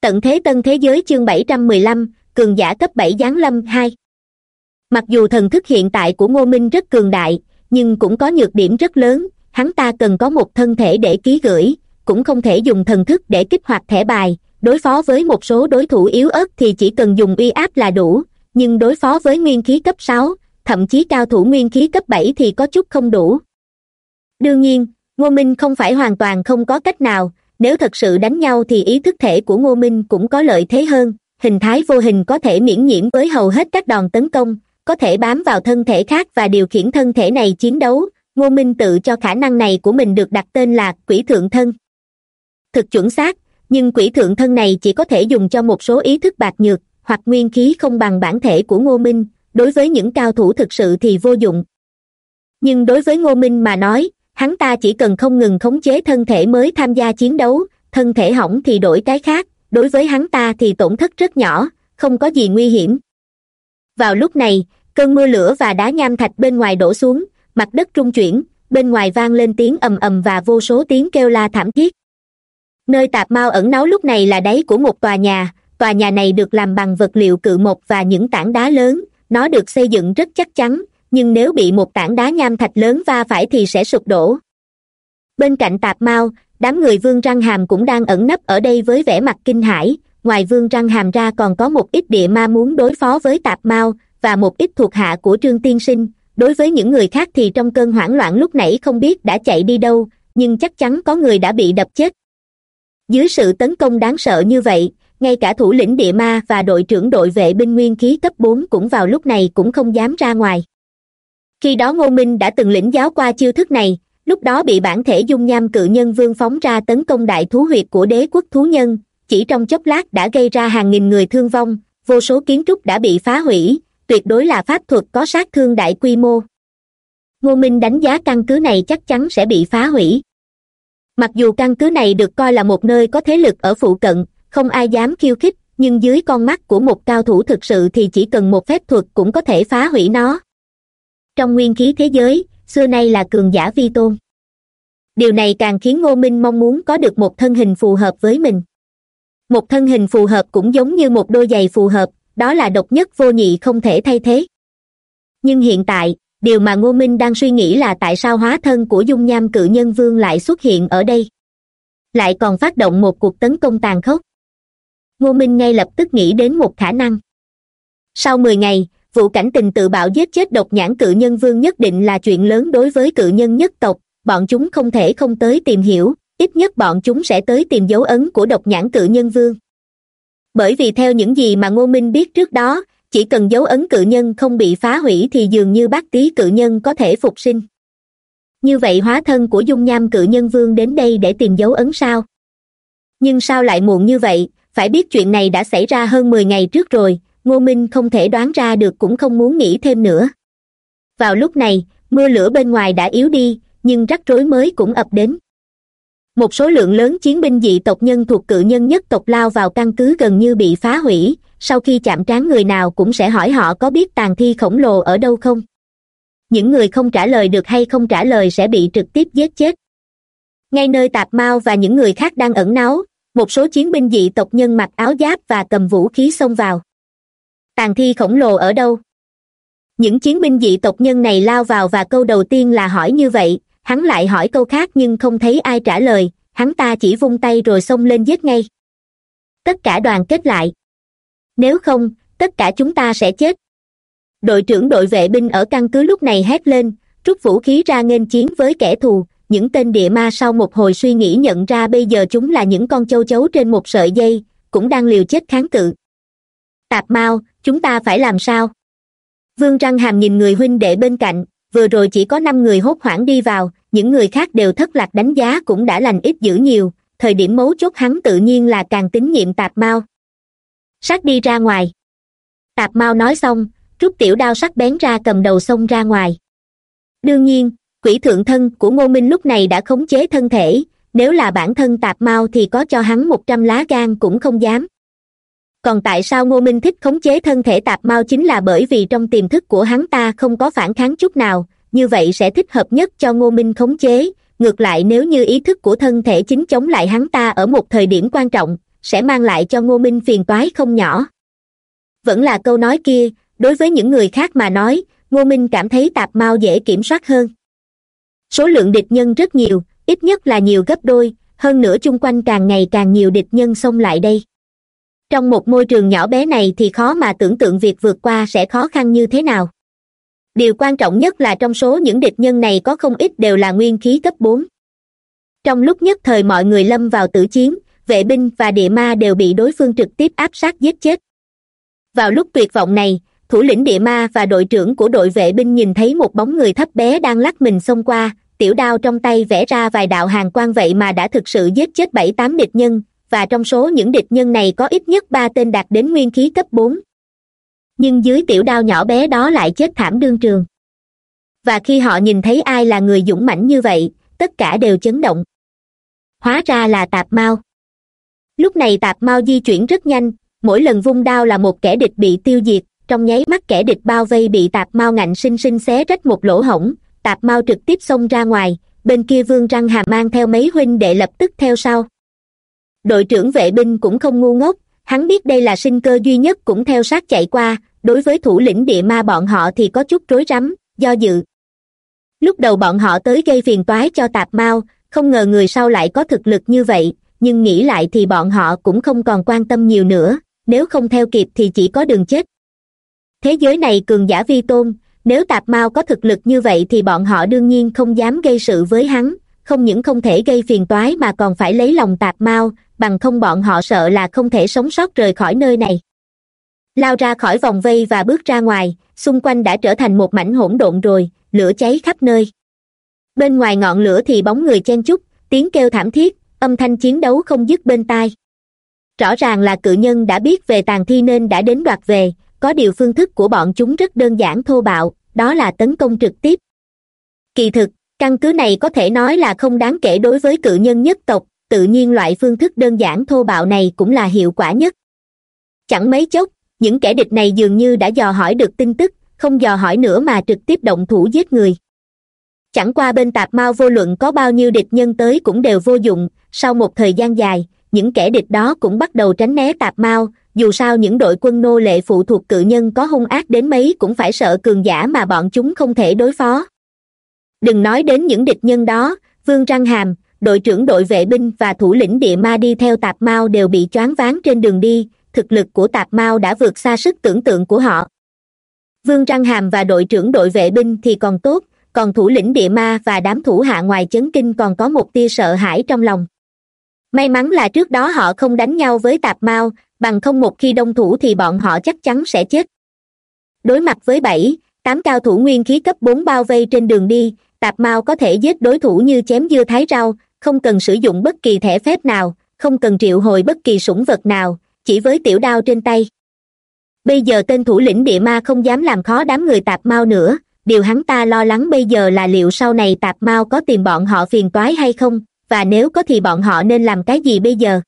tận thế tân thế giới chương bảy trăm mười lăm, cường giả cấp bảy giáng lâm hai. Mặc dù thần thức hiện tại của ngô minh rất cường đại, nhưng cũng có nhược điểm rất lớn, hắn ta cần có một thân thể để ký gửi, cũng không thể dùng thần thức để kích hoạt thẻ bài, đối phó với một số đối thủ yếu ớt thì chỉ cần dùng uy áp là đủ, nhưng đối phó với nguyên khí cấp sáu, thậm chí cao thủ nguyên khí cấp bảy thì có chút không đủ. Đương nhiên, ngô minh không phải hoàn toàn không có cách nào nếu thật sự đánh nhau thì ý thức thể của ngô minh cũng có lợi thế hơn, hình thái vô hình có thể miễn nhiễm với hầu hết các đòn tấn công, có thể bám vào thân thể khác và điều khiển thân thể này chiến đấu. Ngô minh tự cho khả năng này của mình được đặt tên là quỷ thượng thân. Thực chuẩn xác, nhưng quỷ thượng thân này chỉ có thể dùng cho một số ý thức bạc nhược hoặc nguyên khí không bằng bản thể của ngô minh, đối với những cao thủ thực sự thì vô dụng. Nhưng đối với ngô minh mà nói hắn ta chỉ cần không ngừng khống chế thân thể mới tham gia chiến đấu, thân thể hỏng thì đổi cái khác, đối với hắn ta thì tổn thất rất nhỏ, không có gì nguy hiểm. Vào lúc này, cơn mưa lửa và đá nham thạch bên ngoài đổ xuống, mặt đất trung chuyển, bên ngoài vang lên tiếng ầm ầm và vô số tiếng kêu la thảm thiết. Nơi tạp mao ẩn náu lúc này là đáy của một tòa nhà tòa nhà này được làm bằng vật liệu cự mộc và những tảng đá lớn, nó được xây dựng rất chắc chắn nhưng nếu bị một tảng đá nham thạch lớn va phải thì sẽ sụp đổ. Bên cạnh tạp mao, đám người vương răng hàm cũng đang ẩn nấp ở đây với vẻ mặt kinh hãi. Ngoài vương răng hàm ra còn có một ít địa ma muốn đối phó với tạp mao và một ít thuộc hạ của trương tiên sinh. Đối với những người khác thì trong cơn hoảng loạn lúc nãy không biết đã chạy đi đâu, nhưng chắc chắn có người đã bị đập chết. Dưới sự tấn công đáng sợ như vậy, ngay cả thủ lĩnh địa ma và đội trưởng đội vệ binh nguyên khí cấp bốn cũng vào lúc này cũng không dám ra ngoài khi đó ngô minh đã từng lĩnh giáo qua chiêu thức này, lúc đó bị bản thể dung nham cự nhân vương phóng ra tấn công đại thú huyệt của đế quốc thú nhân, chỉ trong chốc lát đã gây ra hàng nghìn người thương vong, vô số kiến trúc đã bị phá hủy, tuyệt đối là pháp thuật có sát thương đại quy mô. Ngô minh đánh giá căn cứ này chắc chắn sẽ bị phá hủy. Mặc dù căn cứ này được coi là một nơi có thế lực ở phụ cận, không ai dám khiêu khích, nhưng dưới con mắt của một cao thủ thực sự thì chỉ cần một phép thuật cũng có thể phá hủy nó trong nguyên khí thế giới, xưa nay là cường giả vi tôn. Điều này càng khiến ngô minh mong muốn có được một thân hình phù hợp với mình. Một thân hình phù hợp cũng giống như một đôi giày phù hợp, đó là độc nhất vô nhị không thể thay thế. Nhưng hiện tại, điều mà ngô minh đang suy nghĩ là tại sao hóa thân của dung nham cự nhân vương lại xuất hiện ở đây? Lại còn phát động một cuộc tấn công tàn khốc. Ngô minh ngay lập tức nghĩ đến một khả năng. Sau mười ngày vụ cảnh tình tự bạo giết chết độc nhãn cự nhân vương nhất định là chuyện lớn đối với cự nhân nhất tộc. Bọn chúng không thể không tới tìm hiểu, ít nhất bọn chúng sẽ tới tìm dấu ấn của độc nhãn cự nhân vương. Bởi vì theo những gì mà ngô minh biết trước đó, chỉ cần dấu ấn cự nhân không bị phá hủy thì dường như bác tý cự nhân có thể phục sinh. Như vậy hóa thân của dung nham cự nhân vương đến đây để tìm dấu ấn sao? Nhưng sao lại muộn như vậy? Phải biết chuyện này đã xảy ra hơn mười ngày trước rồi ngô minh không thể đoán ra được cũng không muốn nghĩ thêm nữa. Vào lúc này, mưa lửa bên ngoài đã yếu đi, nhưng rắc rối mới cũng ập đến. Một số lượng lớn chiến binh dị tộc nhân thuộc cự nhân nhất tộc lao vào căn cứ gần như bị phá hủy, sau khi chạm trán người nào cũng sẽ hỏi họ có biết tàn thi khổng lồ ở đâu không. Những người không trả lời được hay không trả lời sẽ bị trực tiếp giết chết. Ngay nơi tạp mao và những người khác đang ẩn náu, một số chiến binh dị tộc nhân mặc áo giáp và cầm vũ khí xông vào tàn thi khổng lồ ở đâu? Những chiến binh dị tộc nhân này lao vào và câu đầu tiên là hỏi như vậy, hắn lại hỏi câu khác nhưng không thấy ai trả lời, hắn ta chỉ vung tay rồi xông lên giết ngay. Tất cả đoàn kết lại. Nếu không, tất cả chúng ta sẽ chết. Đội trưởng đội vệ binh ở căn cứ lúc này hét lên, rút vũ khí ra nghênh chiến với kẻ thù, những tên địa ma sau một hồi suy nghĩ nhận ra bây giờ chúng là những con châu chấu trên một sợi dây, cũng đang liều chết kháng cự. Tạp mao chúng ta phải làm sao? Vương răng hàm nhìn người huynh đệ bên cạnh, vừa rồi chỉ có năm người hốt hoảng đi vào, những người khác đều thất lạc đánh giá cũng đã lành ít dữ nhiều, thời điểm mấu chốt hắn tự nhiên là càng tín nhiệm tạp mao. Sát đi ra ngoài. Tạp mao nói xong, rút tiểu đao sắc bén ra cầm đầu xông ra ngoài. Đương nhiên, quỷ thượng thân của ngô minh lúc này đã khống chế thân thể, nếu là bản thân tạp mao thì có cho hắn một trăm lá gan cũng không dám còn tại sao ngô minh thích khống chế thân thể tạp mao chính là bởi vì trong tiềm thức của hắn ta không có phản kháng chút nào, như vậy sẽ thích hợp nhất cho ngô minh khống chế. Ngược lại nếu như ý thức của thân thể chính chống lại hắn ta ở một thời điểm quan trọng, sẽ mang lại cho ngô minh phiền toái không nhỏ. Vẫn là câu nói kia, đối với những người khác mà nói, ngô minh cảm thấy tạp mao dễ kiểm soát hơn. Số lượng địch nhân rất nhiều, ít nhất là nhiều gấp đôi, hơn nữa chung quanh càng ngày càng nhiều địch nhân xông lại đây trong một môi trường nhỏ bé này thì khó mà tưởng tượng việc vượt qua sẽ khó khăn như thế nào. Điều quan trọng nhất là trong số những địch nhân này có không ít đều là nguyên khí cấp bốn. Trong lúc nhất thời mọi người lâm vào tử chiến, vệ binh và địa ma đều bị đối phương trực tiếp áp sát giết chết. Vào lúc tuyệt vọng này, thủ lĩnh địa ma và đội trưởng của đội vệ binh nhìn thấy một bóng người thấp bé đang lắc mình xông qua, tiểu đao trong tay vẽ ra vài đạo hàng quan vậy mà đã thực sự giết chết bảy tám địch nhân và trong số những địch nhân này có ít nhất ba tên đạt đến nguyên khí cấp bốn. Nhưng dưới tiểu đao nhỏ bé đó lại chết thảm đương trường. Và khi họ nhìn thấy ai là người dũng mãnh như vậy, tất cả đều chấn động. Hóa ra là tạp mao. Lúc này tạp mao di chuyển rất nhanh, mỗi lần vung đao là một kẻ địch bị tiêu diệt, trong nháy mắt kẻ địch bao vây bị tạp mao ngạnh sinh sinh xé rách một lỗ hổng, tạp mao trực tiếp xông ra ngoài, bên kia vương răng hàm mang theo mấy huynh đệ lập tức theo sau đội trưởng vệ binh cũng không ngu ngốc, hắn biết đây là sinh cơ duy nhất cũng theo sát chạy qua, đối với thủ lĩnh địa ma bọn họ thì có chút rối rắm, do dự. Lúc đầu bọn họ tới gây phiền toái cho tạp mao không ngờ người sau lại có thực lực như vậy, nhưng nghĩ lại thì bọn họ cũng không còn quan tâm nhiều nữa, nếu không theo kịp thì chỉ có đường chết. Thế giới này cường giả vi tôn, nếu tạp mao có thực lực như vậy thì bọn họ đương nhiên không dám gây sự với hắn, không những không thể gây phiền toái mà còn phải lấy lòng tạp mao bằng không bọn họ sợ là không thể sống sót rời khỏi nơi này. Lao ra khỏi vòng vây và bước ra ngoài, xung quanh đã trở thành một mảnh hỗn độn rồi, lửa cháy khắp nơi. Bên ngoài ngọn lửa thì bóng người chen chúc, tiếng kêu thảm thiết, âm thanh chiến đấu không dứt bên tai. Rõ ràng là cự nhân đã biết về tàn thi nên đã đến đoạt về, có điều phương thức của bọn chúng rất đơn giản thô bạo, đó là tấn công trực tiếp. Kỳ thực, căn cứ này có thể nói là không đáng kể đối với cự nhân nhất tộc tự nhiên loại phương thức đơn giản thô bạo này cũng là hiệu quả nhất. Chẳng mấy chốc, những kẻ địch này dường như đã dò hỏi được tin tức, không dò hỏi nữa mà trực tiếp động thủ giết người. Chẳng qua bên tạp mao vô luận có bao nhiêu địch nhân tới cũng đều vô dụng, sau một thời gian dài, những kẻ địch đó cũng bắt đầu tránh né tạp mao, dù sao những đội quân nô lệ phụ thuộc cự nhân có hung ác đến mấy cũng phải sợ cường giả mà bọn chúng không thể đối phó. Đừng nói đến những địch nhân đó, vương răng hàm đội trưởng đội vệ binh và thủ lĩnh địa ma đi theo tạp mao đều bị choáng váng trên đường đi, thực lực của tạp mao đã vượt xa sức tưởng tượng của họ. Vương trăng hàm và đội trưởng đội vệ binh thì còn tốt, còn thủ lĩnh địa ma và đám thủ hạ ngoài chấn kinh còn có một tia sợ hãi trong lòng. May mắn là trước đó họ không đánh nhau với tạp mao, bằng không một khi đông thủ thì bọn họ chắc chắn sẽ chết. Đối mặt với bảy, tám cao thủ nguyên khí cấp bốn bao vây trên đường đi, tạp mao có thể giết đối thủ như chém dưa thái rau không cần sử dụng bất kỳ thẻ phép nào, không cần triệu hồi bất kỳ sủng vật nào, chỉ với tiểu đao trên tay. Bây giờ tên thủ lĩnh địa ma không dám làm khó đám người tạp mao nữa, điều hắn ta lo lắng bây giờ là liệu sau này tạp mao có tìm bọn họ phiền toái hay không, và nếu có thì bọn họ nên làm cái gì bây giờ?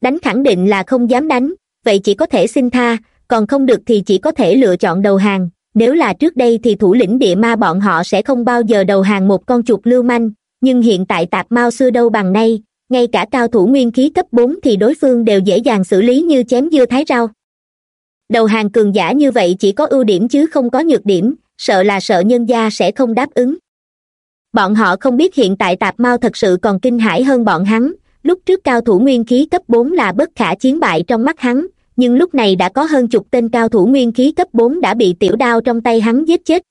Đánh khẳng định là không dám đánh, vậy chỉ có thể xin tha, còn không được thì chỉ có thể lựa chọn đầu hàng, nếu là trước đây thì thủ lĩnh địa ma bọn họ sẽ không bao giờ đầu hàng một con chuột lưu manh nhưng hiện tại tạp mao xưa đâu bằng nay, ngay cả cao thủ nguyên khí cấp bốn thì đối phương đều dễ dàng xử lý như chém dưa thái rau. Đầu hàng cường giả như vậy chỉ có ưu điểm chứ không có nhược điểm, sợ là sợ nhân gia sẽ không đáp ứng. Bọn họ không biết hiện tại tạp mao thật sự còn kinh hãi hơn bọn hắn, lúc trước cao thủ nguyên khí cấp bốn là bất khả chiến bại trong mắt hắn, nhưng lúc này đã có hơn chục tên cao thủ nguyên khí cấp bốn đã bị tiểu đao trong tay hắn giết chết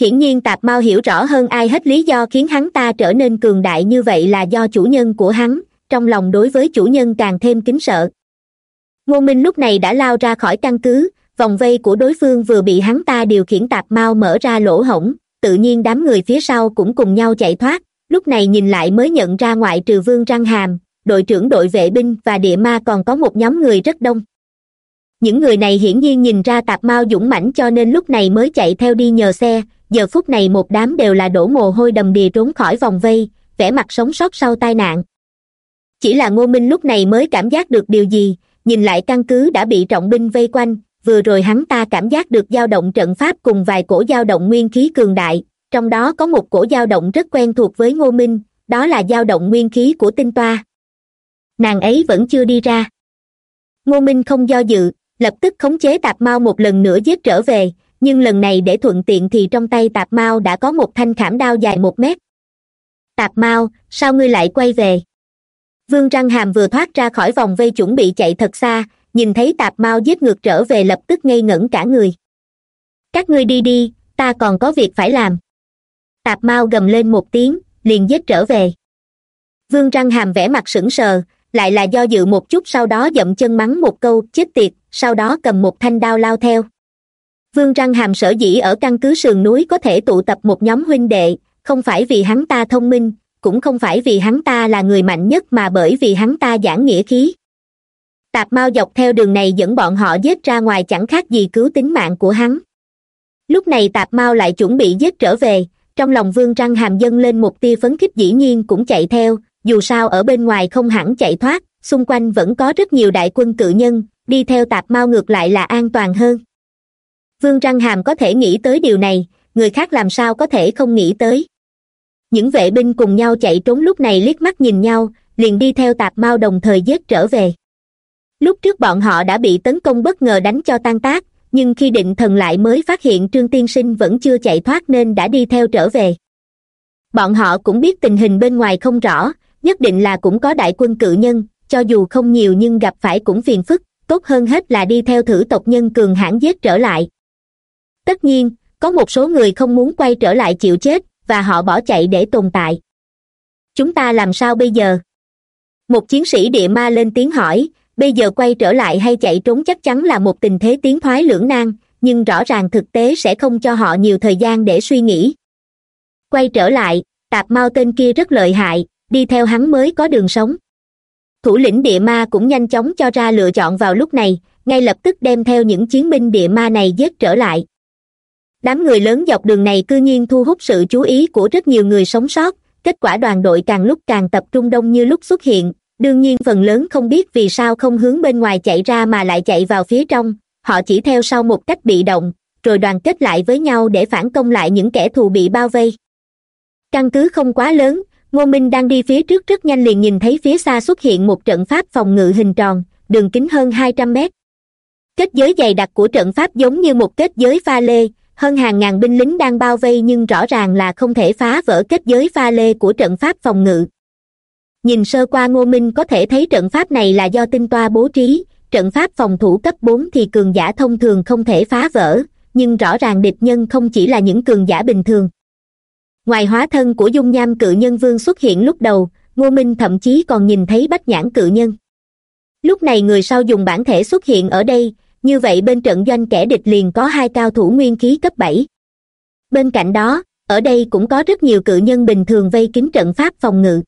hiển nhiên tạp mao hiểu rõ hơn ai hết lý do khiến hắn ta trở nên cường đại như vậy là do chủ nhân của hắn, trong lòng đối với chủ nhân càng thêm kính sợ. Ngô minh lúc này đã lao ra khỏi căn cứ, vòng vây của đối phương vừa bị hắn ta điều khiển tạp mao mở ra lỗ hổng, tự nhiên đám người phía sau cũng cùng nhau chạy thoát, lúc này nhìn lại mới nhận ra ngoại trừ vương răng hàm, đội trưởng đội vệ binh và địa ma còn có một nhóm người rất đông. Những người này hiển nhiên nhìn ra tạp mao dũng mãnh cho nên lúc này mới chạy theo đi nhờ xe giờ phút này một đám đều là đổ mồ hôi đầm đìa trốn khỏi vòng vây, vẻ mặt sống sót sau tai nạn. Chỉ là ngô minh lúc này mới cảm giác được điều gì, nhìn lại căn cứ đã bị trọng binh vây quanh, vừa rồi hắn ta cảm giác được dao động trận pháp cùng vài cổ dao động nguyên khí cường đại, trong đó có một cổ dao động rất quen thuộc với ngô minh, đó là dao động nguyên khí của tinh toa. Nàng ấy vẫn chưa đi ra. Ngô minh không do dự, lập tức khống chế tạp mau một lần nữa giết trở về nhưng lần này để thuận tiện thì trong tay tạp mao đã có một thanh khảm đao dài một mét. Tạp mao, sao ngươi lại quay về? Vương răng hàm vừa thoát ra khỏi vòng vây chuẩn bị chạy thật xa, nhìn thấy tạp mao giết ngược trở về lập tức ngây ngẩn cả người. Các ngươi đi đi, ta còn có việc phải làm. Tạp mao gầm lên một tiếng, liền giết trở về. Vương răng hàm vẻ mặt sững sờ, lại là do dự một chút sau đó dậm chân mắng một câu, chết tiệt sau đó cầm một thanh đao lao theo vương răng hàm sở dĩ ở căn cứ sườn núi có thể tụ tập một nhóm huynh đệ, không phải vì hắn ta thông minh, cũng không phải vì hắn ta là người mạnh nhất mà bởi vì hắn ta giảng nghĩa khí. Tạp mao dọc theo đường này dẫn bọn họ giết ra ngoài chẳng khác gì cứu tính mạng của hắn. Lúc này tạp mao lại chuẩn bị giết trở về, trong lòng vương răng hàm dâng lên một tia phấn khích dĩ nhiên cũng chạy theo, dù sao ở bên ngoài không hẳn chạy thoát, xung quanh vẫn có rất nhiều đại quân cự nhân, đi theo tạp mao ngược lại là an toàn hơn vương răng hàm có thể nghĩ tới điều này, người khác làm sao có thể không nghĩ tới. Những vệ binh cùng nhau chạy trốn lúc này liếc mắt nhìn nhau, liền đi theo tạp mao đồng thời giết trở về. Lúc trước bọn họ đã bị tấn công bất ngờ đánh cho tan tác, nhưng khi định thần lại mới phát hiện trương tiên sinh vẫn chưa chạy thoát nên đã đi theo trở về. Bọn họ cũng biết tình hình bên ngoài không rõ, nhất định là cũng có đại quân cự nhân, cho dù không nhiều nhưng gặp phải cũng phiền phức, tốt hơn hết là đi theo thử tộc nhân cường hãn giết trở lại tất nhiên, có một số người không muốn quay trở lại chịu chết, và họ bỏ chạy để tồn tại. Chúng ta làm sao bây giờ? Một chiến sĩ địa ma lên tiếng hỏi, bây giờ quay trở lại hay chạy trốn chắc chắn là một tình thế tiến thoái lưỡng nan, nhưng rõ ràng thực tế sẽ không cho họ nhiều thời gian để suy nghĩ. Quay trở lại, tạp mau tên kia rất lợi hại, đi theo hắn mới có đường sống. Thủ lĩnh địa ma cũng nhanh chóng cho ra lựa chọn vào lúc này, ngay lập tức đem theo những chiến binh địa ma này giết trở lại đám người lớn dọc đường này cư nhiên thu hút sự chú ý của rất nhiều người sống sót, kết quả đoàn đội càng lúc càng tập trung đông như lúc xuất hiện, đương nhiên phần lớn không biết vì sao không hướng bên ngoài chạy ra mà lại chạy vào phía trong, họ chỉ theo sau một cách bị động, rồi đoàn kết lại với nhau để phản công lại những kẻ thù bị bao vây. Căn cứ không quá lớn, ngô minh đang đi phía trước rất nhanh liền nhìn thấy phía xa xuất hiện một trận pháp phòng ngự hình tròn, đường kính hơn hai trăm mét. Kết giới dày đặc của trận pháp giống như một kết giới pha lê hơn hàng ngàn binh lính đang bao vây nhưng rõ ràng là không thể phá vỡ kết giới pha lê của trận pháp phòng ngự. Nhìn sơ qua ngô minh có thể thấy trận pháp này là do tinh toa bố trí, trận pháp phòng thủ cấp bốn thì cường giả thông thường không thể phá vỡ, nhưng rõ ràng địch nhân không chỉ là những cường giả bình thường. Ngoài hóa thân của dung nham cự nhân vương xuất hiện lúc đầu, ngô minh thậm chí còn nhìn thấy bách nhãn cự nhân. Lúc này người sau dùng bản thể xuất hiện ở đây như vậy bên trận doanh kẻ địch liền có hai cao thủ nguyên khí cấp bảy. Bên cạnh đó, ở đây cũng có rất nhiều cự nhân bình thường vây kín trận pháp phòng ngự.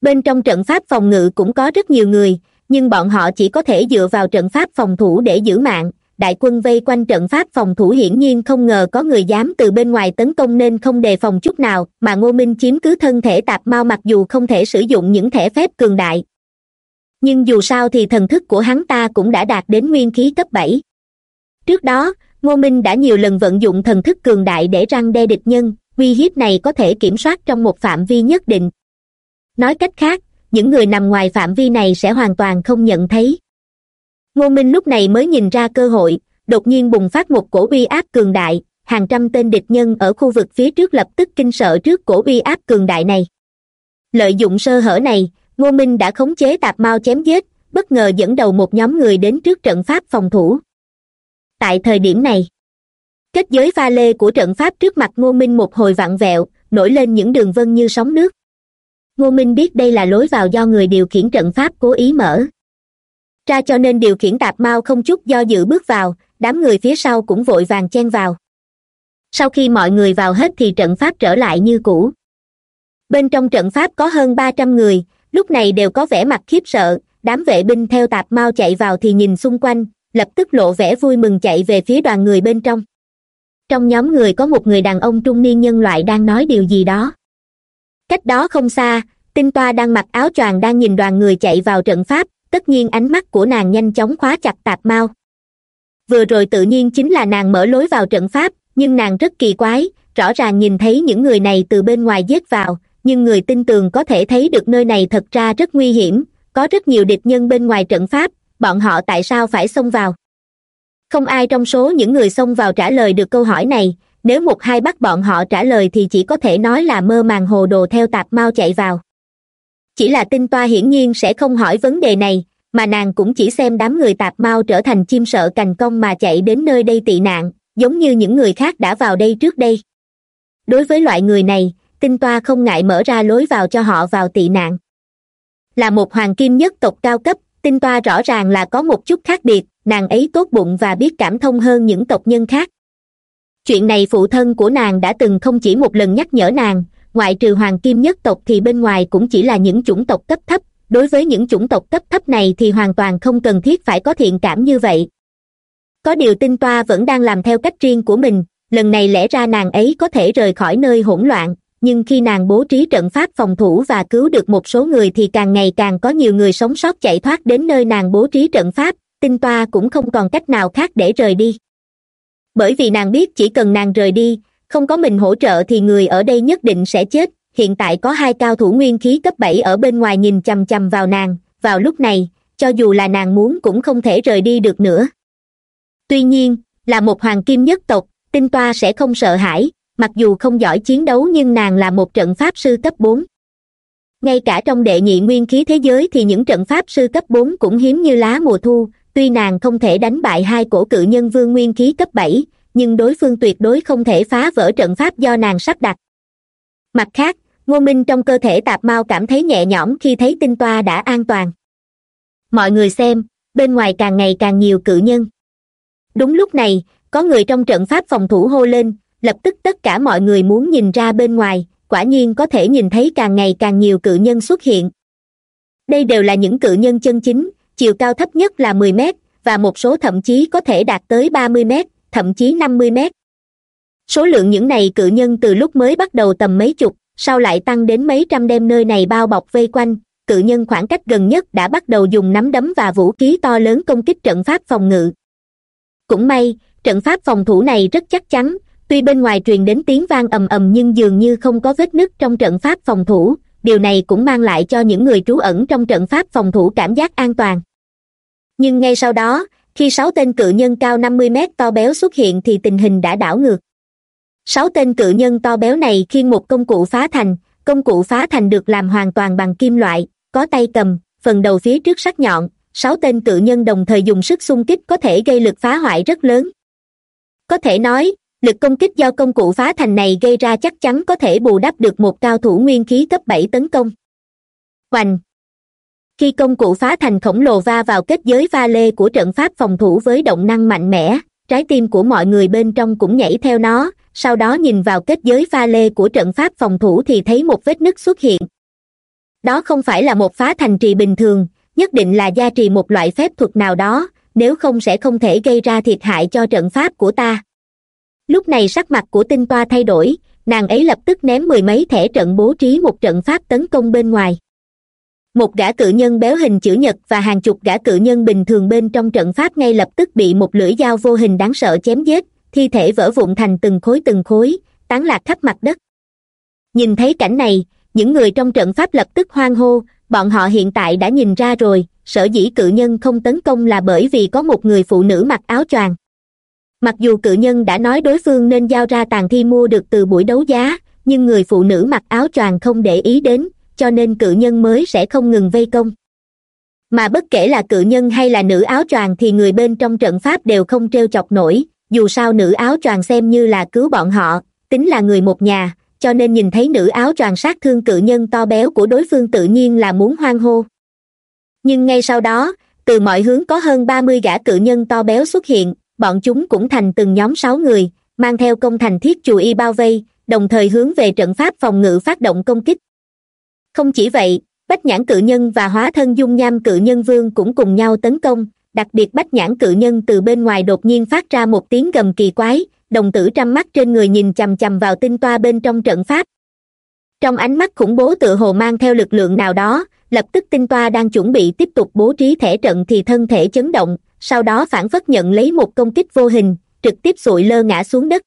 Bên trong trận pháp phòng ngự cũng có rất nhiều người, nhưng bọn họ chỉ có thể dựa vào trận pháp phòng thủ để giữ mạng. Đại quân vây quanh trận pháp phòng thủ hiển nhiên không ngờ có người dám từ bên ngoài tấn công nên không đề phòng chút nào, mà ngô minh chiếm cứ thân thể tạp mao mặc dù không thể sử dụng những thẻ phép cường đại nhưng dù sao thì thần thức của hắn ta cũng đã đạt đến nguyên khí cấp bảy. Trước đó, ngô minh đã nhiều lần vận dụng thần thức cường đại để răng đe địch nhân, uy hiếp này có thể kiểm soát trong một phạm vi nhất định. Nói cách khác, những người nằm ngoài phạm vi này sẽ hoàn toàn không nhận thấy. Ngô minh lúc này mới nhìn ra cơ hội, đột nhiên bùng phát một cổ uy áp cường đại, hàng trăm tên địch nhân ở khu vực phía trước lập tức kinh sợ trước cổ uy áp cường đại này. Lợi dụng sơ hở này ngô minh đã khống chế tạp mao chém giết, bất ngờ dẫn đầu một nhóm người đến trước trận pháp phòng thủ. Tại thời điểm này, kết giới pha lê của trận pháp trước mặt ngô minh một hồi vặn vẹo, nổi lên những đường vân như sóng nước. Ngô minh biết đây là lối vào do người điều khiển trận pháp cố ý mở. Ra cho nên điều khiển tạp mao không chút do dự bước vào, đám người phía sau cũng vội vàng chen vào. Sau khi mọi người vào hết thì trận pháp trở lại như cũ. Bên trong trận pháp có hơn ba trăm người lúc này đều có vẻ mặt khiếp sợ, đám vệ binh theo tạp mao chạy vào thì nhìn xung quanh, lập tức lộ vẻ vui mừng chạy về phía đoàn người bên trong. Trong nhóm người có một người đàn ông trung niên nhân loại đang nói điều gì đó. Cách đó không xa, tinh toa đang mặc áo choàng đang nhìn đoàn người chạy vào trận pháp, tất nhiên ánh mắt của nàng nhanh chóng khóa chặt tạp mao vừa rồi tự nhiên chính là nàng mở lối vào trận pháp, nhưng nàng rất kỳ quái, rõ ràng nhìn thấy những người này từ bên ngoài giết vào nhưng người tin tường có thể thấy được nơi này thật ra rất nguy hiểm, có rất nhiều địch nhân bên ngoài trận pháp, bọn họ tại sao phải xông vào? Không ai trong số những người xông vào trả lời được câu hỏi này, nếu một hai bắt bọn họ trả lời thì chỉ có thể nói là mơ màng hồ đồ theo tạp mau chạy vào. Chỉ là tinh toa hiển nhiên sẽ không hỏi vấn đề này, mà nàng cũng chỉ xem đám người tạp mau trở thành chim sợ cành cong mà chạy đến nơi đây tị nạn, giống như những người khác đã vào đây trước đây. Đối với loại người này tinh toa không ngại mở ra lối vào cho họ vào tị nạn. Là một hoàng kim nhất tộc cao cấp, tinh toa rõ ràng là có một chút khác biệt, nàng ấy tốt bụng và biết cảm thông hơn những tộc nhân khác. Chuyện này phụ thân của nàng đã từng không chỉ một lần nhắc nhở nàng, ngoại trừ hoàng kim nhất tộc thì bên ngoài cũng chỉ là những chủng tộc cấp thấp, đối với những chủng tộc cấp thấp này thì hoàn toàn không cần thiết phải có thiện cảm như vậy. Có điều tinh toa vẫn đang làm theo cách riêng của mình, lần này lẽ ra nàng ấy có thể rời khỏi nơi hỗn loạn nhưng khi nàng bố trí trận pháp phòng thủ và cứu được một số người thì càng ngày càng có nhiều người sống sót chạy thoát đến nơi nàng bố trí trận pháp, tinh toa cũng không còn cách nào khác để rời đi. Bởi vì nàng biết chỉ cần nàng rời đi, không có mình hỗ trợ thì người ở đây nhất định sẽ chết. Hiện tại có hai cao thủ nguyên khí cấp bảy ở bên ngoài nhìn chằm chằm vào nàng. Vào lúc này, cho dù là nàng muốn cũng không thể rời đi được nữa. Tuy nhiên, là một hoàng kim nhất tộc, tinh toa sẽ không sợ hãi mặc dù không giỏi chiến đấu nhưng nàng là một trận pháp sư cấp bốn. Ngay cả trong đệ nhị nguyên khí thế giới thì những trận pháp sư cấp bốn cũng hiếm như lá mùa thu, tuy nàng không thể đánh bại hai cổ cự nhân vương nguyên khí cấp bảy, nhưng đối phương tuyệt đối không thể phá vỡ trận pháp do nàng sắp đặt. Mặt khác, ngô minh trong cơ thể tạp mao cảm thấy nhẹ nhõm khi thấy tinh toa đã an toàn. Mọi người xem, bên ngoài càng ngày càng nhiều cự nhân. Đúng lúc này, có người trong trận pháp phòng thủ hô lên lập tức tất cả mọi người muốn nhìn ra bên ngoài, quả nhiên có thể nhìn thấy càng ngày càng nhiều cự nhân xuất hiện. Đây đều là những cự nhân chân chính, chiều cao thấp nhất là mười mét, và một số thậm chí có thể đạt tới ba mươi mét, thậm chí năm mươi mét. Số lượng những này cự nhân từ lúc mới bắt đầu tầm mấy chục, sau lại tăng đến mấy trăm đem nơi này bao bọc vây quanh. Cự nhân khoảng cách gần nhất đã bắt đầu dùng nắm đấm và vũ khí to lớn công kích trận pháp phòng ngự. Cũng may, trận pháp phòng thủ này rất chắc chắn tuy bên ngoài truyền đến tiếng vang ầm ầm nhưng dường như không có vết nứt trong trận pháp phòng thủ, điều này cũng mang lại cho những người trú ẩn trong trận pháp phòng thủ cảm giác an toàn. Nhưng ngay sau đó, khi sáu tên cự nhân cao năm mươi mét to béo xuất hiện thì tình hình đã đảo ngược. Sáu tên cự nhân to béo này khiêng một công cụ phá thành, công cụ phá thành được làm hoàn toàn bằng kim loại, có tay cầm, phần đầu phía trước sắc nhọn, sáu tên cự nhân đồng thời dùng sức xung kích có thể gây lực phá hoại rất lớn. Có thể nói lực công kích do công cụ phá thành này gây ra chắc chắn có thể bù đắp được một cao thủ nguyên khí cấp bảy tấn công. Hoành khi công cụ phá thành khổng lồ va vào kết giới va lê của trận pháp phòng thủ với động năng mạnh mẽ, trái tim của mọi người bên trong cũng nhảy theo nó, sau đó nhìn vào kết giới pha lê của trận pháp phòng thủ thì thấy một vết nứt xuất hiện. Đó không phải là một phá thành trì bình thường, nhất định là gia trì một loại phép thuật nào đó, nếu không sẽ không thể gây ra thiệt hại cho trận pháp của ta lúc này sắc mặt của tinh toa thay đổi, nàng ấy lập tức ném mười mấy thẻ trận bố trí một trận pháp tấn công bên ngoài. Một gã cự nhân béo hình chữ nhật và hàng chục gã cự nhân bình thường bên trong trận pháp ngay lập tức bị một lưỡi dao vô hình đáng sợ chém giết, thi thể vỡ vụn thành từng khối từng khối, tán lạc khắp mặt đất. Nhìn thấy cảnh này, những người trong trận pháp lập tức hoang hô, bọn họ hiện tại đã nhìn ra rồi, sở dĩ cự nhân không tấn công là bởi vì có một người phụ nữ mặc áo choàng mặc dù cự nhân đã nói đối phương nên giao ra tàn thi mua được từ buổi đấu giá, nhưng người phụ nữ mặc áo choàng không để ý đến, cho nên cự nhân mới sẽ không ngừng vây công. Mà bất kể là cự nhân hay là nữ áo choàng thì người bên trong trận pháp đều không t chọc nổi, dù sao nữ áo choàng xem như là cứu bọn họ, tính là người một nhà, cho nên nhìn thấy nữ áo choàng sát thương cự nhân to béo của đối phương tự nhiên là muốn hoang hô. Nhưng ngay sau đó, từ mọi hướng có hơn ba mươi gã cự nhân to béo xuất hiện bọn chúng cũng thành từng nhóm sáu người, mang theo công thành thiết chù y bao vây, đồng thời hướng về trận pháp phòng ngự phát động công kích. Không chỉ vậy, bách nhãn cự nhân và hóa thân dung nham cự nhân vương cũng cùng nhau tấn công, đặc biệt bách nhãn cự nhân từ bên ngoài đột nhiên phát ra một tiếng gầm kỳ quái, đồng tử trăm mắt trên người nhìn chằm chằm vào tinh toa bên trong trận pháp. Trong ánh mắt khủng bố tự hồ mang theo lực lượng nào đó, lập tức tinh toa đang chuẩn bị tiếp tục bố trí thể trận thì thân thể chấn động sau đó phản phất nhận lấy một công kích vô hình, trực tiếp sụi lơ ngã xuống đất.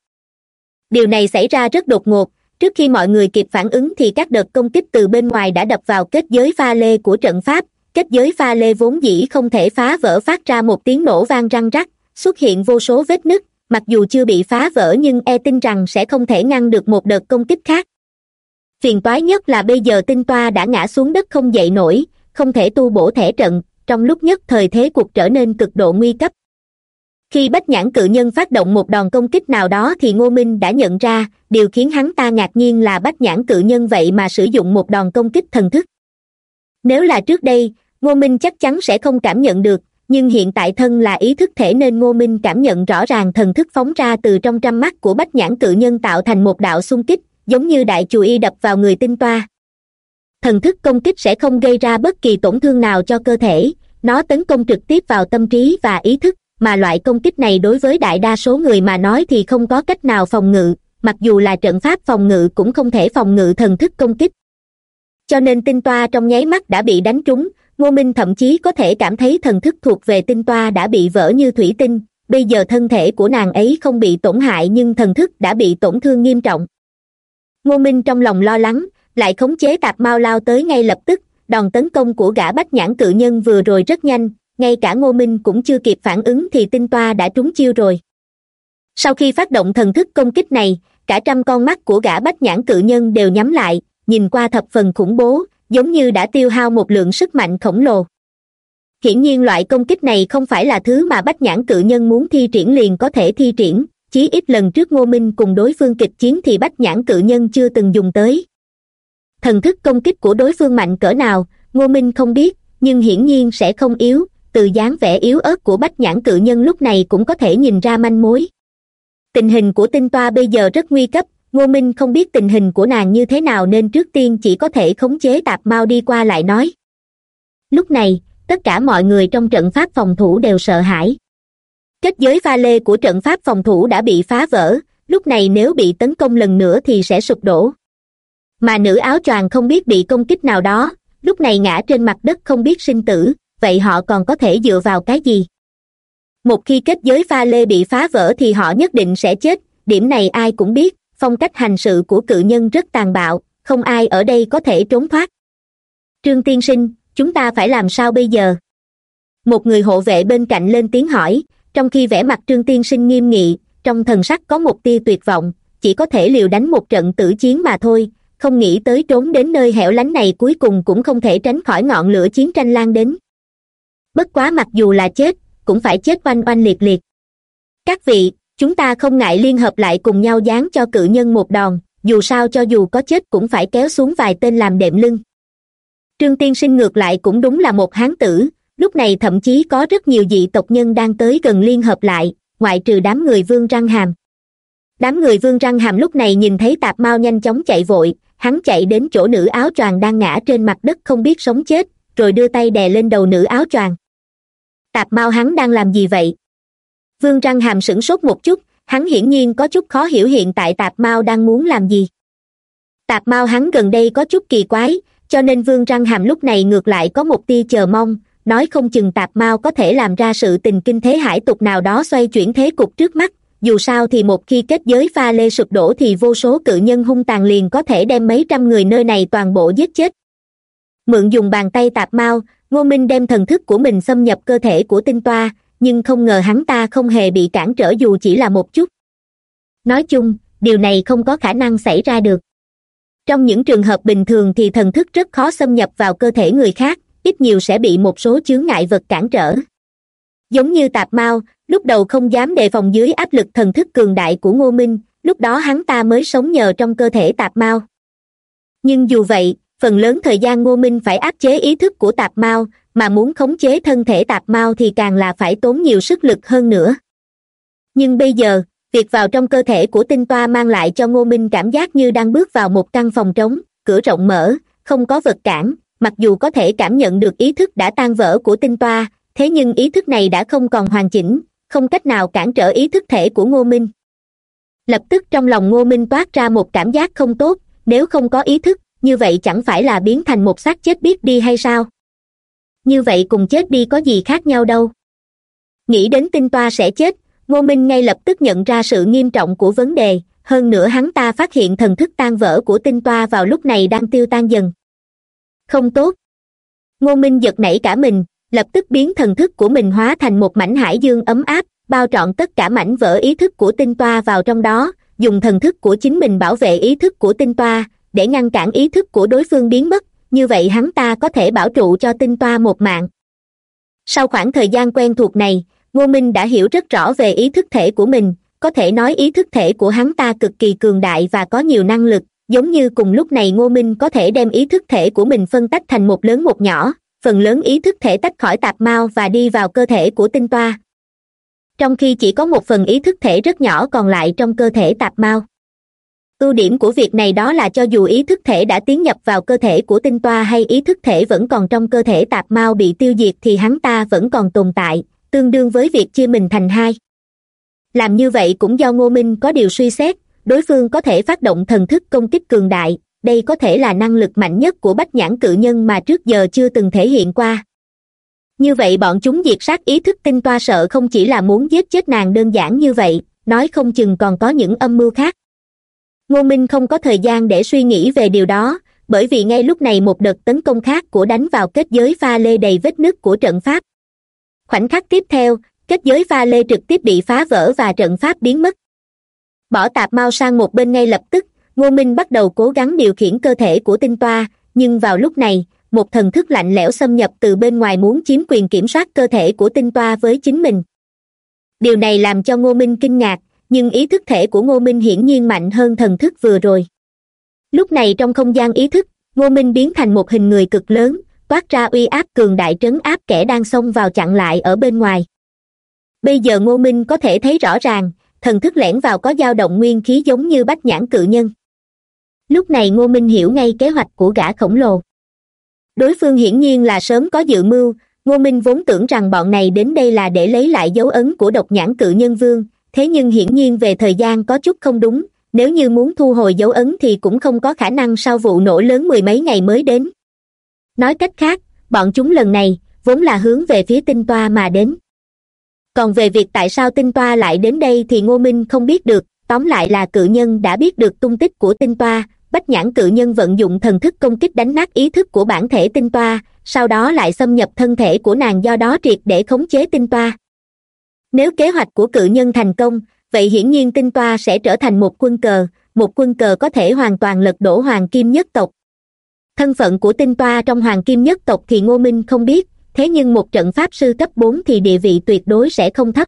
Điều này xảy ra rất đột ngột, trước khi mọi người kịp phản ứng thì các đợt công kích từ bên ngoài đã đập vào kết giới pha lê của trận pháp, kết giới pha lê vốn dĩ không thể phá vỡ phát ra một tiếng nổ vang răng rắc, xuất hiện vô số vết nứt, mặc dù chưa bị phá vỡ nhưng e tin rằng sẽ không thể ngăn được một đợt công kích khác. Phiền toái nhất là bây giờ tinh toa đã ngã xuống đất không dậy nổi, không thể tu bổ thể trận trong lúc nhất thời thế cuộc trở nên cực độ nguy cấp. Khi bách nhãn cự nhân phát động một đòn công kích nào đó thì ngô minh đã nhận ra, điều khiến hắn ta ngạc nhiên là bách nhãn cự nhân vậy mà sử dụng một đòn công kích thần thức. Nếu là trước đây, ngô minh chắc chắn sẽ không cảm nhận được, nhưng hiện tại thân là ý thức thể nên ngô minh cảm nhận rõ ràng thần thức phóng ra từ trong trăm mắt của bách nhãn cự nhân tạo thành một đạo xung kích, giống như đại chù y đập vào người tinh toa thần thức công kích sẽ không gây ra bất kỳ tổn thương nào cho cơ thể. Nó tấn công trực tiếp vào tâm trí và ý thức. Mà loại công kích này đối với đại đa số người mà nói thì không có cách nào phòng ngự. Mặc dù là trận pháp phòng ngự cũng không thể phòng ngự thần thức công kích. Cho nên tinh toa trong nháy mắt đã bị đánh trúng. Ngô minh thậm chí có thể cảm thấy thần thức thuộc về tinh toa đã bị vỡ như thủy tinh. Bây giờ thân thể của nàng ấy không bị tổn hại nhưng thần thức đã bị tổn thương nghiêm trọng. Ngô minh trong lòng lo lắng lại khống chế tạp mao lao tới ngay lập tức, đòn tấn công của gã bách nhãn cự nhân vừa rồi rất nhanh, ngay cả ngô minh cũng chưa kịp phản ứng thì tinh toa đã trúng chiêu rồi. Sau khi phát động thần thức công kích này, cả trăm con mắt của gã bách nhãn cự nhân đều nhắm lại, nhìn qua thập phần khủng bố, giống như đã tiêu hao một lượng sức mạnh khổng lồ. Hiển nhiên loại công kích này không phải là thứ mà bách nhãn cự nhân muốn thi triển liền có thể thi triển, chí ít lần trước ngô minh cùng đối phương kịch chiến thì bách nhãn cự nhân chưa từng dùng tới thần thức công kích của đối phương mạnh cỡ nào, ngô minh không biết, nhưng hiển nhiên sẽ không yếu, từ dáng vẻ yếu ớt của bách nhãn cự nhân lúc này cũng có thể nhìn ra manh mối. Tình hình của tinh toa bây giờ rất nguy cấp, ngô minh không biết tình hình của nàng như thế nào nên trước tiên chỉ có thể khống chế tạp mau đi qua lại nói. Lúc này, tất cả mọi người trong trận pháp phòng thủ đều sợ hãi. Kết giới pha lê của trận pháp phòng thủ đã bị phá vỡ, lúc này nếu bị tấn công lần nữa thì sẽ sụp đổ mà nữ áo choàng không biết bị công kích nào đó, lúc này ngã trên mặt đất không biết sinh tử, vậy họ còn có thể dựa vào cái gì? Một khi kết giới pha lê bị phá vỡ thì họ nhất định sẽ chết, điểm này ai cũng biết, phong cách hành sự của cự nhân rất tàn bạo, không ai ở đây có thể trốn thoát. Trương tiên sinh, chúng ta phải làm sao bây giờ? Một người hộ vệ bên cạnh lên tiếng hỏi, trong khi vẻ mặt trương tiên sinh nghiêm nghị, trong thần sắc có một tia tuyệt vọng, chỉ có thể liều đánh một trận tử chiến mà thôi không nghĩ tới trốn đến nơi hẻo lánh này cuối cùng cũng không thể tránh khỏi ngọn lửa chiến tranh lan đến. Bất quá mặc dù là chết, cũng phải chết oanh oanh liệt liệt. Các vị, chúng ta không ngại liên hợp lại cùng nhau dán cho cự nhân một đòn, dù sao cho dù có chết cũng phải kéo xuống vài tên làm đệm lưng. Trương tiên sinh ngược lại cũng đúng là một hán tử, lúc này thậm chí có rất nhiều dị tộc nhân đang tới gần liên hợp lại, ngoại trừ đám người vương răng hàm. Đám người vương răng hàm lúc này nhìn thấy tạp mao nhanh chóng chạy vội hắn chạy đến chỗ nữ áo choàng đang ngã trên mặt đất không biết sống chết, rồi đưa tay đè lên đầu nữ áo choàng. Tạp mao hắn đang làm gì vậy? Vương răng hàm sửng sốt một chút, hắn hiển nhiên có chút khó hiểu hiện tại tạp mao đang muốn làm gì. Tạp mao hắn gần đây có chút kỳ quái, cho nên vương răng hàm lúc này ngược lại có một tia chờ mong, nói không chừng tạp mao có thể làm ra sự tình kinh thế hải tục nào đó xoay chuyển thế cục trước mắt dù sao thì một khi kết giới pha lê sụp đổ thì vô số cự nhân hung tàn liền có thể đem mấy trăm người nơi này toàn bộ giết chết. Mượn dùng bàn tay tạp mao ngô minh đem thần thức của mình xâm nhập cơ thể của tinh toa, nhưng không ngờ hắn ta không hề bị cản trở dù chỉ là một chút. Nói chung, điều này không có khả năng xảy ra được. Trong những trường hợp bình thường thì thần thức rất khó xâm nhập vào cơ thể người khác, ít nhiều sẽ bị một số chướng ngại vật cản trở giống như tạp mao, lúc đầu không dám đề phòng dưới áp lực thần thức cường đại của ngô minh, lúc đó hắn ta mới sống nhờ trong cơ thể tạp mao. Nhưng dù vậy, phần lớn thời gian ngô minh phải áp chế ý thức của tạp mao, mà muốn khống chế thân thể tạp mao thì càng là phải tốn nhiều sức lực hơn nữa. Nhưng bây giờ, việc vào trong cơ thể của tinh toa mang lại cho ngô minh cảm giác như đang bước vào một căn phòng trống, cửa rộng mở, không có vật cản, mặc dù có thể cảm nhận được ý thức đã tan vỡ của tinh toa thế nhưng ý thức này đã không còn hoàn chỉnh, không cách nào cản trở ý thức thể của ngô minh. Lập tức trong lòng ngô minh toát ra một cảm giác không tốt, nếu không có ý thức, như vậy chẳng phải là biến thành một xác chết biết đi hay sao? Như vậy cùng chết đi có gì khác nhau đâu? Nghĩ đến tinh toa sẽ chết, ngô minh ngay lập tức nhận ra sự nghiêm trọng của vấn đề, hơn nữa hắn ta phát hiện thần thức tan vỡ của tinh toa vào lúc này đang tiêu tan dần. Không tốt. Ngô minh giật nảy cả mình lập tức biến thần thức của mình hóa thành một mảnh hải dương ấm áp, bao trọn tất cả mảnh vỡ ý thức của tinh toa vào trong đó, dùng thần thức của chính mình bảo vệ ý thức của tinh toa, để ngăn cản ý thức của đối phương biến mất, như vậy hắn ta có thể bảo trụ cho tinh toa một mạng. Sau khoảng thời gian quen thuộc này, ngô minh đã hiểu rất rõ về ý thức thể của mình, có thể nói ý thức thể của hắn ta cực kỳ cường đại và có nhiều năng lực, giống như cùng lúc này ngô minh có thể đem ý thức thể của mình phân tách thành một lớn một nhỏ phần lớn ý thức thể tách khỏi tạp mao và đi vào cơ thể của tinh toa. Trong khi chỉ có một phần ý thức thể rất nhỏ còn lại trong cơ thể tạp mao ưu điểm của việc này đó là cho dù ý thức thể đã tiến nhập vào cơ thể của tinh toa hay ý thức thể vẫn còn trong cơ thể tạp mao bị tiêu diệt thì hắn ta vẫn còn tồn tại, tương đương với việc chia mình thành hai. Làm như vậy cũng do ngô minh có điều suy xét, đối phương có thể phát động thần thức công kích cường đại đây có thể là năng lực mạnh nhất của bách nhãn cự nhân mà trước giờ chưa từng thể hiện qua. Như vậy bọn chúng diệt sát ý thức tinh toa sợ không chỉ là muốn giết chết nàng đơn giản như vậy, nói không chừng còn có những âm mưu khác. Ngô minh không có thời gian để suy nghĩ về điều đó, bởi vì ngay lúc này một đợt tấn công khác của đánh vào kết giới pha lê đầy vết nứt của trận pháp. Khoảnh khắc tiếp theo, kết giới pha lê trực tiếp bị phá vỡ và trận pháp biến mất. Bỏ tạp mau sang một bên ngay lập tức ngô minh bắt đầu cố gắng điều khiển cơ thể của tinh toa, nhưng vào lúc này, một thần thức lạnh lẽo xâm nhập từ bên ngoài muốn chiếm quyền kiểm soát cơ thể của tinh toa với chính mình. Điều này làm cho ngô minh kinh ngạc, nhưng ý thức thể của ngô minh hiển nhiên mạnh hơn thần thức vừa rồi. Lúc này trong không gian ý thức, ngô minh biến thành một hình người cực lớn, toát ra uy áp cường đại trấn áp kẻ đang xông vào chặn lại ở bên ngoài. Bây giờ ngô minh có thể thấy rõ ràng, thần thức lẻn vào có dao động nguyên khí giống như bách nhãn cự nhân lúc này ngô minh hiểu ngay kế hoạch của gã khổng lồ. Đối phương hiển nhiên là sớm có dự mưu, ngô minh vốn tưởng rằng bọn này đến đây là để lấy lại dấu ấn của độc nhãn cự nhân vương, thế nhưng hiển nhiên về thời gian có chút không đúng, nếu như muốn thu hồi dấu ấn thì cũng không có khả năng sau vụ nổ lớn mười mấy ngày mới đến. Nói cách khác, bọn chúng lần này, vốn là hướng về phía tinh toa mà đến. Còn về việc tại sao tinh toa lại đến đây thì ngô minh không biết được, tóm lại là cự nhân đã biết được tung tích của tinh toa bách nhãn cự nhân vận dụng thần thức công kích đánh nát ý thức của bản thể tinh toa, sau đó lại xâm nhập thân thể của nàng do đó triệt để khống chế tinh toa. Nếu kế hoạch của cự nhân thành công, vậy hiển nhiên tinh toa sẽ trở thành một quân cờ, một quân cờ có thể hoàn toàn lật đổ hoàng kim nhất tộc. Thân phận của tinh toa trong hoàng kim nhất tộc thì ngô minh không biết, thế nhưng một trận pháp sư cấp bốn thì địa vị tuyệt đối sẽ không thấp.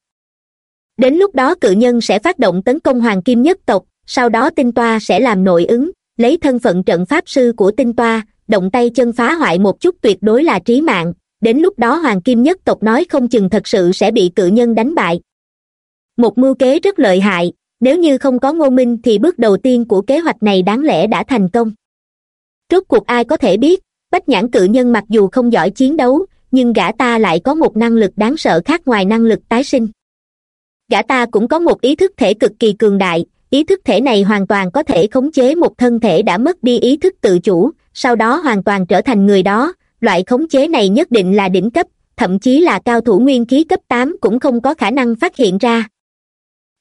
Đến lúc đó cự nhân sẽ phát động tấn công hoàng kim nhất tộc, sau đó tinh toa sẽ làm nội ứng lấy thân phận trận pháp sư của tinh toa, động tay chân phá hoại một chút tuyệt đối là trí mạng. Đến lúc đó hoàng kim nhất tộc nói không chừng thật sự sẽ bị cự nhân đánh bại. Một mưu kế rất lợi hại, nếu như không có ngô minh thì bước đầu tiên của kế hoạch này đáng lẽ đã thành công. Rốt cuộc ai có thể biết, bách nhãn cự nhân mặc dù không giỏi chiến đấu, nhưng gã ta lại có một năng lực đáng sợ khác ngoài năng lực tái sinh. Gã ta cũng có một ý thức thể cực kỳ cường đại ý thức thể này hoàn toàn có thể khống chế một thân thể đã mất đi ý thức tự chủ, sau đó hoàn toàn trở thành người đó. Loại khống chế này nhất định là đỉnh cấp, thậm chí là cao thủ nguyên khí cấp tám cũng không có khả năng phát hiện ra.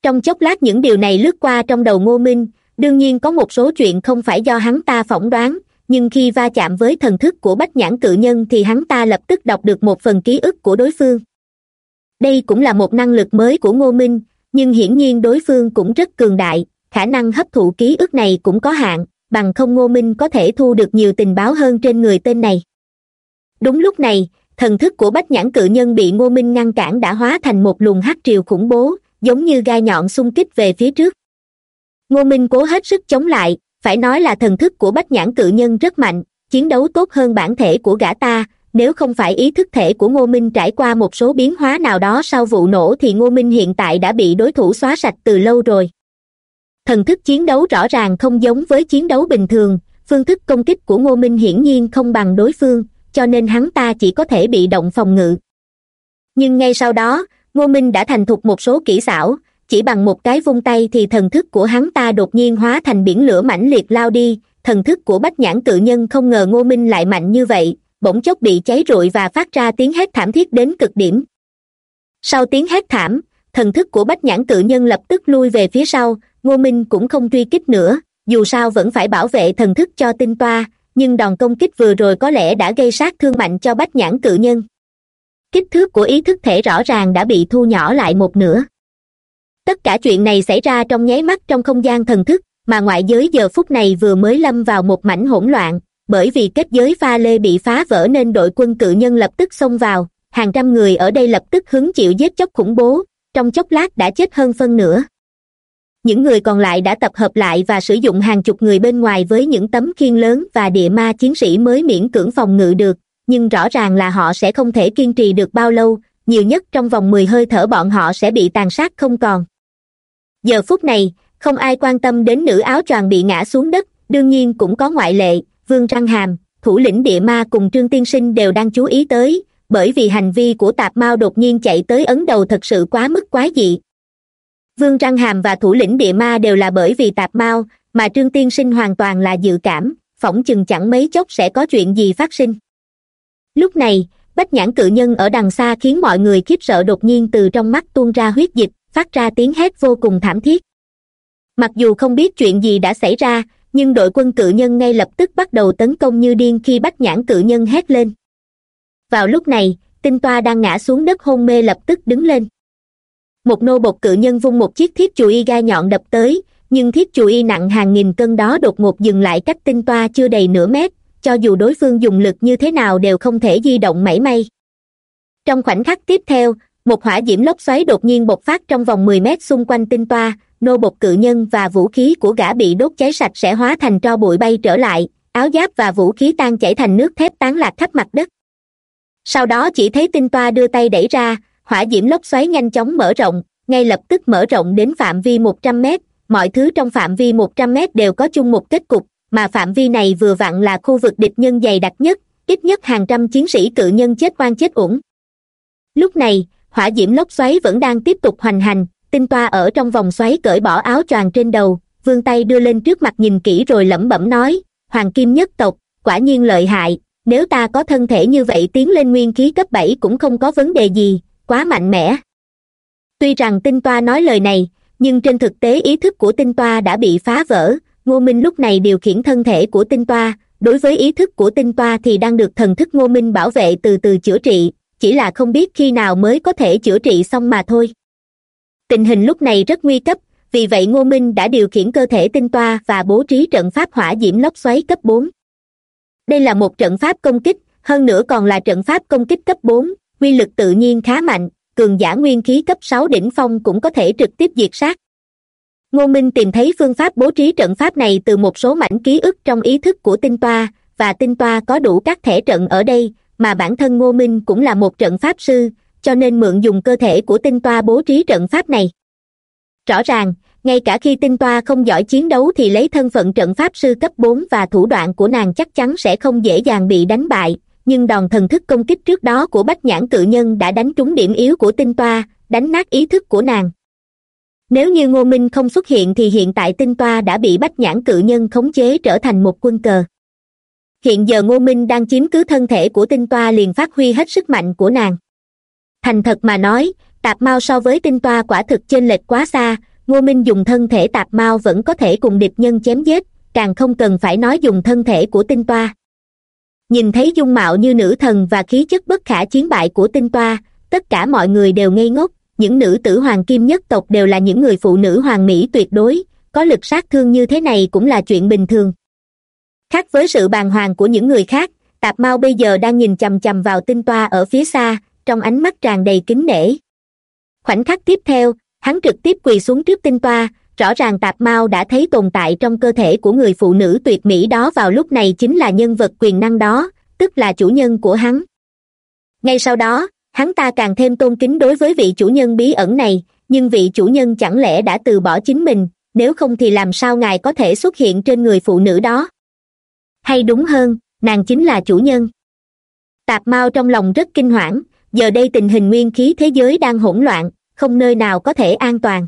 Trong chốc lát những điều này lướt qua trong đầu ngô minh, đương nhiên có một số chuyện không phải do hắn ta phỏng đoán, nhưng khi va chạm với thần thức của bách nhãn cự nhân thì hắn ta lập tức đọc được một phần ký ức của đối phương. Đây cũng là một năng lực mới của ngô minh nhưng hiển nhiên đối phương cũng rất cường đại, khả năng hấp thụ ký ức này cũng có hạn, bằng không ngô minh có thể thu được nhiều tình báo hơn trên người tên này. Đúng lúc này, thần thức của bách nhãn cự nhân bị ngô minh ngăn cản đã hóa thành một luồng hát triều khủng bố, giống như gai nhọn xung kích về phía trước. Ngô minh cố hết sức chống lại, phải nói là thần thức của bách nhãn cự nhân rất mạnh, chiến đấu tốt hơn bản thể của gã ta nếu không phải ý thức thể của ngô minh trải qua một số biến hóa nào đó sau vụ nổ thì ngô minh hiện tại đã bị đối thủ xóa sạch từ lâu rồi. Thần thức chiến đấu rõ ràng không giống với chiến đấu bình thường, phương thức công kích của ngô minh hiển nhiên không bằng đối phương, cho nên hắn ta chỉ có thể bị động phòng ngự. Nhưng ngay sau đó, ngô minh đã thành thục một số kỹ xảo, chỉ bằng một cái vung tay thì thần thức của hắn ta đột nhiên hóa thành biển lửa mãnh liệt lao đi, thần thức của bách nhãn cự nhân không ngờ ngô minh lại mạnh như vậy bỗng chốc bị cháy rụi và phát ra tiếng hét thảm thiết đến cực điểm. Sau tiếng hét thảm, thần thức của bách nhãn cự nhân lập tức lui về phía sau, ngô minh cũng không truy kích nữa, dù sao vẫn phải bảo vệ thần thức cho tinh toa, nhưng đòn công kích vừa rồi có lẽ đã gây sát thương mạnh cho bách nhãn cự nhân. Kích thước của ý thức thể rõ ràng đã bị thu nhỏ lại một nửa. Tất cả chuyện này xảy ra trong nháy mắt trong không gian thần thức, mà ngoại giới giờ phút này vừa mới lâm vào một mảnh hỗn loạn bởi vì kết giới pha lê bị phá vỡ nên đội quân cự nhân lập tức xông vào. Hàng trăm người ở đây lập tức hứng chịu giết chóc khủng bố, trong chốc lát đã chết hơn phân nửa. Những người còn lại đã tập hợp lại và sử dụng hàng chục người bên ngoài với những tấm khiên lớn và địa ma chiến sĩ mới miễn cưỡng phòng ngự được, nhưng rõ ràng là họ sẽ không thể kiên trì được bao lâu, nhiều nhất trong vòng mười hơi thở bọn họ sẽ bị tàn sát không còn. Giờ phút này, không ai quan tâm đến nữ áo choàng bị ngã xuống đất, đương nhiên cũng có ngoại lệ vương răng hàm, thủ lĩnh địa ma cùng trương tiên sinh đều đang chú ý tới, bởi vì hành vi của tạp mao đột nhiên chạy tới ấn đầu thật sự quá mức quá dị. Vương răng hàm và thủ lĩnh địa ma đều là bởi vì tạp mao, mà trương tiên sinh hoàn toàn là dự cảm, phỏng chừng chẳng mấy chốc sẽ có chuyện gì phát sinh. Lúc này, bách nhãn cự nhân ở đằng xa khiến mọi người khiếp sợ đột nhiên từ trong mắt tuôn ra huyết dịch, phát ra tiếng hét vô cùng thảm thiết. Mặc dù không biết chuyện gì đã xảy ra nhưng đội quân cự nhân ngay lập tức bắt đầu tấn công như điên khi bách nhãn cự nhân hét lên. Vào lúc này, tinh toa đang ngã xuống đất hôn mê lập tức đứng lên. Một nô bột cự nhân vung một chiếc thiết chù y gai nhọn đập tới, nhưng thiết chù y nặng hàng nghìn cân đó đột ngột dừng lại cách tinh toa chưa đầy nửa mét, cho dù đối phương dùng lực như thế nào đều không thể di động mảy may. Trong khoảnh khắc tiếp theo, một hỏa diễm lốc xoáy đột nhiên bộc phát trong vòng mười mét xung quanh tinh toa nô bột cự nhân và vũ khí của gã bị đốt cháy sạch sẽ hóa thành tro bụi bay trở lại, áo giáp và vũ khí tan chảy thành nước thép tán lạc khắp mặt đất. Sau đó chỉ thấy tinh toa đưa tay đẩy ra, hỏa diễm lốc xoáy nhanh chóng mở rộng, ngay lập tức mở rộng đến phạm vi một trăm mét, mọi thứ trong phạm vi một trăm mét đều có chung một kết cục, mà phạm vi này vừa vặn là khu vực địch nhân dày đặc nhất, ít nhất hàng trăm chiến sĩ cự nhân chết oan chết uổng. Lúc này, hỏa diễm lốc xoáy vẫn đang tiếp tục hoành hành tinh toa ở trong vòng xoáy cởi bỏ áo choàng trên đầu vươn tay đưa lên trước mặt nhìn kỹ rồi lẩm bẩm nói, hoàng kim nhất tộc, quả nhiên lợi hại, nếu ta có thân thể như vậy tiến lên nguyên khí cấp bảy cũng không có vấn đề gì, quá mạnh mẽ. Tuy rằng tinh toa nói lời này, nhưng trên thực tế ý thức của tinh toa đã bị phá vỡ, ngô minh lúc này điều khiển thân thể của tinh toa, đối với ý thức của tinh toa thì đang được thần thức ngô minh bảo vệ từ từ chữa trị, chỉ là không biết khi nào mới có thể chữa trị xong mà thôi tình hình lúc này rất nguy cấp, vì vậy ngô minh đã điều khiển cơ thể tinh toa và bố trí trận pháp hỏa diễm lốc xoáy cấp bốn. Đây là một trận pháp công kích, hơn nữa còn là trận pháp công kích cấp bốn, quy lực tự nhiên khá mạnh, cường giả nguyên khí cấp sáu đỉnh phong cũng có thể trực tiếp diệt sát. Ngô minh tìm thấy phương pháp bố trí trận pháp này từ một số mảnh ký ức trong ý thức của tinh toa, và tinh toa có đủ các thể trận ở đây, mà bản thân ngô minh cũng là một trận pháp sư cho nên mượn dùng cơ thể của tinh toa bố trí trận pháp này. Rõ ràng, ngay cả khi tinh toa không giỏi chiến đấu thì lấy thân phận trận pháp sư cấp bốn và thủ đoạn của nàng chắc chắn sẽ không dễ dàng bị đánh bại, nhưng đòn thần thức công kích trước đó của bách nhãn cự nhân đã đánh trúng điểm yếu của tinh toa, đánh nát ý thức của nàng. Nếu như ngô minh không xuất hiện thì hiện tại tinh toa đã bị bách nhãn cự nhân khống chế trở thành một quân cờ. Hiện giờ ngô minh đang chiếm cứ thân thể của tinh toa liền phát huy hết sức mạnh của nàng thành thật mà nói, tạp mao so với tinh toa quả thực chênh lệch quá xa, ngô minh dùng thân thể tạp mao vẫn có thể cùng địch nhân chém giết, càng không cần phải nói dùng thân thể của tinh toa. Nhìn thấy dung mạo như nữ thần và khí chất bất khả chiến bại của tinh toa, tất cả mọi người đều ngây ngốc, những nữ tử hoàng kim nhất tộc đều là những người phụ nữ hoàng mỹ tuyệt đối, có lực sát thương như thế này cũng là chuyện bình thường. Khác với sự bàng hoàng của những người khác, tạp mao bây giờ đang nhìn chằm chằm vào tinh toa ở phía xa trong ánh mắt tràn đầy kính nể. Khoảnh khắc tiếp theo, hắn trực tiếp quỳ xuống trước tinh toa, rõ ràng tạp mao đã thấy tồn tại trong cơ thể của người phụ nữ tuyệt mỹ đó vào lúc này chính là nhân vật quyền năng đó, tức là chủ nhân của hắn. Ngay sau đó, hắn ta càng thêm tôn kính đối với vị chủ nhân bí ẩn này, nhưng vị chủ nhân chẳng lẽ đã từ bỏ chính mình, nếu không thì làm sao ngài có thể xuất hiện trên người phụ nữ đó? Hay đúng hơn, nàng chính là chủ nhân. Tạp mao trong lòng rất kinh hoảng giờ đây tình hình nguyên khí thế giới đang hỗn loạn, không nơi nào có thể an toàn.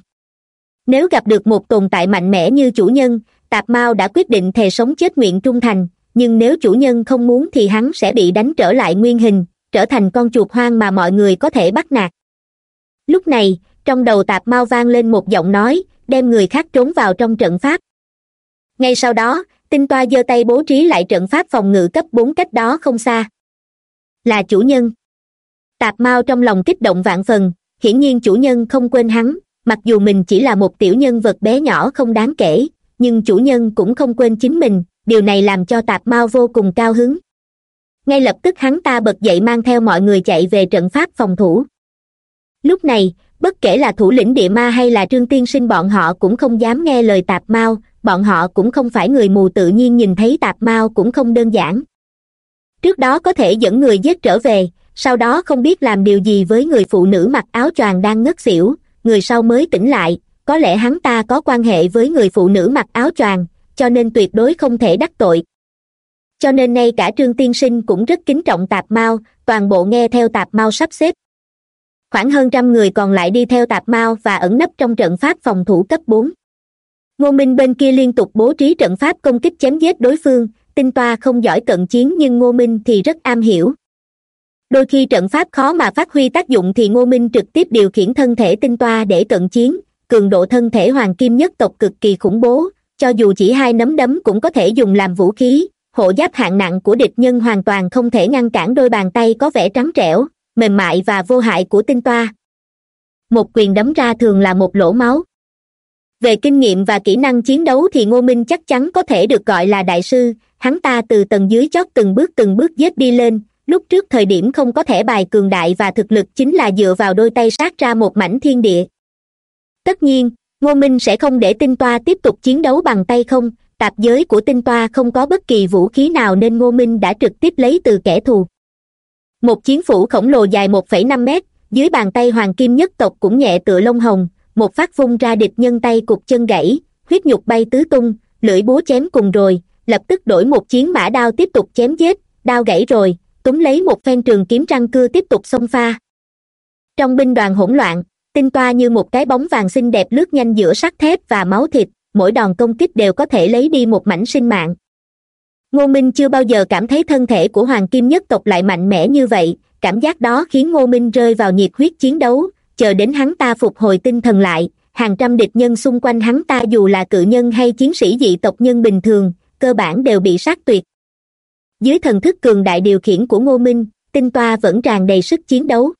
Nếu gặp được một tồn tại mạnh mẽ như chủ nhân, tạp mao đã quyết định thề sống chết nguyện trung thành, nhưng nếu chủ nhân không muốn thì hắn sẽ bị đánh trở lại nguyên hình, trở thành con chuột hoang mà mọi người có thể bắt nạt. Lúc này, trong đầu tạp mao vang lên một giọng nói, đem người khác trốn vào trong trận pháp. Ngay sau đó, tinh toa giơ tay bố trí lại trận pháp phòng ngự cấp bốn cách đó không xa. Là chủ nhân tạp mao trong lòng kích động vạn phần, hiển nhiên chủ nhân không quên hắn, mặc dù mình chỉ là một tiểu nhân vật bé nhỏ không đáng kể, nhưng chủ nhân cũng không quên chính mình, điều này làm cho tạp mao vô cùng cao hứng. Ngay lập tức hắn ta bật dậy mang theo mọi người chạy về trận pháp phòng thủ. Lúc này, bất kể là thủ lĩnh địa ma hay là trương tiên sinh bọn họ cũng không dám nghe lời tạp mao, bọn họ cũng không phải người mù tự nhiên nhìn thấy tạp mao cũng không đơn giản. Trước đó có thể dẫn người giết trở về sau đó không biết làm điều gì với người phụ nữ mặc áo choàng đang ngất xỉu. Người sau mới tỉnh lại, có lẽ hắn ta có quan hệ với người phụ nữ mặc áo choàng, cho nên tuyệt đối không thể đắc tội. Cho nên ngay cả trương tiên sinh cũng rất kính trọng tạp mao, toàn bộ nghe theo tạp mao sắp xếp. Khoảng hơn trăm người còn lại đi theo tạp mao và ẩn nấp trong trận pháp phòng thủ cấp bốn. Ngô minh bên kia liên tục bố trí trận pháp công kích chém giết đối phương, tinh toa không giỏi cận chiến nhưng ngô minh thì rất am hiểu đôi khi trận pháp khó mà phát huy tác dụng thì ngô minh trực tiếp điều khiển thân thể tinh toa để cận chiến, cường độ thân thể hoàng kim nhất tộc cực kỳ khủng bố, cho dù chỉ hai nấm đấm cũng có thể dùng làm vũ khí, hộ giáp hạng nặng của địch nhân hoàn toàn không thể ngăn cản đôi bàn tay có vẻ trắng trẻo, mềm mại và vô hại của tinh toa. Một quyền đấm ra thường là một lỗ máu. Về kinh nghiệm và kỹ năng chiến đấu thì ngô minh chắc chắn có thể được gọi là đại sư, hắn ta từ tầng dưới chót từng bước từng bước dết đi lên lúc trước thời điểm không có thẻ bài cường đại và thực lực chính là dựa vào đôi tay sát ra một mảnh thiên địa. Tất nhiên, ngô minh sẽ không để tinh toa tiếp tục chiến đấu bằng tay không, tạp giới của tinh toa không có bất kỳ vũ khí nào nên ngô minh đã trực tiếp lấy từ kẻ thù. Một chiến phủ khổng lồ dài một phẩy năm mét, dưới bàn tay hoàng kim nhất tộc cũng nhẹ tựa lông hồng, một phát vung ra địch nhân tay cục chân gãy, huyết nhục bay tứ tung, lưỡi búa chém cùng rồi, lập tức đổi một chiến mã đao tiếp tục chém giết, đao gãy rồi túm lấy một phen trường kiếm răng cưa tiếp tục xông pha. Trong binh đoàn hỗn loạn, tinh toa như một cái bóng vàng xinh đẹp lướt nhanh giữa sắt thép và máu thịt, mỗi đòn công kích đều có thể lấy đi một mảnh sinh mạng. Ngô minh chưa bao giờ cảm thấy thân thể của hoàng kim nhất tộc lại mạnh mẽ như vậy, cảm giác đó khiến ngô minh rơi vào nhiệt huyết chiến đấu, chờ đến hắn ta phục hồi tinh thần lại, hàng trăm địch nhân xung quanh hắn ta dù là cự nhân hay chiến sĩ dị tộc nhân bình thường, cơ bản đều bị sát tuyệt dưới thần thức cường đại điều khiển của ngô minh, tinh toa vẫn tràn đầy sức chiến đấu.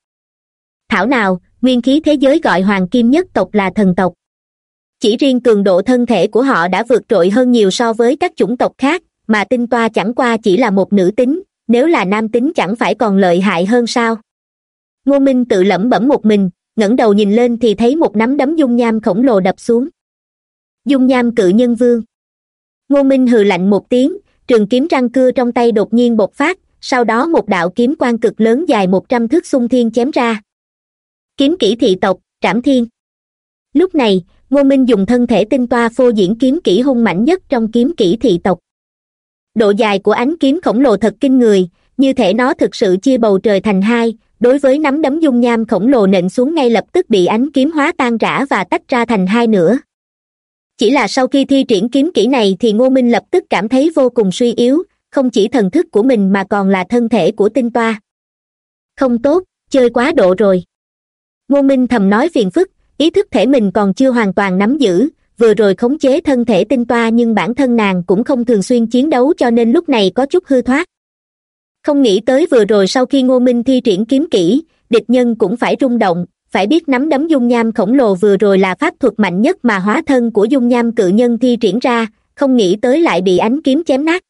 Thảo nào, nguyên khí thế giới gọi hoàng kim nhất tộc là thần tộc. Chỉ riêng cường độ thân thể của họ đã vượt trội hơn nhiều so với các chủng tộc khác, mà tinh toa chẳng qua chỉ là một nữ tính, nếu là nam tính chẳng phải còn lợi hại hơn sao? Ngô minh tự lẩm bẩm một mình, ngẩng đầu nhìn lên thì thấy một nắm đấm dung nham khổng lồ đập xuống. Dung nham cự nhân vương. Ngô minh hừ lạnh một tiếng trường kiếm răng cưa trong tay đột nhiên bộc phát, sau đó một đạo kiếm quan cực lớn dài một trăm thước xung thiên chém ra. Kiếm kỹ thị tộc, trảm thiên. Lúc này, ngô minh dùng thân thể tinh toa phô diễn kiếm kỹ hung mạnh nhất trong kiếm kỹ thị tộc. Độ dài của ánh kiếm khổng lồ thật kinh người, như thể nó thực sự chia bầu trời thành hai, đối với nắm đấm dung nham khổng lồ nện xuống ngay lập tức bị ánh kiếm hóa tan rã và tách ra thành hai nửa chỉ là sau khi thi triển kiếm kỹ này thì ngô minh lập tức cảm thấy vô cùng suy yếu, không chỉ thần thức của mình mà còn là thân thể của tinh toa. Không tốt, chơi quá độ rồi. Ngô minh thầm nói phiền phức, ý thức thể mình còn chưa hoàn toàn nắm giữ, vừa rồi khống chế thân thể tinh toa nhưng bản thân nàng cũng không thường xuyên chiến đấu cho nên lúc này có chút hư thoát. Không nghĩ tới vừa rồi sau khi ngô minh thi triển kiếm kỹ, địch nhân cũng phải rung động phải biết nắm đấm dung nham khổng lồ vừa rồi là pháp thuật mạnh nhất mà hóa thân của dung nham cự nhân thi triển ra, không nghĩ tới lại bị ánh kiếm chém nát.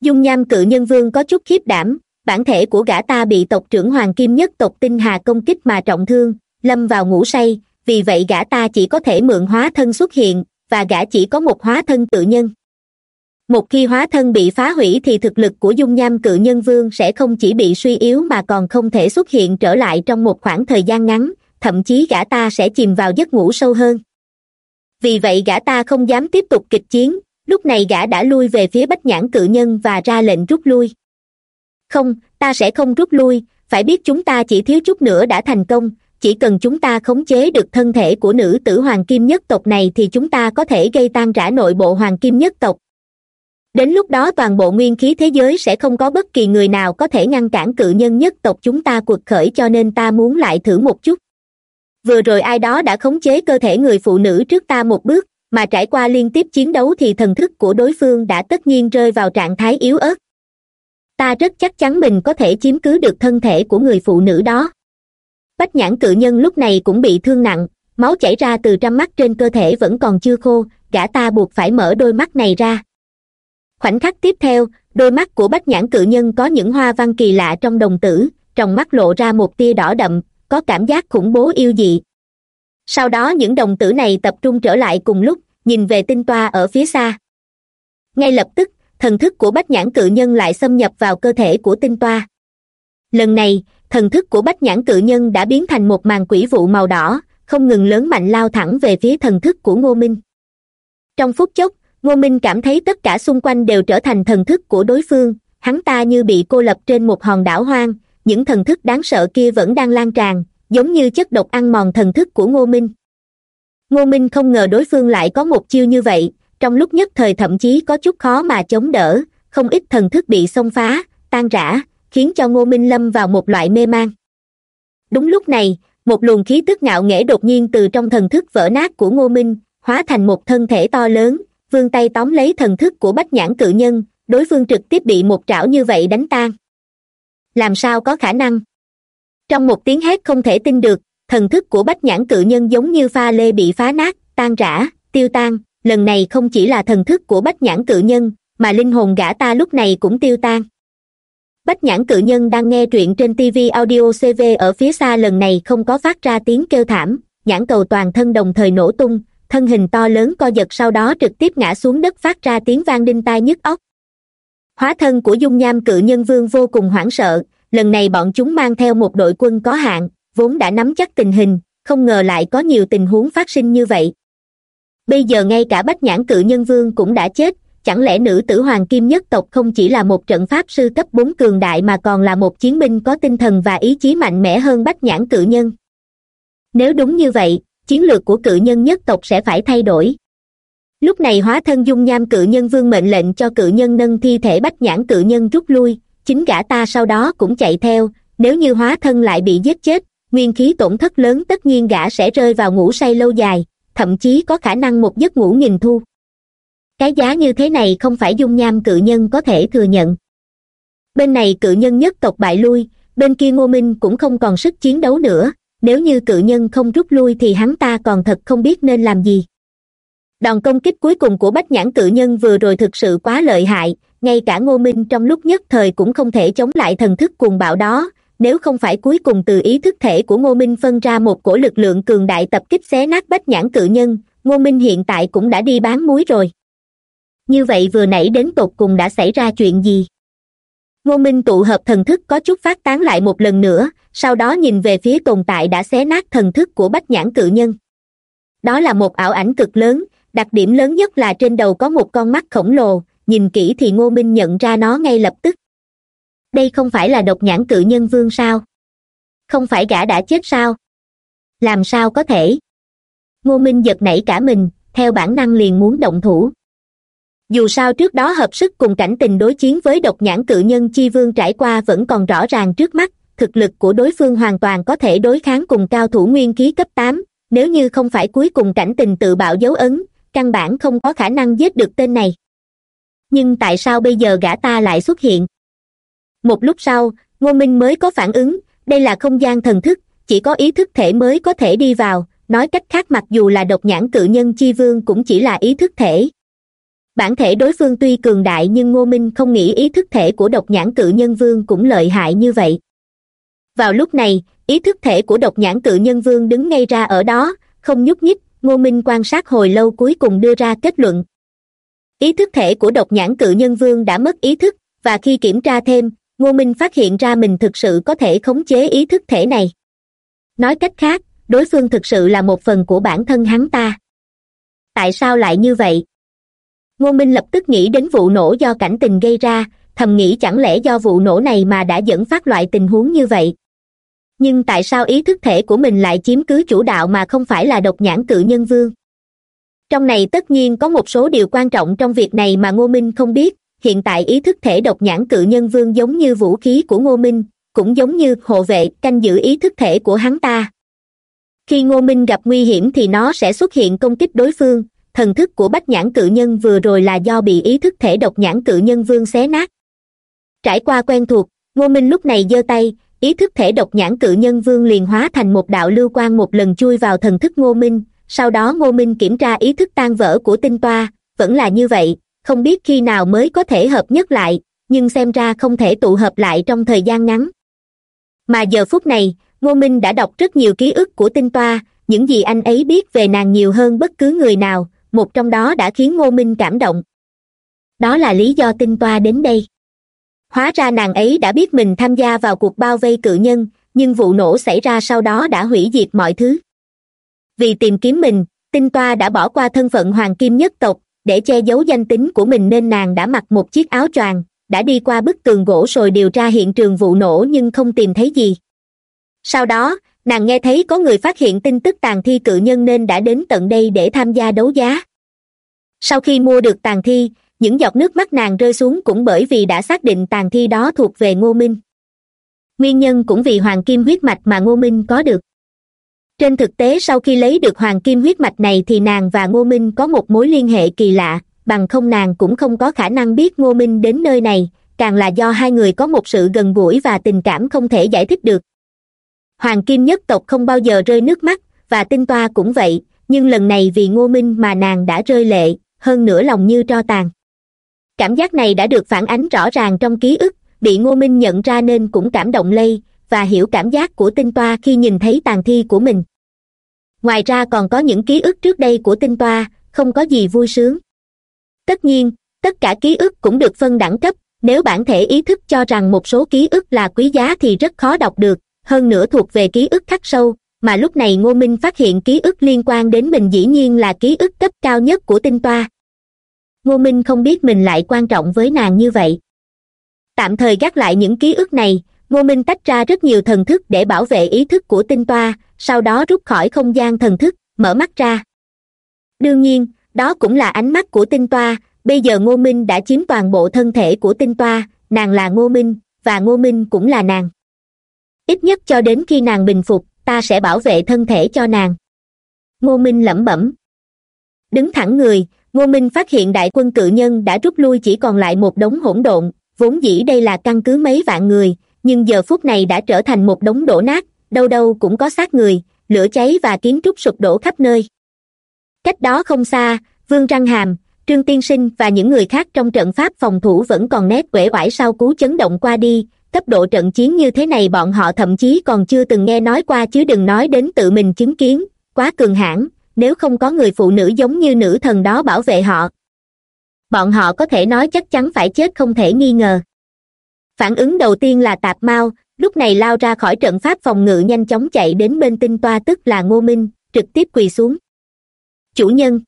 Dung nham cự nhân vương có chút khiếp đảm, bản thể của gã ta bị tộc trưởng hoàng kim nhất tộc tinh hà công kích mà trọng thương, lâm vào ngủ say, vì vậy gã ta chỉ có thể mượn hóa thân xuất hiện, và gã chỉ có một hóa thân tự nhân một khi hóa thân bị phá hủy thì thực lực của dung nham cự nhân vương sẽ không chỉ bị suy yếu mà còn không thể xuất hiện trở lại trong một khoảng thời gian ngắn, thậm chí gã ta sẽ chìm vào giấc ngủ sâu hơn. Vì vậy gã ta không dám tiếp tục kịch chiến, lúc này gã đã lui về phía bách nhãn cự nhân và ra lệnh rút lui. Không, ta sẽ không rút lui, phải biết chúng ta chỉ thiếu chút nữa đã thành công, chỉ cần chúng ta khống chế được thân thể của nữ tử hoàng kim nhất tộc này thì chúng ta có thể gây tan rã nội bộ hoàng kim nhất tộc đến lúc đó toàn bộ nguyên khí thế giới sẽ không có bất kỳ người nào có thể ngăn cản cự nhân nhất tộc chúng ta cuộc khởi cho nên ta muốn lại thử một chút. Vừa rồi ai đó đã khống chế cơ thể người phụ nữ trước ta một bước, mà trải qua liên tiếp chiến đấu thì thần thức của đối phương đã tất nhiên rơi vào trạng thái yếu ớt. Ta rất chắc chắn mình có thể chiếm cứ được thân thể của người phụ nữ đó. Bách nhãn cự nhân lúc này cũng bị thương nặng, máu chảy ra từ trăm mắt trên cơ thể vẫn còn chưa khô, gã ta buộc phải mở đôi mắt này ra khoảnh khắc tiếp theo, đôi mắt của bách nhãn cự nhân có những hoa văn kỳ lạ trong đồng tử, trong mắt lộ ra một tia đỏ đậm, có cảm giác khủng bố yêu dị. Sau đó những đồng tử này tập trung trở lại cùng lúc, nhìn về tinh toa ở phía xa. Ngay lập tức, thần thức của bách nhãn cự nhân lại xâm nhập vào cơ thể của tinh toa. Lần này, thần thức của bách nhãn cự nhân đã biến thành một màn quỷ vụ màu đỏ, không ngừng lớn mạnh lao thẳng về phía thần thức của ngô minh. Trong phút chốc ngô minh cảm thấy tất cả xung quanh đều trở thành thần thức của đối phương. Hắn ta như bị cô lập trên một hòn đảo hoang. Những thần thức đáng sợ kia vẫn đang lan tràn, giống như chất độc ăn mòn thần thức của ngô minh. Ngô minh không ngờ đối phương lại có một chiêu như vậy. Trong lúc nhất thời thậm chí có chút khó mà chống đỡ, không ít thần thức bị xông phá, tan rã, khiến cho ngô minh lâm vào một loại mê man. Đúng lúc này, một luồng khí tức ngạo nghễ đột nhiên từ trong thần thức vỡ nát của ngô minh, hóa thành một thân thể to lớn vươn tay tóm lấy thần thức của bách nhãn cự nhân, đối phương trực tiếp bị một trảo như vậy đánh tan. Làm sao có khả năng? Trong một tiếng hét không thể tin được, thần thức của bách nhãn cự nhân giống như pha lê bị phá nát, tan rã, tiêu tan. Lần này không chỉ là thần thức của bách nhãn cự nhân, mà linh hồn gã ta lúc này cũng tiêu tan. Bách nhãn cự nhân đang nghe truyện trên tv audio cv ở phía xa lần này không có phát ra tiếng kêu thảm, nhãn cầu toàn thân đồng thời nổ tung thân hình to lớn co giật sau đó trực tiếp ngã xuống đất phát ra tiếng vang đinh tai nhức óc. Hóa thân của dung nham cự nhân vương vô cùng hoảng sợ, lần này bọn chúng mang theo một đội quân có hạn, vốn đã nắm chắc tình hình, không ngờ lại có nhiều tình huống phát sinh như vậy. Bây giờ ngay cả bách nhãn cự nhân vương cũng đã chết, chẳng lẽ nữ tử hoàng kim nhất tộc không chỉ là một trận pháp sư cấp bốn cường đại mà còn là một chiến binh có tinh thần và ý chí mạnh mẽ hơn bách nhãn cự nhân? Nếu đúng như vậy chiến lược của cự nhân nhất tộc sẽ phải thay đổi. Lúc này hóa thân dung nham cự nhân vương mệnh lệnh cho cự nhân nâng thi thể bách nhãn cự nhân rút lui, chính gã ta sau đó cũng chạy theo, nếu như hóa thân lại bị giết chết, nguyên khí tổn thất lớn tất nhiên gã sẽ rơi vào ngủ say lâu dài, thậm chí có khả năng một giấc ngủ nghìn thu. Cái giá như thế này không phải dung nham cự nhân có thể thừa nhận. Bên này cự nhân nhất tộc bại lui, bên kia ngô minh cũng không còn sức chiến đấu nữa nếu như cự nhân không rút lui thì hắn ta còn thật không biết nên làm gì. Đòn công kích cuối cùng của bách nhãn cự nhân vừa rồi thực sự quá lợi hại, ngay cả ngô minh trong lúc nhất thời cũng không thể chống lại thần thức cuồng bạo đó. Nếu không phải cuối cùng từ ý thức thể của ngô minh phân ra một cổ lực lượng cường đại tập kích xé nát bách nhãn cự nhân, ngô minh hiện tại cũng đã đi bán muối rồi. Như vậy vừa nãy đến tột cùng đã xảy ra chuyện gì? Ngô minh tụ hợp thần thức có chút phát tán lại một lần nữa, sau đó nhìn về phía tồn tại đã xé nát thần thức của bách nhãn cự nhân. Đó là một ảo ảnh cực lớn, đặc điểm lớn nhất là trên đầu có một con mắt khổng lồ, nhìn kỹ thì ngô minh nhận ra nó ngay lập tức. Đây không phải là độc nhãn cự nhân vương sao? Không phải gã đã chết sao? Làm sao có thể? Ngô minh giật nảy cả mình, theo bản năng liền muốn động thủ dù sao trước đó hợp sức cùng cảnh tình đối chiến với độc nhãn cự nhân chi vương trải qua vẫn còn rõ ràng trước mắt, thực lực của đối phương hoàn toàn có thể đối kháng cùng cao thủ nguyên khí cấp tám. Nếu như không phải cuối cùng cảnh tình tự bạo dấu ấn, căn bản không có khả năng giết được tên này. Nhưng tại sao bây giờ gã ta lại xuất hiện? Một lúc sau, ngô minh mới có phản ứng, đây là không gian thần thức, chỉ có ý thức thể mới có thể đi vào. Nói cách khác mặc dù là độc nhãn cự nhân chi vương cũng chỉ là ý thức thể bản thể đối phương tuy cường đại nhưng ngô minh không nghĩ ý thức thể của độc nhãn cự nhân vương cũng lợi hại như vậy. Vào lúc này, ý thức thể của độc nhãn cự nhân vương đứng ngay ra ở đó, không nhúc nhích, ngô minh quan sát hồi lâu cuối cùng đưa ra kết luận. Ý thức thể của độc nhãn cự nhân vương đã mất ý thức, và khi kiểm tra thêm, ngô minh phát hiện ra mình thực sự có thể khống chế ý thức thể này. Nói cách khác, đối phương thực sự là một phần của bản thân hắn ta. Tại sao lại như vậy? Ngô minh lập tức nghĩ đến vụ nổ do cảnh tình gây ra, thầm nghĩ chẳng lẽ do vụ nổ này mà đã dẫn phát loại tình huống như vậy. Nhưng tại sao ý thức thể của mình lại chiếm cứ chủ đạo mà không phải là độc nhãn cự nhân vương? Trong này tất nhiên có một số điều quan trọng trong việc này mà ngô minh không biết. Hiện tại ý thức thể độc nhãn cự nhân vương giống như vũ khí của ngô minh, cũng giống như hộ vệ, canh giữ ý thức thể của hắn ta. Khi ngô minh gặp nguy hiểm thì nó sẽ xuất hiện công kích đối phương thần thức của bách nhãn cự nhân vừa rồi là do bị ý thức thể độc nhãn cự nhân vương xé nát. Trải qua quen thuộc, ngô minh lúc này giơ tay, ý thức thể độc nhãn cự nhân vương liền hóa thành một đạo lưu quang một lần chui vào thần thức ngô minh. Sau đó ngô minh kiểm tra ý thức tan vỡ của tinh toa, vẫn là như vậy, không biết khi nào mới có thể hợp nhất lại, nhưng xem ra không thể tụ hợp lại trong thời gian ngắn. Mà giờ phút này, ngô minh đã đọc rất nhiều ký ức của tinh toa, những gì anh ấy biết về nàng nhiều hơn bất cứ người nào một trong đó đã khiến ngô minh cảm động. Đó là lý do tinh toa đến đây. Hóa ra nàng ấy đã biết mình tham gia vào cuộc bao vây cự nhân, nhưng vụ nổ xảy ra sau đó đã hủy diệt mọi thứ. Vì tìm kiếm mình, tinh toa đã bỏ qua thân phận hoàng kim nhất tộc, để che giấu danh tính của mình nên nàng đã mặc một chiếc áo choàng, đã đi qua bức tường gỗ rồi điều tra hiện trường vụ nổ nhưng không tìm thấy gì. Sau đó nàng nghe thấy có người phát hiện tin tức tàn thi cự nhân nên đã đến tận đây để tham gia đấu giá. Sau khi mua được tàn thi, những giọt nước mắt nàng rơi xuống cũng bởi vì đã xác định tàn thi đó thuộc về ngô minh. Nguyên nhân cũng vì hoàng kim huyết mạch mà ngô minh có được. Trên thực tế, sau khi lấy được hoàng kim huyết mạch này thì nàng và ngô minh có một mối liên hệ kỳ lạ, bằng không nàng cũng không có khả năng biết ngô minh đến nơi này, càng là do hai người có một sự gần gũi và tình cảm không thể giải thích được hoàng kim nhất tộc không bao giờ rơi nước mắt, và tinh toa cũng vậy, nhưng lần này vì ngô minh mà nàng đã rơi lệ, hơn nữa lòng như tro tàn. Cảm giác này đã được phản ánh rõ ràng trong ký ức, bị ngô minh nhận ra nên cũng cảm động lây, và hiểu cảm giác của tinh toa khi nhìn thấy tàn thi của mình. Ngoài ra còn có những ký ức trước đây của tinh toa, không có gì vui sướng. Tất nhiên, tất cả ký ức cũng được phân đẳng cấp, nếu bản thể ý thức cho rằng một số ký ức là quý giá thì rất khó đọc được hơn nữa thuộc về ký ức khắc sâu, mà lúc này ngô minh phát hiện ký ức liên quan đến mình dĩ nhiên là ký ức cấp cao nhất của tinh toa. Ngô minh không biết mình lại quan trọng với nàng như vậy. Tạm thời gác lại những ký ức này, ngô minh tách ra rất nhiều thần thức để bảo vệ ý thức của tinh toa, sau đó rút khỏi không gian thần thức, mở mắt ra. Đương nhiên, đó cũng là ánh mắt của tinh toa, bây giờ ngô minh đã chiếm toàn bộ thân thể của tinh toa, nàng là ngô minh, và ngô minh cũng là nàng ít nhất cho đến khi nàng bình phục, ta sẽ bảo vệ thân thể cho nàng. Ngô minh lẩm bẩm. Đứng thẳng người, ngô minh phát hiện đại quân cự nhân đã rút lui chỉ còn lại một đống hỗn độn, vốn dĩ đây là căn cứ mấy vạn người, nhưng giờ phút này đã trở thành một đống đổ nát, đâu đâu cũng có xác người, lửa cháy và kiến trúc sụp đổ khắp nơi. Cách đó không xa, vương răng hàm, trương tiên sinh và những người khác trong trận pháp phòng thủ vẫn còn nét uể oải sau cú chấn động qua đi cấp độ trận chiến như thế này bọn họ thậm chí còn chưa từng nghe nói qua chứ đừng nói đến tự mình chứng kiến. Quá cường hãn, nếu không có người phụ nữ giống như nữ thần đó bảo vệ họ. Bọn họ có thể nói chắc chắn phải chết không thể nghi ngờ. Phản ứng đầu tiên là tạp mao lúc này lao ra khỏi trận pháp phòng ngự nhanh chóng chạy đến bên tinh toa tức là ngô minh, trực tiếp quỳ xuống. Chủ nhân!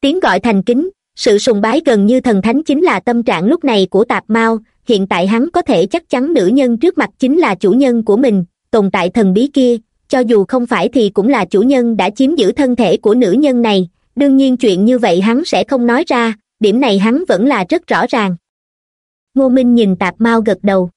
Tiếng gọi thành kính, sự sùng bái gần như thần thánh chính là tâm trạng lúc này của tạp mao hiện tại hắn có thể chắc chắn nữ nhân trước mặt chính là chủ nhân của mình, tồn tại thần bí kia, cho dù không phải thì cũng là chủ nhân đã chiếm giữ thân thể của nữ nhân này, đương nhiên chuyện như vậy hắn sẽ không nói ra, điểm này hắn vẫn là rất rõ ràng. Ngô minh nhìn tạp mao gật đầu.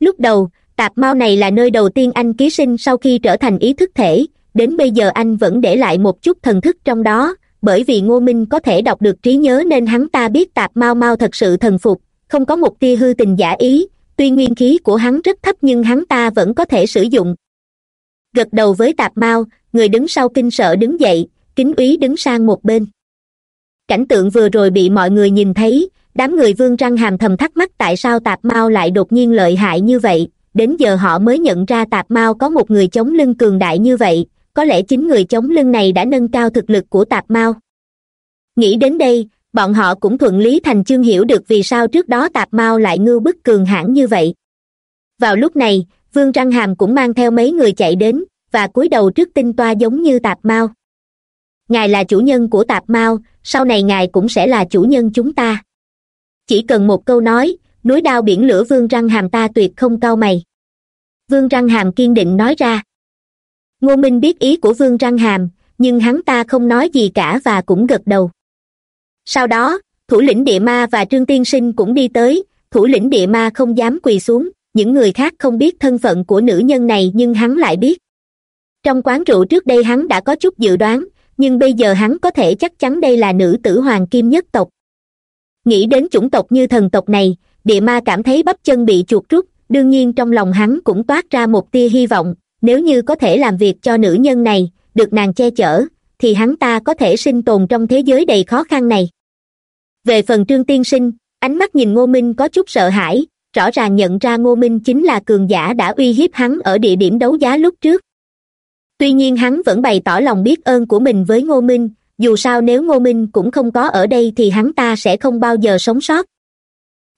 Lúc đầu, tạp mao này là nơi đầu tiên anh ký sinh sau khi trở thành ý thức thể, đến bây giờ anh vẫn để lại một chút thần thức trong đó, bởi vì ngô minh có thể đọc được trí nhớ nên hắn ta biết tạp mao mao thật sự thần phục không có một tia hư tình giả ý, tuy nguyên khí của hắn rất thấp nhưng hắn ta vẫn có thể sử dụng. Gật đầu với tạp mao, người đứng sau kinh sợ đứng dậy, kính úy đứng sang một bên. Cảnh tượng vừa rồi bị mọi người nhìn thấy, đám người vương răng hàm thầm thắc mắc tại sao tạp mao lại đột nhiên lợi hại như vậy. Đến giờ họ mới nhận ra tạp mao có một người chống lưng cường đại như vậy, có lẽ chính người chống lưng này đã nâng cao thực lực của tạp mao. Nghĩ đến đây bọn họ cũng thuận lý thành chương hiểu được vì sao trước đó tạp mao lại ngưu bức cường hãn như vậy. Vào lúc này, vương răng hàm cũng mang theo mấy người chạy đến, và cúi đầu trước tinh toa giống như tạp mao. Ngài là chủ nhân của tạp mao, sau này ngài cũng sẽ là chủ nhân chúng ta. Chỉ cần một câu nói, núi đao biển lửa vương răng hàm ta tuyệt không cau mày. Vương răng hàm kiên định nói ra. Ngô minh biết ý của vương răng hàm, nhưng hắn ta không nói gì cả và cũng gật đầu sau đó, thủ lĩnh địa ma và trương tiên sinh cũng đi tới, thủ lĩnh địa ma không dám quỳ xuống, những người khác không biết thân phận của nữ nhân này nhưng hắn lại biết. Trong quán rượu trước đây hắn đã có chút dự đoán, nhưng bây giờ hắn có thể chắc chắn đây là nữ tử hoàng kim nhất tộc. Nghĩ đến chủng tộc như thần tộc này, địa ma cảm thấy bắp chân bị chuột rút, đương nhiên trong lòng hắn cũng toát ra một tia hy vọng, nếu như có thể làm việc cho nữ nhân này, được nàng che chở, thì hắn ta có thể sinh tồn trong thế giới đầy khó khăn này về phần trương tiên sinh, ánh mắt nhìn ngô minh có chút sợ hãi, rõ ràng nhận ra ngô minh chính là cường giả đã uy hiếp hắn ở địa điểm đấu giá lúc trước. Tuy nhiên hắn vẫn bày tỏ lòng biết ơn của mình với ngô minh, dù sao nếu ngô minh cũng không có ở đây thì hắn ta sẽ không bao giờ sống sót.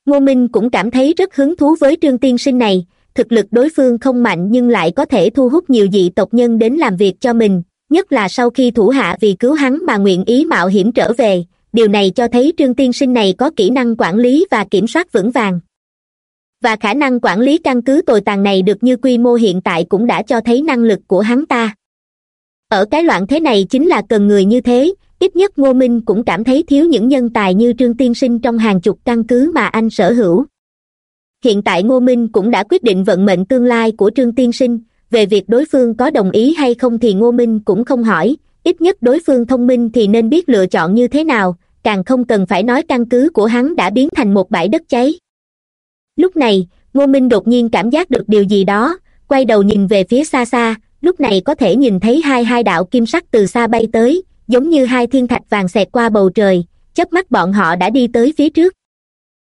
Ngô minh cũng cảm thấy rất hứng thú với trương tiên sinh này, thực lực đối phương không mạnh nhưng lại có thể thu hút nhiều dị tộc nhân đến làm việc cho mình, nhất là sau khi thủ hạ vì cứu hắn mà nguyện ý mạo hiểm trở về điều này cho thấy trương tiên sinh này có kỹ năng quản lý và kiểm soát vững vàng. Và khả năng quản lý căn cứ tồi tàn này được như quy mô hiện tại cũng đã cho thấy năng lực của hắn ta. Ở cái loạn thế này chính là cần người như thế, ít nhất ngô minh cũng cảm thấy thiếu những nhân tài như trương tiên sinh trong hàng chục căn cứ mà anh sở hữu. Hiện tại ngô minh cũng đã quyết định vận mệnh tương lai của trương tiên sinh, về việc đối phương có đồng ý hay không thì ngô minh cũng không hỏi ít nhất đối phương thông minh thì nên biết lựa chọn như thế nào, càng không cần phải nói căn cứ của hắn đã biến thành một bãi đất cháy. Lúc này, ngô minh đột nhiên cảm giác được điều gì đó, quay đầu nhìn về phía xa xa, lúc này có thể nhìn thấy hai hai đạo kim sắc từ xa bay tới, giống như hai thiên thạch vàng xẹt qua bầu trời, chớp mắt bọn họ đã đi tới phía trước.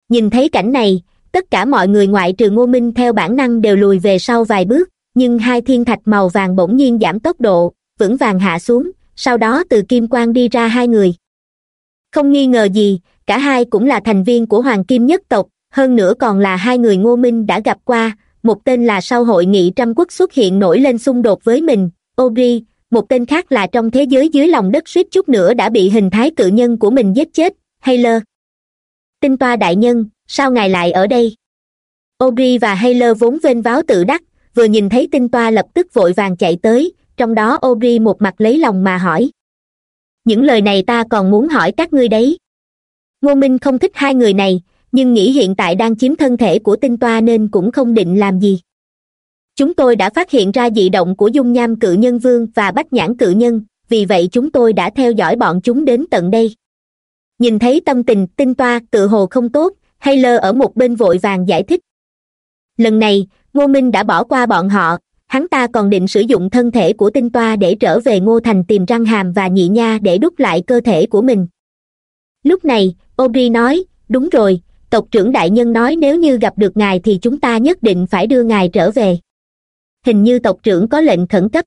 Nhìn thấy cảnh này, tất cả mọi người ngoại trừ ngô minh theo bản năng đều lùi về sau vài bước, nhưng hai thiên thạch màu vàng bỗng nhiên giảm tốc độ, vững vàng hạ xuống sau đó từ kim quang đi ra hai người. Không nghi ngờ gì, cả hai cũng là thành viên của hoàng kim nhất tộc, hơn nữa còn là hai người ngô minh đã gặp qua, một tên là sau hội nghị trăm quốc xuất hiện nổi lên xung đột với mình, obri, một tên khác là trong thế giới dưới lòng đất suýt chút nữa đã bị hình thái cự nhân của mình giết chết hayler tinh toa đại nhân, sao ngài lại ở đây? Obri và hayler vốn vênh váo tự đắc, vừa nhìn thấy tinh toa lập tức vội vàng chạy tới trong đó obri một mặt lấy lòng mà hỏi. Những lời này ta còn muốn hỏi các ngươi đấy. Ngô minh không thích hai người này, nhưng nghĩ hiện tại đang chiếm thân thể của tinh toa nên cũng không định làm gì. Chúng tôi đã phát hiện ra dị động của dung nham cự nhân vương và bách nhãn cự nhân, vì vậy chúng tôi đã theo dõi bọn chúng đến tận đây. Nhìn thấy tâm tình tinh toa tự hồ không tốt hay lơ ở một bên vội vàng giải thích. Lần này, ngô minh đã bỏ qua bọn họ hắn ta còn định sử dụng thân thể của tinh toa để trở về ngô thành tìm răng hàm và nhị nha để đúc lại cơ thể của mình. Lúc này obri nói, đúng rồi, tộc trưởng đại nhân nói nếu như gặp được ngài thì chúng ta nhất định phải đưa ngài trở về. Hình như tộc trưởng có lệnh khẩn cấp.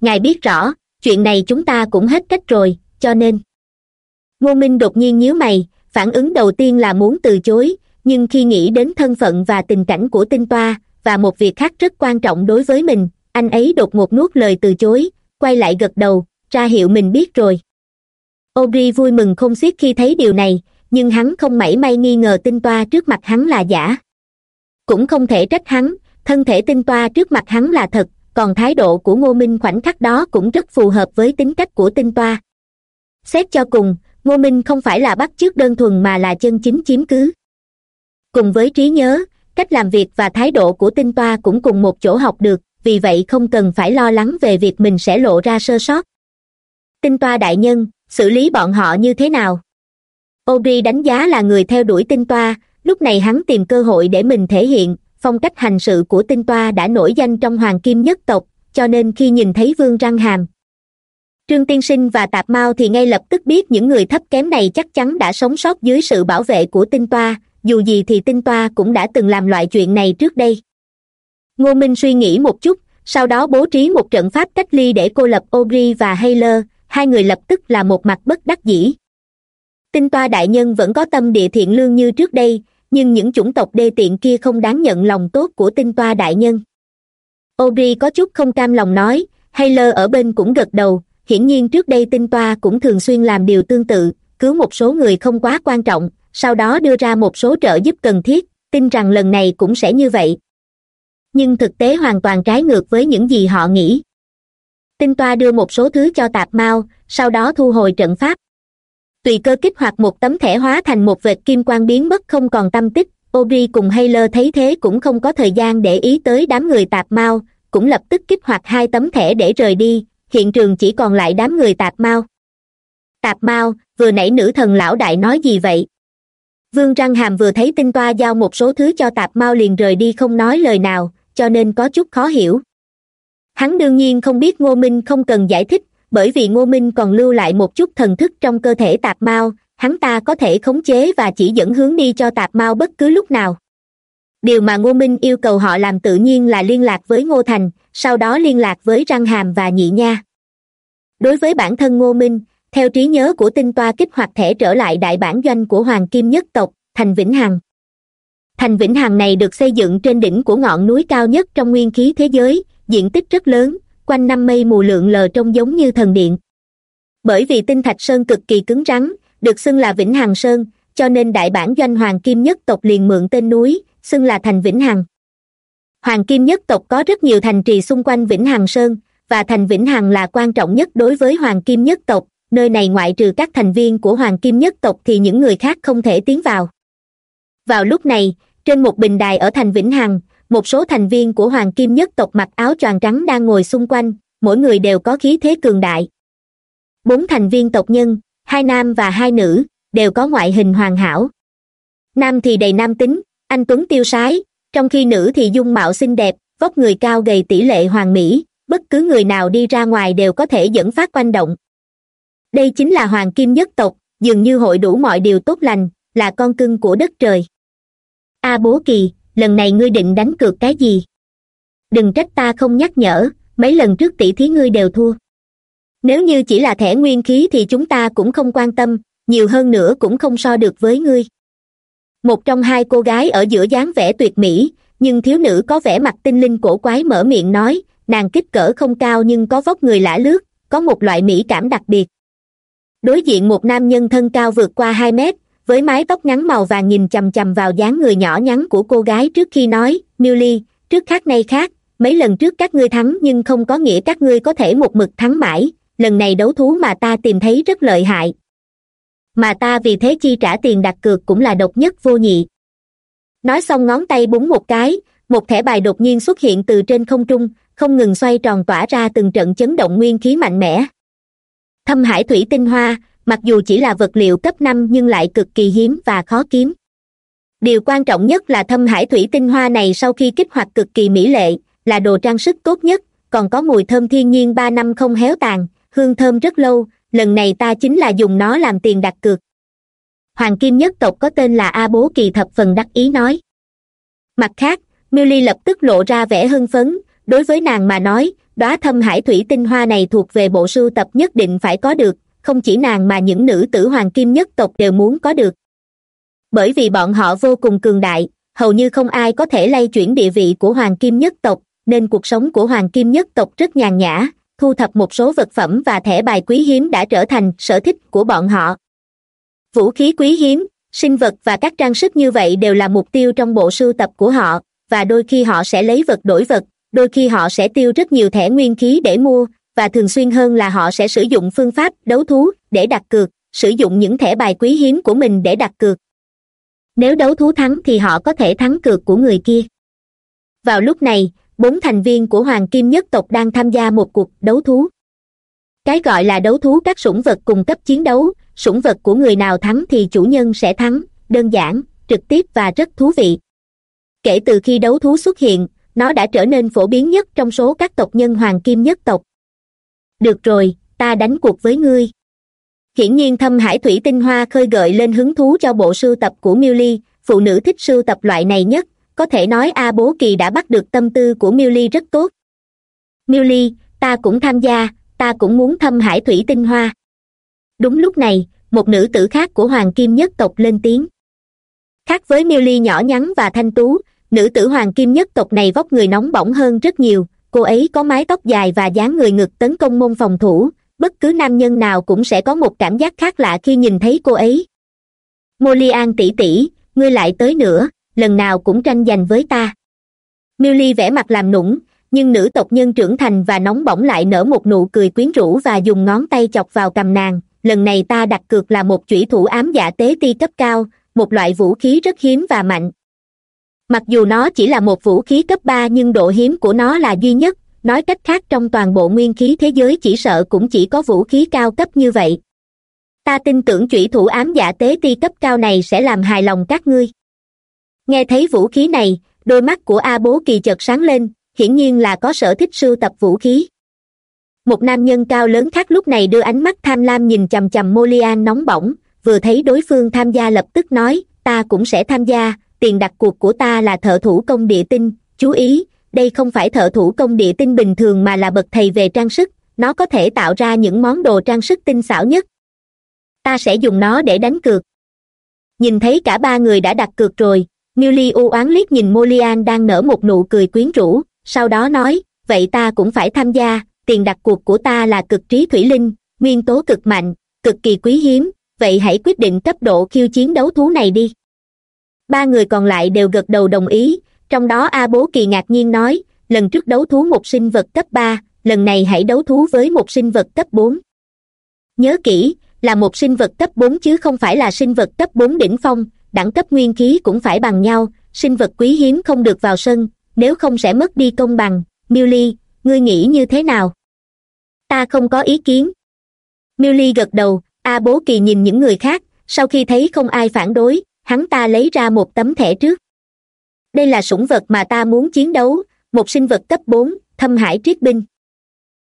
Ngài biết rõ, chuyện này chúng ta cũng hết cách rồi, cho nên. Ngô minh đột nhiên nhíu mày, phản ứng đầu tiên là muốn từ chối, nhưng khi nghĩ đến thân phận và tình cảnh của tinh toa và một việc khác rất quan trọng đối với mình. Anh ấy đột ngột nuốt lời từ chối, quay lại gật đầu ra hiệu mình biết rồi. Audrey vui mừng không xiết khi thấy điều này, nhưng hắn không mảy may nghi ngờ tinh toa trước mặt hắn là giả. Cũng không thể trách hắn, thân thể tinh toa trước mặt hắn là thật, còn thái độ của ngô minh khoảnh khắc đó cũng rất phù hợp với tính cách của tinh toa. Xét cho cùng, ngô minh không phải là bắt chước đơn thuần mà là chân chính chiếm cứ. Cùng với trí nhớ cách làm việc và thái độ của tinh toa cũng cùng một chỗ học được, vì vậy không cần phải lo lắng về việc mình sẽ lộ ra sơ sót. Tinh toa đại nhân, xử lý bọn họ như thế nào? Audrey đánh giá là người theo đuổi tinh toa, lúc này hắn tìm cơ hội để mình thể hiện, phong cách hành sự của tinh toa đã nổi danh trong hoàng kim nhất tộc, cho nên khi nhìn thấy vương răng hàm, trương tiên sinh và tạp mao thì ngay lập tức biết những người thấp kém này chắc chắn đã sống sót dưới sự bảo vệ của tinh toa dù gì thì tinh toa cũng đã từng làm loại chuyện này trước đây. Ngô minh suy nghĩ một chút, sau đó bố trí một trận pháp cách ly để cô lập audrey và hayler hai người lập tức là một mặt bất đắc dĩ. Tinh toa đại nhân vẫn có tâm địa thiện lương như trước đây, nhưng những chủng tộc đê tiện kia không đáng nhận lòng tốt của tinh toa đại nhân. Audrey có chút không cam lòng nói hayler ở bên cũng gật đầu, hiển nhiên trước đây tinh toa cũng thường xuyên làm điều tương tự, cứu một số người không quá quan trọng sau đó đưa ra một số trợ giúp cần thiết, tin rằng lần này cũng sẽ như vậy. Nhưng thực tế hoàn toàn trái ngược với những gì họ nghĩ. Tinh toa đưa một số thứ cho tạp mao, sau đó thu hồi trận pháp. Tùy cơ kích hoạt một tấm thẻ hóa thành một vệt kim quang biến mất không còn tâm tích Audrey cùng Hayler thấy thế cũng không có thời gian để ý tới đám người tạp mao, cũng lập tức kích hoạt hai tấm thẻ để rời đi, hiện trường chỉ còn lại đám người tạp mao. Tạp mao, vừa nãy nữ thần lão đại nói gì vậy? Vương răng hàm vừa thấy tinh toa giao một số thứ cho tạp mao liền rời đi không nói lời nào, cho nên có chút khó hiểu. Hắn đương nhiên không biết ngô minh không cần giải thích, bởi vì ngô minh còn lưu lại một chút thần thức trong cơ thể tạp mao hắn ta có thể khống chế và chỉ dẫn hướng đi cho tạp mao bất cứ lúc nào. Điều mà ngô minh yêu cầu họ làm tự nhiên là liên lạc với ngô thành, sau đó liên lạc với răng hàm và nhị nha. Đối với bản thân ngô minh theo trí nhớ của tinh toa kích hoạt thể trở lại đại bản doanh của hoàng kim nhất tộc, thành vĩnh hằng. Thành vĩnh hằng này được xây dựng trên đỉnh của ngọn núi cao nhất trong nguyên khí thế giới, diện tích rất lớn, quanh năm mây mù lượng lờ trông giống như thần điện. Bởi vì tinh thạch sơn cực kỳ cứng rắn, được xưng là vĩnh hằng sơn, cho nên đại bản doanh hoàng kim nhất tộc liền mượn tên núi, xưng là thành vĩnh hằng. Hoàng kim nhất tộc có rất nhiều thành trì xung quanh vĩnh hằng sơn, và thành vĩnh hằng là quan trọng nhất đối với hoàng kim nhất tộc nơi này ngoại trừ các thành viên của hoàng kim nhất tộc thì những người khác không thể tiến vào. Vào lúc này, trên một bình đài ở thành vĩnh hằng, một số thành viên của hoàng kim nhất tộc mặc áo choàng trắng đang ngồi xung quanh, mỗi người đều có khí thế cường đại. Bốn thành viên tộc nhân, hai nam và hai nữ, đều có ngoại hình hoàn hảo. Nam thì đầy nam tính, anh tuấn tiêu sái, trong khi nữ thì dung mạo xinh đẹp, vóc người cao gầy tỷ lệ hoàn mỹ, bất cứ người nào đi ra ngoài đều có thể dẫn phát quanh động đây chính là hoàng kim nhất tộc, dường như hội đủ mọi điều tốt lành, là con cưng của đất trời. A bố kỳ, lần này ngươi định đánh cược cái gì? Đừng trách ta không nhắc nhở, mấy lần trước tỷ thí ngươi đều thua. Nếu như chỉ là thẻ nguyên khí thì chúng ta cũng không quan tâm, nhiều hơn nữa cũng không so được với ngươi. Một trong hai cô gái ở giữa dáng vẻ tuyệt mỹ, nhưng thiếu nữ có vẻ mặt tinh linh cổ quái mở miệng nói, nàng kích cỡ không cao nhưng có vóc người lả lướt, có một loại mỹ cảm đặc biệt đối diện một nam nhân thân cao vượt qua hai mét, với mái tóc ngắn màu vàng nhìn chằm chằm vào dáng người nhỏ nhắn của cô gái trước khi nói milly trước khác nay khác, mấy lần trước các ngươi thắng nhưng không có nghĩa các ngươi có thể một mực thắng mãi, lần này đấu thú mà ta tìm thấy rất lợi hại. Mà ta vì thế chi trả tiền đặt cược cũng là độc nhất vô nhị. Nói xong ngón tay búng một cái, một thẻ bài đột nhiên xuất hiện từ trên không trung, không ngừng xoay tròn tỏa ra từng trận chấn động nguyên khí mạnh mẽ thâm hải thủy tinh hoa, mặc dù chỉ là vật liệu cấp năm nhưng lại cực kỳ hiếm và khó kiếm. Điều quan trọng nhất là thâm hải thủy tinh hoa này sau khi kích hoạt cực kỳ mỹ lệ, là đồ trang sức tốt nhất, còn có mùi thơm thiên nhiên ba năm không héo tàn, hương thơm rất lâu, lần này ta chính là dùng nó làm tiền đặt cược. Hoàng kim nhất tộc có tên là a bố kỳ thập phần đắc ý nói. Mặt khác milly lập tức lộ ra vẻ hưng phấn, đối với nàng mà nói đóa thâm hải thủy tinh hoa này thuộc về bộ sưu tập nhất định phải có được, không chỉ nàng mà những nữ tử hoàng kim nhất tộc đều muốn có được. Bởi vì bọn họ vô cùng cường đại, hầu như không ai có thể lay chuyển địa vị của hoàng kim nhất tộc, nên cuộc sống của hoàng kim nhất tộc rất nhàn nhã, thu thập một số vật phẩm và thẻ bài quý hiếm đã trở thành sở thích của bọn họ. Vũ khí quý hiếm, sinh vật và các trang sức như vậy đều là mục tiêu trong bộ sưu tập của họ, và đôi khi họ sẽ lấy vật đổi vật đôi khi họ sẽ tiêu rất nhiều thẻ nguyên khí để mua, và thường xuyên hơn là họ sẽ sử dụng phương pháp đấu thú để đặt cược, sử dụng những thẻ bài quý hiếm của mình để đặt cược. Nếu đấu thú thắng thì họ có thể thắng cược của người kia. Vào lúc này, bốn thành viên của hoàng kim nhất tộc đang tham gia một cuộc đấu thú. Cái gọi là đấu thú các sủng vật cùng cấp chiến đấu, sủng vật của người nào thắng thì chủ nhân sẽ thắng, đơn giản, trực tiếp và rất thú vị. Kể từ khi đấu thú xuất hiện nó đã trở nên phổ biến nhất trong số các tộc nhân hoàng kim nhất tộc. Được rồi, ta đánh cuộc với ngươi. Hiển nhiên thâm hải thủy tinh hoa khơi gợi lên hứng thú cho bộ sưu tập của miêu ly phụ nữ thích sưu tập loại này nhất, có thể nói a bố kỳ đã bắt được tâm tư của miêu ly rất tốt. Miêu ly ta cũng tham gia, ta cũng muốn thâm hải thủy tinh hoa. Đúng lúc này, một nữ tử khác của hoàng kim nhất tộc lên tiếng. Khác với miêu ly nhỏ nhắn và thanh tú nữ tử hoàng kim nhất tộc này vóc người nóng bỏng hơn rất nhiều, cô ấy có mái tóc dài và dáng người ngực tấn công môn phòng thủ, bất cứ nam nhân nào cũng sẽ có một cảm giác khác lạ khi nhìn thấy cô ấy. Moli an tỷ tỷ ngươi lại tới nữa, lần nào cũng tranh giành với ta. Milly vẻ mặt làm nũng, nhưng nữ tộc nhân trưởng thành và nóng bỏng lại nở một nụ cười quyến rũ và dùng ngón tay chọc vào cầm nàng. Lần này ta đặt cược là một chủy thủ ám dạ tế ti cấp cao, một loại vũ khí rất hiếm và mạnh mặc dù nó chỉ là một vũ khí cấp ba nhưng độ hiếm của nó là duy nhất. Nói cách khác trong toàn bộ nguyên khí thế giới chỉ sợ cũng chỉ có vũ khí cao cấp như vậy. Ta tin tưởng chủy thủ ám giả tế ti cấp cao này sẽ làm hài lòng các ngươi. Nghe thấy vũ khí này, đôi mắt của a bố kỳ chợt sáng lên, hiển nhiên là có sở thích sưu tập vũ khí. Một nam nhân cao lớn khác lúc này đưa ánh mắt tham lam nhìn chằm chằm molian nóng bỏng, vừa thấy đối phương tham gia lập tức nói, ta cũng sẽ tham gia tiền đặt cuộc của ta là thợ thủ công địa tinh, chú ý, đây không phải thợ thủ công địa tinh bình thường mà là bậc thầy về trang sức, nó có thể tạo ra những món đồ trang sức tinh xảo nhất. Ta sẽ dùng nó để đánh cược. Nhìn thấy cả ba người đã đặt cược rồi milly u oán liếc nhìn molian đang nở một nụ cười quyến rũ, sau đó nói, vậy ta cũng phải tham gia, tiền đặt cuộc của ta là cực trí thủy linh, nguyên tố cực mạnh, cực kỳ quý hiếm, vậy hãy quyết định cấp độ khiêu chiến đấu thú này đi ba người còn lại đều gật đầu đồng ý, trong đó a bố kỳ ngạc nhiên nói, lần trước đấu thú một sinh vật cấp ba, lần này hãy đấu thú với một sinh vật cấp bốn. Nhớ kỹ, là một sinh vật cấp bốn chứ không phải là sinh vật cấp bốn đỉnh phong, đẳng cấp nguyên khí cũng phải bằng nhau, sinh vật quý hiếm không được vào sân, nếu không sẽ mất đi công bằng. Milly ngươi nghĩ như thế nào? Ta không có ý kiến. Milly gật đầu, a bố kỳ nhìn những người khác, sau khi thấy không ai phản đối hắn ta lấy ra một tấm thẻ trước. Đây là sủng vật mà ta muốn chiến đấu, một sinh vật cấp bốn, thâm hải triết binh.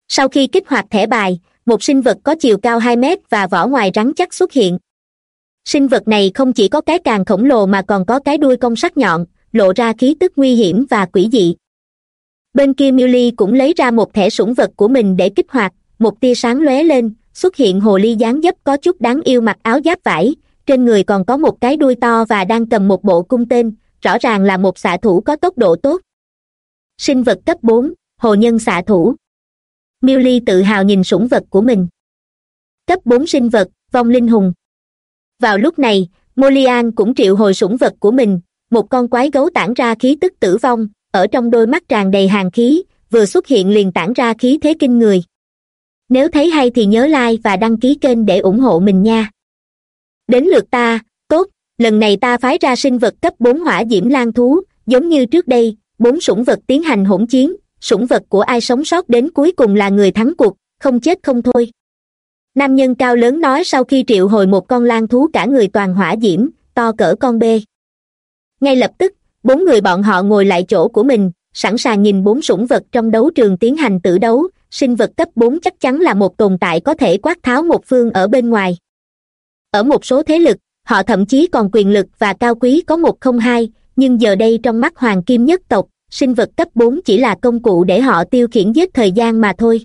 Sau khi kích hoạt thẻ bài, một sinh vật có chiều cao hai mét và vỏ ngoài rắn chắc xuất hiện. Sinh vật này không chỉ có cái càng khổng lồ mà còn có cái đuôi cong sắc nhọn, lộ ra khí tức nguy hiểm và quỷ dị. Bên kia milly cũng lấy ra một thẻ sủng vật của mình để kích hoạt, một tia sáng lóe lên, xuất hiện hồ ly dáng dấp có chút đáng yêu mặc áo giáp vải trên người còn có một cái đuôi to và đang cầm một bộ cung tên, rõ ràng là một xạ thủ có tốc độ tốt. Sinh vật cấp bốn, hồ nhân xạ thủ. Milly tự hào nhìn sủng vật của mình. Cấp bốn sinh vật, vong linh hùng. Vào lúc này molian cũng triệu hồi sủng vật của mình, một con quái gấu tản ra khí tức tử vong, ở trong đôi mắt tràn đầy hàng khí, vừa xuất hiện liền tản ra khí thế kinh người. Nếu thấy hay thì nhớ like và đăng ký kênh để ủng hộ mình nha đến lượt ta, tốt, lần này ta phái ra sinh vật cấp bốn hỏa diễm lan thú, giống như trước đây, bốn sủng vật tiến hành hỗn chiến, sủng vật của ai sống sót đến cuối cùng là người thắng cuộc, không chết không thôi. Nam nhân cao lớn nói sau khi triệu hồi một con lan thú cả người toàn hỏa diễm, to cỡ con bê. Ngay lập tức, bốn người bọn họ ngồi lại chỗ của mình, sẵn sàng nhìn bốn sủng vật trong đấu trường tiến hành tử đấu, sinh vật cấp bốn chắc chắn là một tồn tại có thể quát tháo một phương ở bên ngoài ở một số thế lực, họ thậm chí còn quyền lực và cao quý có một không hai, nhưng giờ đây trong mắt hoàng kim nhất tộc, sinh vật cấp bốn chỉ là công cụ để họ tiêu khiển giết thời gian mà thôi.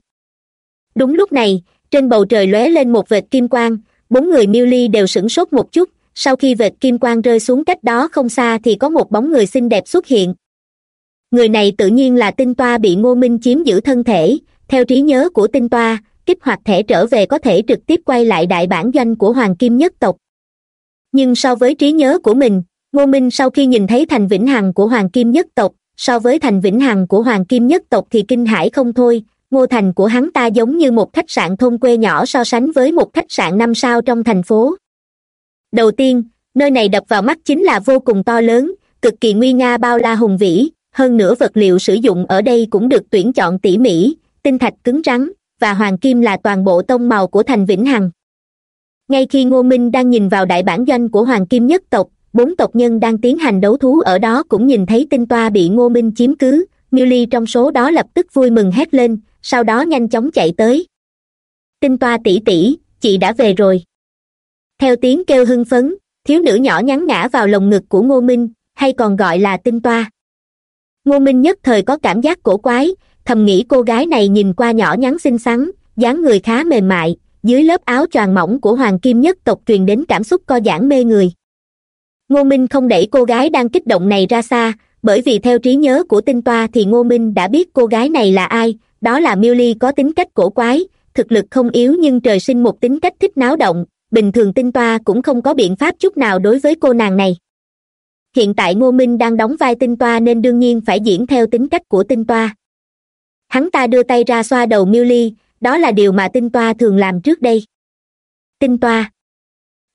Đúng lúc này, trên bầu trời lóe lên một vệt kim quang, bốn người miêu ly đều sửng sốt một chút, sau khi vệt kim quang rơi xuống cách đó không xa thì có một bóng người xinh đẹp xuất hiện. Người này tự nhiên là tinh toa bị ngô minh chiếm giữ thân thể, theo trí nhớ của tinh toa kích hoạt thẻ trở về có thể trực tiếp quay lại đại bản doanh của hoàng kim nhất tộc. Nhưng so với trí nhớ của mình, ngô minh sau khi nhìn thấy thành vĩnh hằng của hoàng kim nhất tộc, so với thành vĩnh hằng của hoàng kim nhất tộc thì kinh hãi không thôi. Ngô thành của hắn ta giống như một khách sạn thôn quê nhỏ so sánh với một khách sạn năm sao trong thành phố. Đầu tiên, nơi này đập vào mắt chính là vô cùng to lớn, cực kỳ nguy nga bao la hùng vĩ. Hơn nữa vật liệu sử dụng ở đây cũng được tuyển chọn tỉ mỉ, tinh thạch cứng rắn và hoàng kim là toàn bộ tông màu của thành vĩnh hằng. Ngay khi ngô minh đang nhìn vào đại bản doanh của hoàng kim nhất tộc, bốn tộc nhân đang tiến hành đấu thú ở đó cũng nhìn thấy tinh toa bị ngô minh chiếm cứ. Milly trong số đó lập tức vui mừng hét lên, sau đó nhanh chóng chạy tới. Tinh toa tỷ tỷ, chị đã về rồi. Theo tiếng kêu hưng phấn, thiếu nữ nhỏ nhắn ngã vào lồng ngực của ngô minh, hay còn gọi là tinh toa. Ngô minh nhất thời có cảm giác cổ quái thầm nghĩ cô gái này nhìn qua nhỏ nhắn xinh xắn, dáng người khá mềm mại, dưới lớp áo choàng mỏng của hoàng kim nhất tộc truyền đến cảm xúc co giãn mê người. Ngô minh không đẩy cô gái đang kích động này ra xa, bởi vì theo trí nhớ của tinh toa thì ngô minh đã biết cô gái này là ai, đó là miêu ly có tính cách cổ quái, thực lực không yếu nhưng trời sinh một tính cách thích náo động, bình thường tinh toa cũng không có biện pháp chút nào đối với cô nàng này. Hiện tại ngô minh đang đóng vai tinh toa nên đương nhiên phải diễn theo tính cách của tinh toa hắn ta đưa tay ra xoa đầu miêu ly đó là điều mà tinh toa thường làm trước đây. Tinh toa,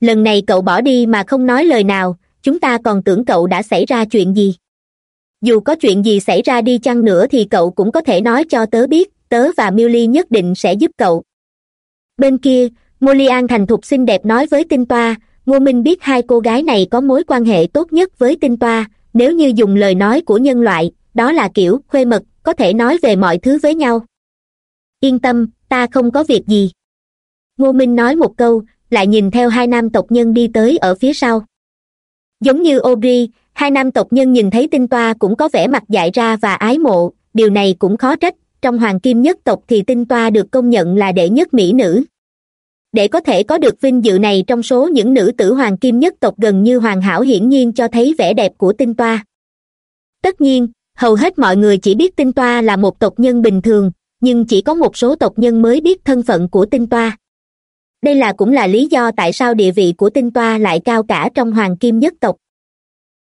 lần này cậu bỏ đi mà không nói lời nào, chúng ta còn tưởng cậu đã xảy ra chuyện gì. Dù có chuyện gì xảy ra đi chăng nữa thì cậu cũng có thể nói cho tớ biết, tớ và milly nhất định sẽ giúp cậu. Bên kia molly an thành thục xinh đẹp nói với tinh toa, ngô minh biết hai cô gái này có mối quan hệ tốt nhất với tinh toa, nếu như dùng lời nói của nhân loại, đó là kiểu khuê mật có thể nói về mọi thứ với nhau. Yên tâm, ta không có việc gì. Ngô minh nói một câu, lại nhìn theo hai nam tộc nhân đi tới ở phía sau. Giống như audrey, hai nam tộc nhân nhìn thấy tinh toa cũng có vẻ mặt dại ra và ái mộ, điều này cũng khó trách, trong hoàng kim nhất tộc thì tinh toa được công nhận là đệ nhất mỹ nữ. Để có thể có được vinh dự này trong số những nữ tử hoàng kim nhất tộc gần như hoàn hảo hiển nhiên cho thấy vẻ đẹp của tinh toa. Tất nhiên hầu hết mọi người chỉ biết tinh toa là một tộc nhân bình thường, nhưng chỉ có một số tộc nhân mới biết thân phận của tinh toa. Đây là cũng là lý do tại sao địa vị của tinh toa lại cao cả trong hoàng kim nhất tộc.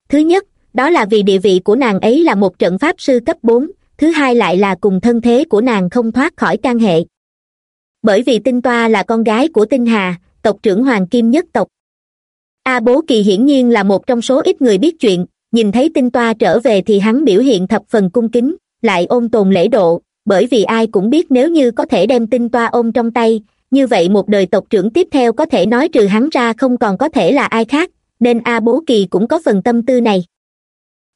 Thứ nhất, đó là vì địa vị của nàng ấy là một trận pháp sư cấp bốn, thứ hai lại là cùng thân thế của nàng không thoát khỏi can hệ. Bởi vì tinh toa là con gái của tinh hà, tộc trưởng hoàng kim nhất tộc. A bố kỳ hiển nhiên là một trong số ít người biết chuyện nhìn thấy tinh toa trở về thì hắn biểu hiện thập phần cung kính, lại ôn tồn lễ độ, bởi vì ai cũng biết nếu như có thể đem tinh toa ôm trong tay, như vậy một đời tộc trưởng tiếp theo có thể nói trừ hắn ra không còn có thể là ai khác, nên a bố kỳ cũng có phần tâm tư này.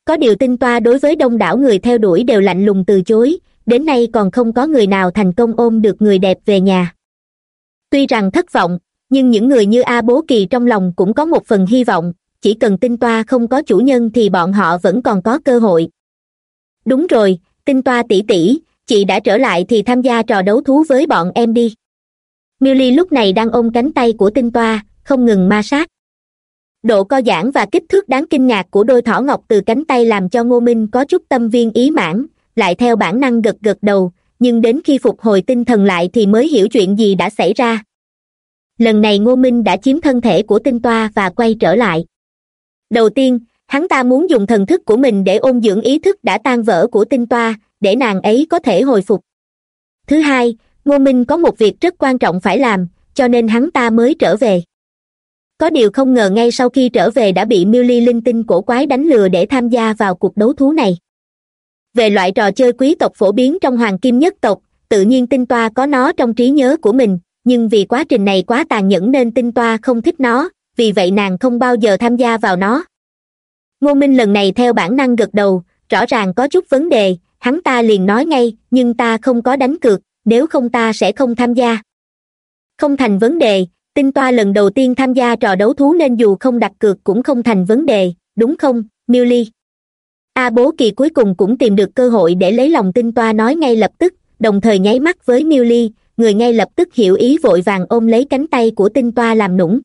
Có điều tinh toa đối với đông đảo người theo đuổi đều lạnh lùng từ chối, đến nay còn không có người nào thành công ôm được người đẹp về nhà. Tuy rằng thất vọng, nhưng những người như a bố kỳ trong lòng cũng có một phần hy vọng chỉ cần tinh toa không có chủ nhân thì bọn họ vẫn còn có cơ hội. Đúng rồi, tinh toa tỷ tỷ, chị đã trở lại thì tham gia trò đấu thú với bọn em đi. Milly lúc này đang ôm cánh tay của tinh toa, không ngừng ma sát. Độ co giãn và kích thước đáng kinh ngạc của đôi thỏ ngọc từ cánh tay làm cho ngô minh có chút tâm viên ý mãn, lại theo bản năng gật gật đầu, nhưng đến khi phục hồi tinh thần lại thì mới hiểu chuyện gì đã xảy ra. Lần này ngô minh đã chiếm thân thể của tinh toa và quay trở lại đầu tiên, hắn ta muốn dùng thần thức của mình để ôn dưỡng ý thức đã tan vỡ của tinh toa, để nàng ấy có thể hồi phục. Thứ hai, ngô minh có một việc rất quan trọng phải làm, cho nên hắn ta mới trở về. Có điều không ngờ ngay sau khi trở về đã bị miêu ly linh tinh cổ quái đánh lừa để tham gia vào cuộc đấu thú này. Về loại trò chơi quý tộc phổ biến trong hoàng kim nhất tộc, tự nhiên tinh toa có nó trong trí nhớ của mình, nhưng vì quá trình này quá tàn nhẫn nên tinh toa không thích nó vì vậy nàng không bao giờ tham gia vào nó. Ngô minh lần này theo bản năng gật đầu, rõ ràng có chút vấn đề, hắn ta liền nói ngay, nhưng ta không có đánh cược, nếu không ta sẽ không tham gia. Không thành vấn đề, tinh toa lần đầu tiên tham gia trò đấu thú nên dù không đặt cược cũng không thành vấn đề, đúng không milly a bố kỳ cuối cùng cũng tìm được cơ hội để lấy lòng tinh toa nói ngay lập tức, đồng thời nháy mắt với milly người ngay lập tức hiểu ý vội vàng ôm lấy cánh tay của tinh toa làm nũng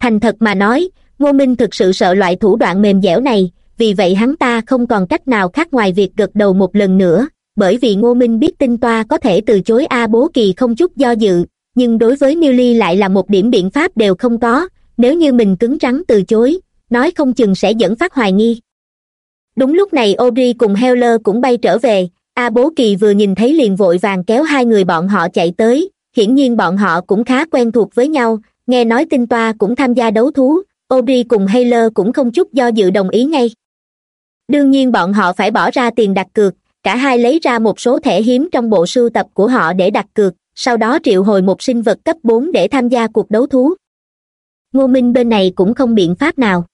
thành thật mà nói, ngô minh thực sự sợ loại thủ đoạn mềm dẻo này, vì vậy hắn ta không còn cách nào khác ngoài việc gật đầu một lần nữa, bởi vì ngô minh biết tinh toa có thể từ chối a bố kỳ không chút do dự, nhưng đối với milly lại là một điểm biện pháp đều không có, nếu như mình cứng rắn từ chối, nói không chừng sẽ dẫn phát hoài nghi. Đúng lúc này audrey cùng heller cũng bay trở về, a bố kỳ vừa nhìn thấy liền vội vàng kéo hai người bọn họ chạy tới, hiển nhiên bọn họ cũng khá quen thuộc với nhau nghe nói tinh toa cũng tham gia đấu thú audrey cùng Hayler cũng không chút do dự đồng ý ngay. Đương nhiên bọn họ phải bỏ ra tiền đặt cược, cả hai lấy ra một số thẻ hiếm trong bộ sưu tập của họ để đặt cược, sau đó triệu hồi một sinh vật cấp bốn để tham gia cuộc đấu thú. Ngô minh bên này cũng không biện pháp nào.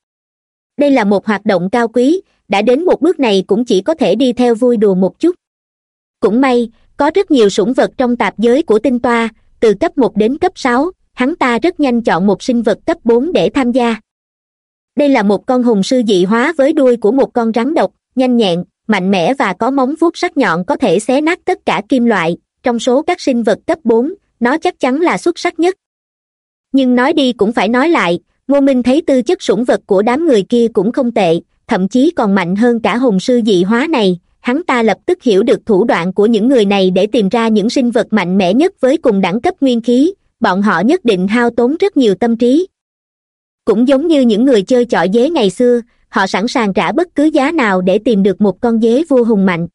Đây là một hoạt động cao quý, đã đến một bước này cũng chỉ có thể đi theo vui đùa một chút. Cũng may, có rất nhiều sủng vật trong tạp giới của tinh toa, từ cấp một đến cấp sáu hắn ta rất nhanh chọn một sinh vật cấp bốn để tham gia. Đây là một con hùng sư dị hóa với đuôi của một con rắn độc, nhanh nhẹn, mạnh mẽ và có móng vuốt sắc nhọn có thể xé nát tất cả kim loại. Trong số các sinh vật cấp bốn, nó chắc chắn là xuất sắc nhất. Nhưng nói đi cũng phải nói lại, ngô minh thấy tư chất sủng vật của đám người kia cũng không tệ, thậm chí còn mạnh hơn cả hùng sư dị hóa này. Hắn ta lập tức hiểu được thủ đoạn của những người này để tìm ra những sinh vật mạnh mẽ nhất với cùng đẳng cấp nguyên khí bọn họ nhất định hao tốn rất nhiều tâm trí. Cũng giống như những người chơi chọi dế ngày xưa, họ sẵn sàng trả bất cứ giá nào để tìm được một con dế vua hùng mạnh.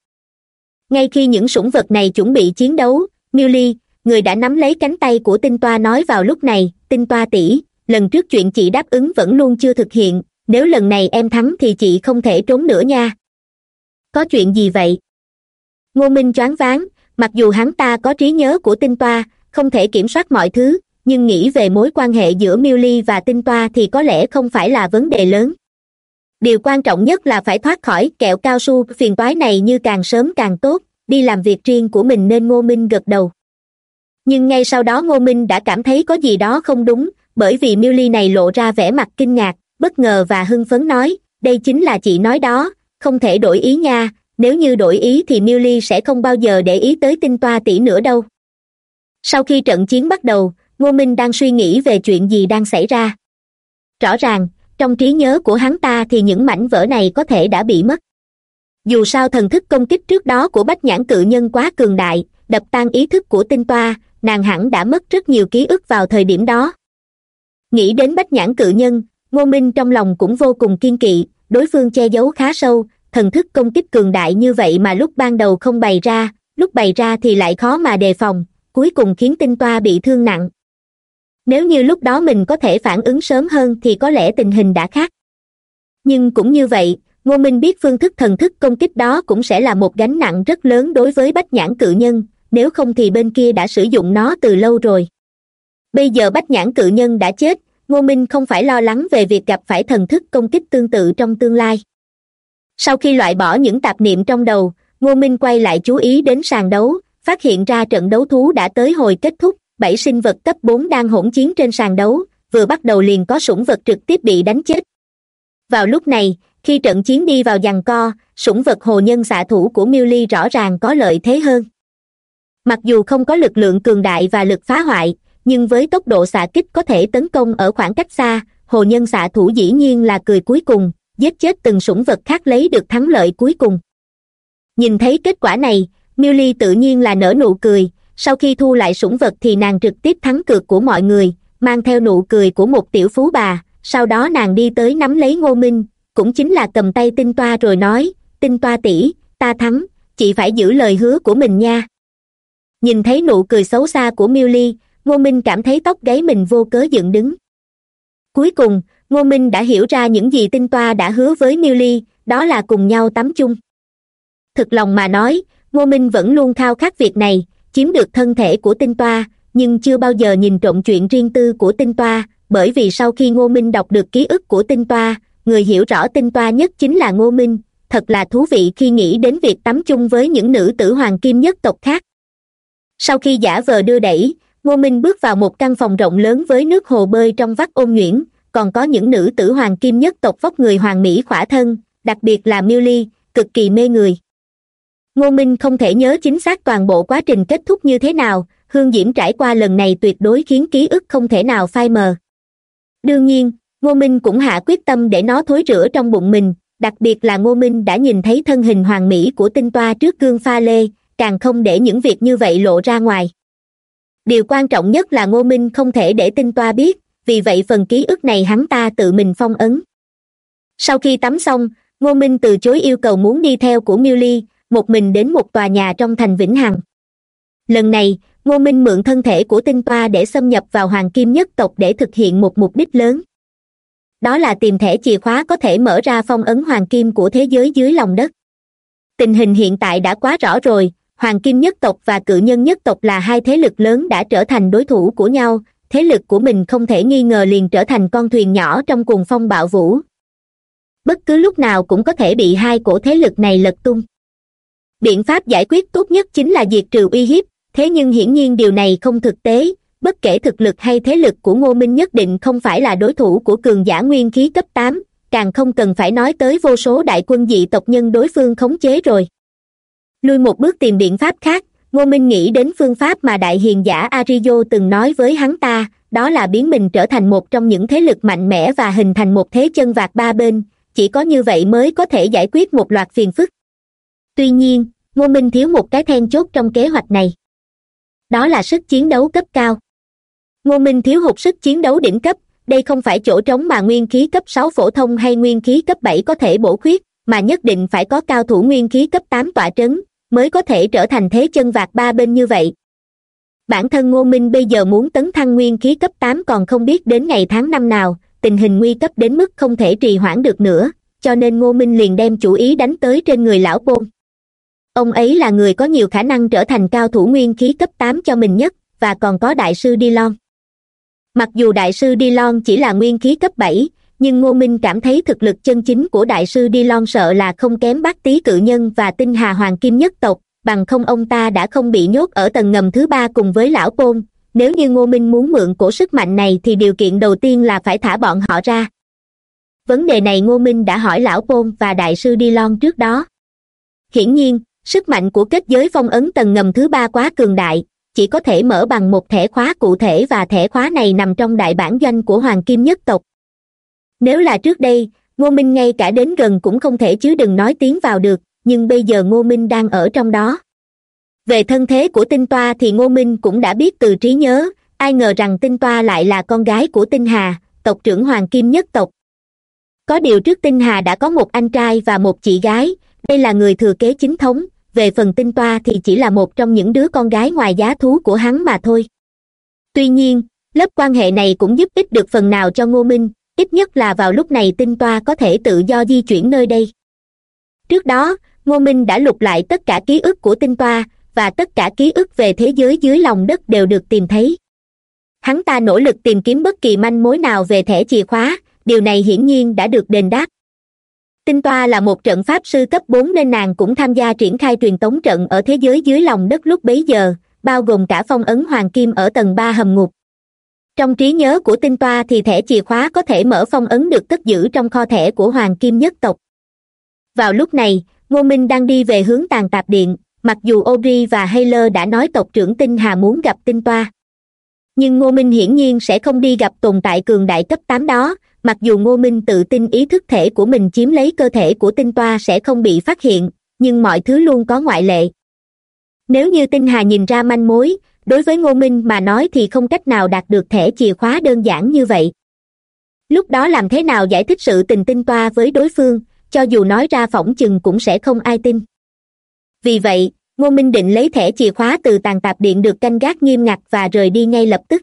Ngay khi những sủng vật này chuẩn bị chiến đấu, milly, người đã nắm lấy cánh tay của tinh toa nói vào lúc này, tinh toa tỷ, lần trước chuyện chị đáp ứng vẫn luôn chưa thực hiện, nếu lần này em thắng thì chị không thể trốn nữa nha. Có chuyện gì vậy? Ngô minh choáng váng, mặc dù hắn ta có trí nhớ của tinh toa không thể kiểm soát mọi thứ, nhưng nghĩ về mối quan hệ giữa miêu ly và tinh toa thì có lẽ không phải là vấn đề lớn. Điều quan trọng nhất là phải thoát khỏi kẹo cao su, phiền toái này như càng sớm càng tốt, đi làm việc riêng của mình nên ngô minh gật đầu. Nhưng ngay sau đó ngô minh đã cảm thấy có gì đó không đúng, bởi vì miêu ly này lộ ra vẻ mặt kinh ngạc, bất ngờ và hưng phấn nói, đây chính là chị nói đó, không thể đổi ý nha, nếu như đổi ý thì miêu ly sẽ không bao giờ để ý tới tinh toa tỷ nữa đâu sau khi trận chiến bắt đầu, ngô minh đang suy nghĩ về chuyện gì đang xảy ra. Rõ ràng, trong trí nhớ của hắn ta thì những mảnh vỡ này có thể đã bị mất. Dù sao thần thức công kích trước đó của bách nhãn cự nhân quá cường đại, đập tan ý thức của tinh toa, nàng hẳn đã mất rất nhiều ký ức vào thời điểm đó. Nghĩ đến bách nhãn cự nhân, ngô minh trong lòng cũng vô cùng kiên kỵ, đối phương che giấu khá sâu, thần thức công kích cường đại như vậy mà lúc ban đầu không bày ra, lúc bày ra thì lại khó mà đề phòng cuối cùng khiến tinh toa bị thương nặng. Nếu như lúc đó mình có thể phản ứng sớm hơn thì có lẽ tình hình đã khác. Nhưng cũng như vậy, ngô minh biết phương thức thần thức công kích đó cũng sẽ là một gánh nặng rất lớn đối với bách nhãn cự nhân, nếu không thì bên kia đã sử dụng nó từ lâu rồi. Bây giờ bách nhãn cự nhân đã chết, ngô minh không phải lo lắng về việc gặp phải thần thức công kích tương tự trong tương lai. Sau khi loại bỏ những tạp niệm trong đầu, ngô minh quay lại chú ý đến sàn đấu phát hiện ra trận đấu thú đã tới hồi kết thúc, bảy sinh vật cấp bốn đang hỗn chiến trên sàn đấu, vừa bắt đầu liền có sủng vật trực tiếp bị đánh chết. Vào lúc này, khi trận chiến đi vào giằng co, sủng vật hồ nhân xạ thủ của miêu ly rõ ràng có lợi thế hơn. Mặc dù không có lực lượng cường đại và lực phá hoại, nhưng với tốc độ xạ kích có thể tấn công ở khoảng cách xa, hồ nhân xạ thủ dĩ nhiên là cười cuối cùng, giết chết từng sủng vật khác lấy được thắng lợi cuối cùng. Nhìn thấy kết quả này miêu ly tự nhiên là nở nụ cười. Sau khi thu lại sủng vật thì nàng trực tiếp thắng cược của mọi người, mang theo nụ cười của một tiểu phú bà. Sau đó nàng đi tới nắm lấy ngô minh, cũng chính là cầm tay tinh toa rồi nói, tinh toa tỷ, ta thắng, chị phải giữ lời hứa của mình nha. Nhìn thấy nụ cười xấu xa của miêu ly ngô minh cảm thấy tóc gáy mình vô cớ dựng đứng. Cuối cùng, ngô minh đã hiểu ra những gì tinh toa đã hứa với miêu ly đó là cùng nhau tắm chung. Thực lòng mà nói ngô minh vẫn luôn khao khát việc này, chiếm được thân thể của tinh toa, nhưng chưa bao giờ nhìn trộm chuyện riêng tư của tinh toa, bởi vì sau khi ngô minh đọc được ký ức của tinh toa, người hiểu rõ tinh toa nhất chính là ngô minh. Thật là thú vị khi nghĩ đến việc tắm chung với những nữ tử hoàng kim nhất tộc khác. Sau khi giả vờ đưa đẩy, ngô minh bước vào một căn phòng rộng lớn với nước hồ bơi trong vắt ôn nhuyễn, còn có những nữ tử hoàng kim nhất tộc vóc người hoàng mỹ khỏa thân, đặc biệt là miêu ly, cực kỳ mê người ngô minh không thể nhớ chính xác toàn bộ quá trình kết thúc như thế nào, hương diễm trải qua lần này tuyệt đối khiến ký ức không thể nào phai mờ. Đương nhiên, ngô minh cũng hạ quyết tâm để nó thối rửa trong bụng mình, đặc biệt là ngô minh đã nhìn thấy thân hình hoàng mỹ của tinh toa trước gương pha lê, càng không để những việc như vậy lộ ra ngoài. Điều quan trọng nhất là ngô minh không thể để tinh toa biết, vì vậy phần ký ức này hắn ta tự mình phong ấn. Sau khi tắm xong, ngô minh từ chối yêu cầu muốn đi theo của miêu ly một mình đến một tòa nhà trong thành vĩnh hằng. Lần này, ngô minh mượn thân thể của tinh toa để xâm nhập vào hoàng kim nhất tộc để thực hiện một mục đích lớn. Đó là tìm thẻ chìa khóa có thể mở ra phong ấn hoàng kim của thế giới dưới lòng đất. Tình hình hiện tại đã quá rõ rồi, hoàng kim nhất tộc và cự nhân nhất tộc là hai thế lực lớn đã trở thành đối thủ của nhau, thế lực của mình không thể nghi ngờ liền trở thành con thuyền nhỏ trong cuồng phong bạo vũ. Bất cứ lúc nào cũng có thể bị hai cổ thế lực này lật tung biện pháp giải quyết tốt nhất chính là diệt trừ uy hiếp. Thế nhưng hiển nhiên điều này không thực tế. Bất kể thực lực hay thế lực của ngô minh nhất định không phải là đối thủ của cường giả nguyên khí cấp tám, càng không cần phải nói tới vô số đại quân dị tộc nhân đối phương khống chế rồi. Lui một bước tìm biện pháp khác, ngô minh nghĩ đến phương pháp mà đại hiền giả arizo từng nói với hắn ta, đó là biến mình trở thành một trong những thế lực mạnh mẽ và hình thành một thế chân vạc ba bên. Chỉ có như vậy mới có thể giải quyết một loạt phiền phức tuy nhiên, ngô minh thiếu một cái then chốt trong kế hoạch này. Đó là sức chiến đấu cấp cao. Ngô minh thiếu hụt sức chiến đấu đỉnh cấp, đây không phải chỗ trống mà nguyên khí cấp sáu phổ thông hay nguyên khí cấp bảy có thể bổ khuyết, mà nhất định phải có cao thủ nguyên khí cấp tám tọa trấn, mới có thể trở thành thế chân vạc ba bên như vậy. Bản thân ngô minh bây giờ muốn tấn thăng nguyên khí cấp tám còn không biết đến ngày tháng năm nào, tình hình nguy cấp đến mức không thể trì hoãn được nữa, cho nên ngô minh liền đem chủ ý đánh tới trên người lão bôn ông ấy là người có nhiều khả năng trở thành cao thủ nguyên khí cấp tám cho mình nhất, và còn có đại sư đi lon mặc dù đại sư đi lon chỉ là nguyên khí cấp bảy, nhưng ngô minh cảm thấy thực lực chân chính của đại sư đi lon sợ là không kém bác tý cự nhân và tinh hà hoàng kim nhất tộc, bằng không ông ta đã không bị nhốt ở tầng ngầm thứ ba cùng với lão côn nếu như ngô minh muốn mượn cổ sức mạnh này thì điều kiện đầu tiên là phải thả bọn họ ra. Vấn đề này ngô minh đã hỏi lão côn và đại sư đi lon trước đó. Hiển nhiên sức mạnh của kết giới phong ấn tầng ngầm thứ ba quá cường đại, chỉ có thể mở bằng một thẻ khóa cụ thể và thẻ khóa này nằm trong đại bản doanh của hoàng kim nhất tộc. Nếu là trước đây, ngô minh ngay cả đến gần cũng không thể chứ đừng nói tiếng vào được, nhưng bây giờ ngô minh đang ở trong đó. Về thân thế của tinh toa thì ngô minh cũng đã biết từ trí nhớ, ai ngờ rằng tinh toa lại là con gái của tinh hà, tộc trưởng hoàng kim nhất tộc. Có điều trước tinh hà đã có một anh trai và một chị gái, đây là người thừa kế chính thống về phần tinh toa thì chỉ là một trong những đứa con gái ngoài giá thú của hắn mà thôi. Tuy nhiên, lớp quan hệ này cũng giúp ích được phần nào cho ngô minh, ít nhất là vào lúc này tinh toa có thể tự do di chuyển nơi đây. Trước đó, ngô minh đã lục lại tất cả ký ức của tinh toa, và tất cả ký ức về thế giới dưới lòng đất đều được tìm thấy. Hắn ta nỗ lực tìm kiếm bất kỳ manh mối nào về thẻ chìa khóa, điều này hiển nhiên đã được đền đáp tinh toa là một trận pháp sư cấp bốn nên nàng cũng tham gia triển khai truyền tống trận ở thế giới dưới lòng đất lúc bấy giờ, bao gồm cả phong ấn hoàng kim ở tầng ba hầm ngục. Trong trí nhớ của tinh toa thì thẻ chìa khóa có thể mở phong ấn được cất giữ trong kho thẻ của hoàng kim nhất tộc. Vào lúc này, ngô minh đang đi về hướng tàn tạp điện, mặc dù audrey và hayler đã nói tộc trưởng tinh hà muốn gặp tinh toa. Nhưng ngô minh hiển nhiên sẽ không đi gặp tồn tại cường đại cấp tám đó mặc dù ngô minh tự tin ý thức thể của mình chiếm lấy cơ thể của tinh toa sẽ không bị phát hiện, nhưng mọi thứ luôn có ngoại lệ. Nếu như tinh hà nhìn ra manh mối, đối với ngô minh mà nói thì không cách nào đạt được thẻ chìa khóa đơn giản như vậy. Lúc đó làm thế nào giải thích sự tình tinh toa với đối phương, cho dù nói ra phỏng chừng cũng sẽ không ai tin. Vì vậy, ngô minh định lấy thẻ chìa khóa từ tàn tạp điện được canh gác nghiêm ngặt và rời đi ngay lập tức.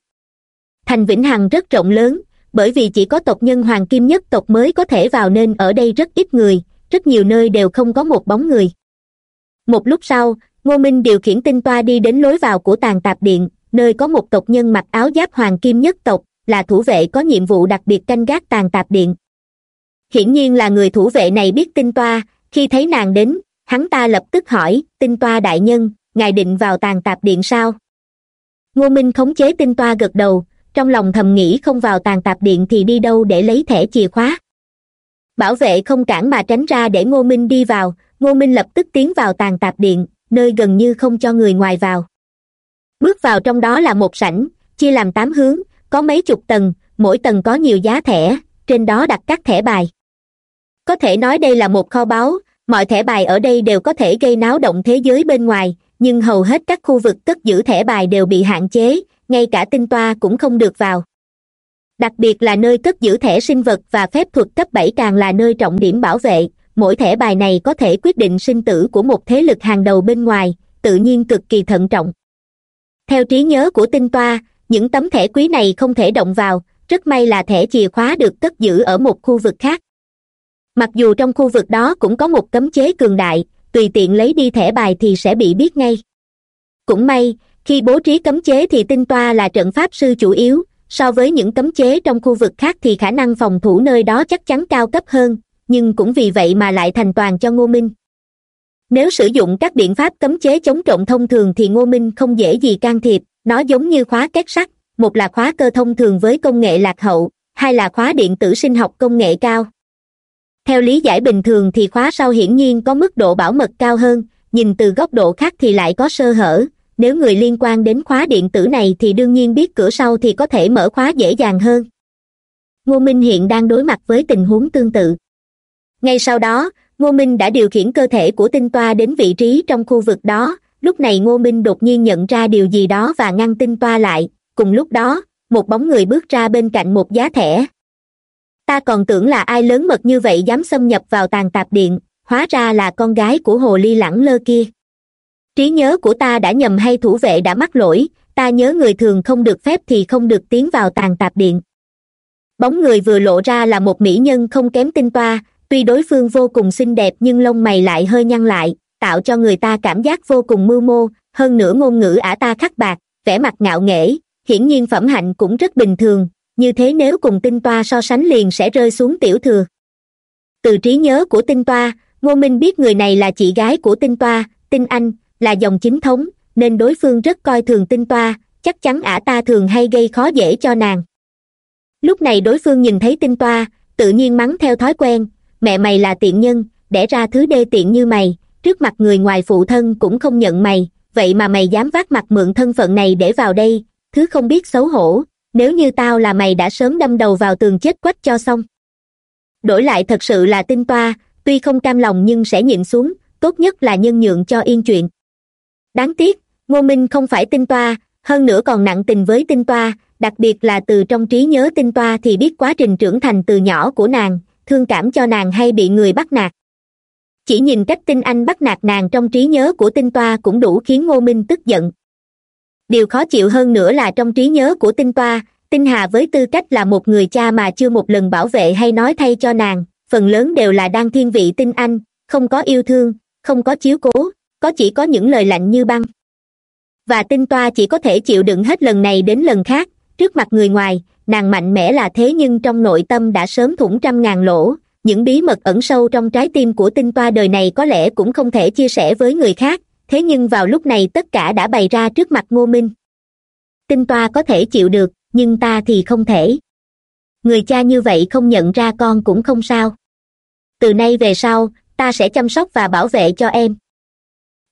Thành vĩnh hằng rất rộng lớn bởi vì chỉ có tộc nhân hoàng kim nhất tộc mới có thể vào nên ở đây rất ít người, rất nhiều nơi đều không có một bóng người. Một lúc sau, ngô minh điều khiển tinh toa đi đến lối vào của tàn tạp điện, nơi có một tộc nhân mặc áo giáp hoàng kim nhất tộc, là thủ vệ có nhiệm vụ đặc biệt canh gác tàn tạp điện. Hiển nhiên là người thủ vệ này biết tinh toa, khi thấy nàng đến, hắn ta lập tức hỏi, tinh toa đại nhân, ngài định vào tàn tạp điện sao? Ngô minh khống chế tinh toa gật đầu trong lòng thầm nghĩ không vào tàn tạp điện thì đi đâu để lấy thẻ chìa khóa? Bảo vệ không cản mà tránh ra để ngô minh đi vào, ngô minh lập tức tiến vào tàn tạp điện, nơi gần như không cho người ngoài vào. Bước vào trong đó là một sảnh, chia làm tám hướng, có mấy chục tầng, mỗi tầng có nhiều giá thẻ, trên đó đặt các thẻ bài. Có thể nói đây là một kho báu, mọi thẻ bài ở đây đều có thể gây náo động thế giới bên ngoài, nhưng hầu hết các khu vực cất giữ thẻ bài đều bị hạn chế ngay cả tinh toa cũng không được vào. Đặc biệt là nơi cất giữ thẻ sinh vật và phép thuật cấp bảy càng là nơi trọng điểm bảo vệ. Mỗi thẻ bài này có thể quyết định sinh tử của một thế lực hàng đầu bên ngoài, tự nhiên cực kỳ thận trọng. Theo trí nhớ của tinh toa, những tấm thẻ quý này không thể động vào, rất may là thẻ chìa khóa được cất giữ ở một khu vực khác. Mặc dù trong khu vực đó cũng có một cấm chế cường đại, tùy tiện lấy đi thẻ bài thì sẽ bị biết ngay. Cũng may khi bố trí cấm chế thì tinh toa là trận pháp sư chủ yếu, so với những cấm chế trong khu vực khác thì khả năng phòng thủ nơi đó chắc chắn cao cấp hơn, nhưng cũng vì vậy mà lại thành toàn cho ngô minh. Nếu sử dụng các biện pháp cấm chế chống trộm thông thường thì ngô minh không dễ gì can thiệp, nó giống như khóa két sắt, một là khóa cơ thông thường với công nghệ lạc hậu, hai là khóa điện tử sinh học công nghệ cao. Theo lý giải bình thường thì khóa sau hiển nhiên có mức độ bảo mật cao hơn, nhìn từ góc độ khác thì lại có sơ hở nếu người liên quan đến khóa điện tử này thì đương nhiên biết cửa sau thì có thể mở khóa dễ dàng hơn. Ngô minh hiện đang đối mặt với tình huống tương tự. Ngay sau đó, ngô minh đã điều khiển cơ thể của tinh toa đến vị trí trong khu vực đó. Lúc này ngô minh đột nhiên nhận ra điều gì đó và ngăn tinh toa lại. Cùng lúc đó, một bóng người bước ra bên cạnh một giá thẻ. Ta còn tưởng là ai lớn mật như vậy dám xâm nhập vào tàn tạp điện, hóa ra là con gái của hồ ly lẳng lơ kia trí nhớ của ta đã nhầm hay thủ vệ đã mắc lỗi, ta nhớ người thường không được phép thì không được tiến vào tàn tạp điện. Bóng người vừa lộ ra là một mỹ nhân không kém tinh toa, tuy đối phương vô cùng xinh đẹp nhưng lông mày lại hơi nhăn lại, tạo cho người ta cảm giác vô cùng mưu mô, hơn nữa ngôn ngữ ả ta khắc bạc, vẻ mặt ngạo nghễ, hiển nhiên phẩm hạnh cũng rất bình thường, như thế nếu cùng tinh toa so sánh liền sẽ rơi xuống tiểu thừa. Từ trí nhớ của tinh toa, ngô minh biết người này là chị gái của tinh toa, tinh anh là dòng chính thống, nên đối phương rất coi thường tinh toa, chắc chắn ả ta thường hay gây khó dễ cho nàng. Lúc này đối phương nhìn thấy tinh toa, tự nhiên mắng theo thói quen, mẹ mày là tiện nhân, đẻ ra thứ đê tiện như mày, trước mặt người ngoài phụ thân cũng không nhận mày, vậy mà mày dám vác mặt mượn thân phận này để vào đây, thứ không biết xấu hổ, nếu như tao là mày đã sớm đâm đầu vào tường chết quách cho xong. Đổi lại thật sự là tinh toa, tuy không cam lòng nhưng sẽ nhịn xuống, tốt nhất là nhân nhượng cho yên chuyện đáng tiếc, ngô minh không phải tinh toa, hơn nữa còn nặng tình với tinh toa, đặc biệt là từ trong trí nhớ tinh toa thì biết quá trình trưởng thành từ nhỏ của nàng, thương cảm cho nàng hay bị người bắt nạt. Chỉ nhìn cách tinh anh bắt nạt nàng trong trí nhớ của tinh toa cũng đủ khiến ngô minh tức giận. Điều khó chịu hơn nữa là trong trí nhớ của tinh toa, tinh hà với tư cách là một người cha mà chưa một lần bảo vệ hay nói thay cho nàng, phần lớn đều là đang thiên vị tinh anh, không có yêu thương, không có chiếu cố có chỉ có những lời lạnh như băng. Và tinh toa chỉ có thể chịu đựng hết lần này đến lần khác, trước mặt người ngoài, nàng mạnh mẽ là thế nhưng trong nội tâm đã sớm thủng trăm ngàn lỗ. Những bí mật ẩn sâu trong trái tim của tinh toa đời này có lẽ cũng không thể chia sẻ với người khác, thế nhưng vào lúc này tất cả đã bày ra trước mặt ngô minh. Tinh toa có thể chịu được, nhưng ta thì không thể. Người cha như vậy không nhận ra con cũng không sao. Từ nay về sau, ta sẽ chăm sóc và bảo vệ cho em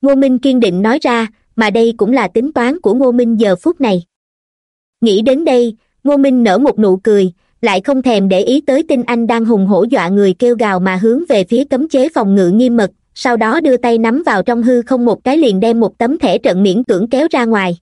ngô minh kiên định nói ra, mà đây cũng là tính toán của ngô minh giờ phút này. Nghĩ đến đây, ngô minh nở một nụ cười, lại không thèm để ý tới tinh anh đang hùng hổ dọa người kêu gào mà hướng về phía cấm chế phòng ngự nghiêm mật, sau đó đưa tay nắm vào trong hư không một cái liền đem một tấm thẻ trận miễn cưỡng kéo ra ngoài.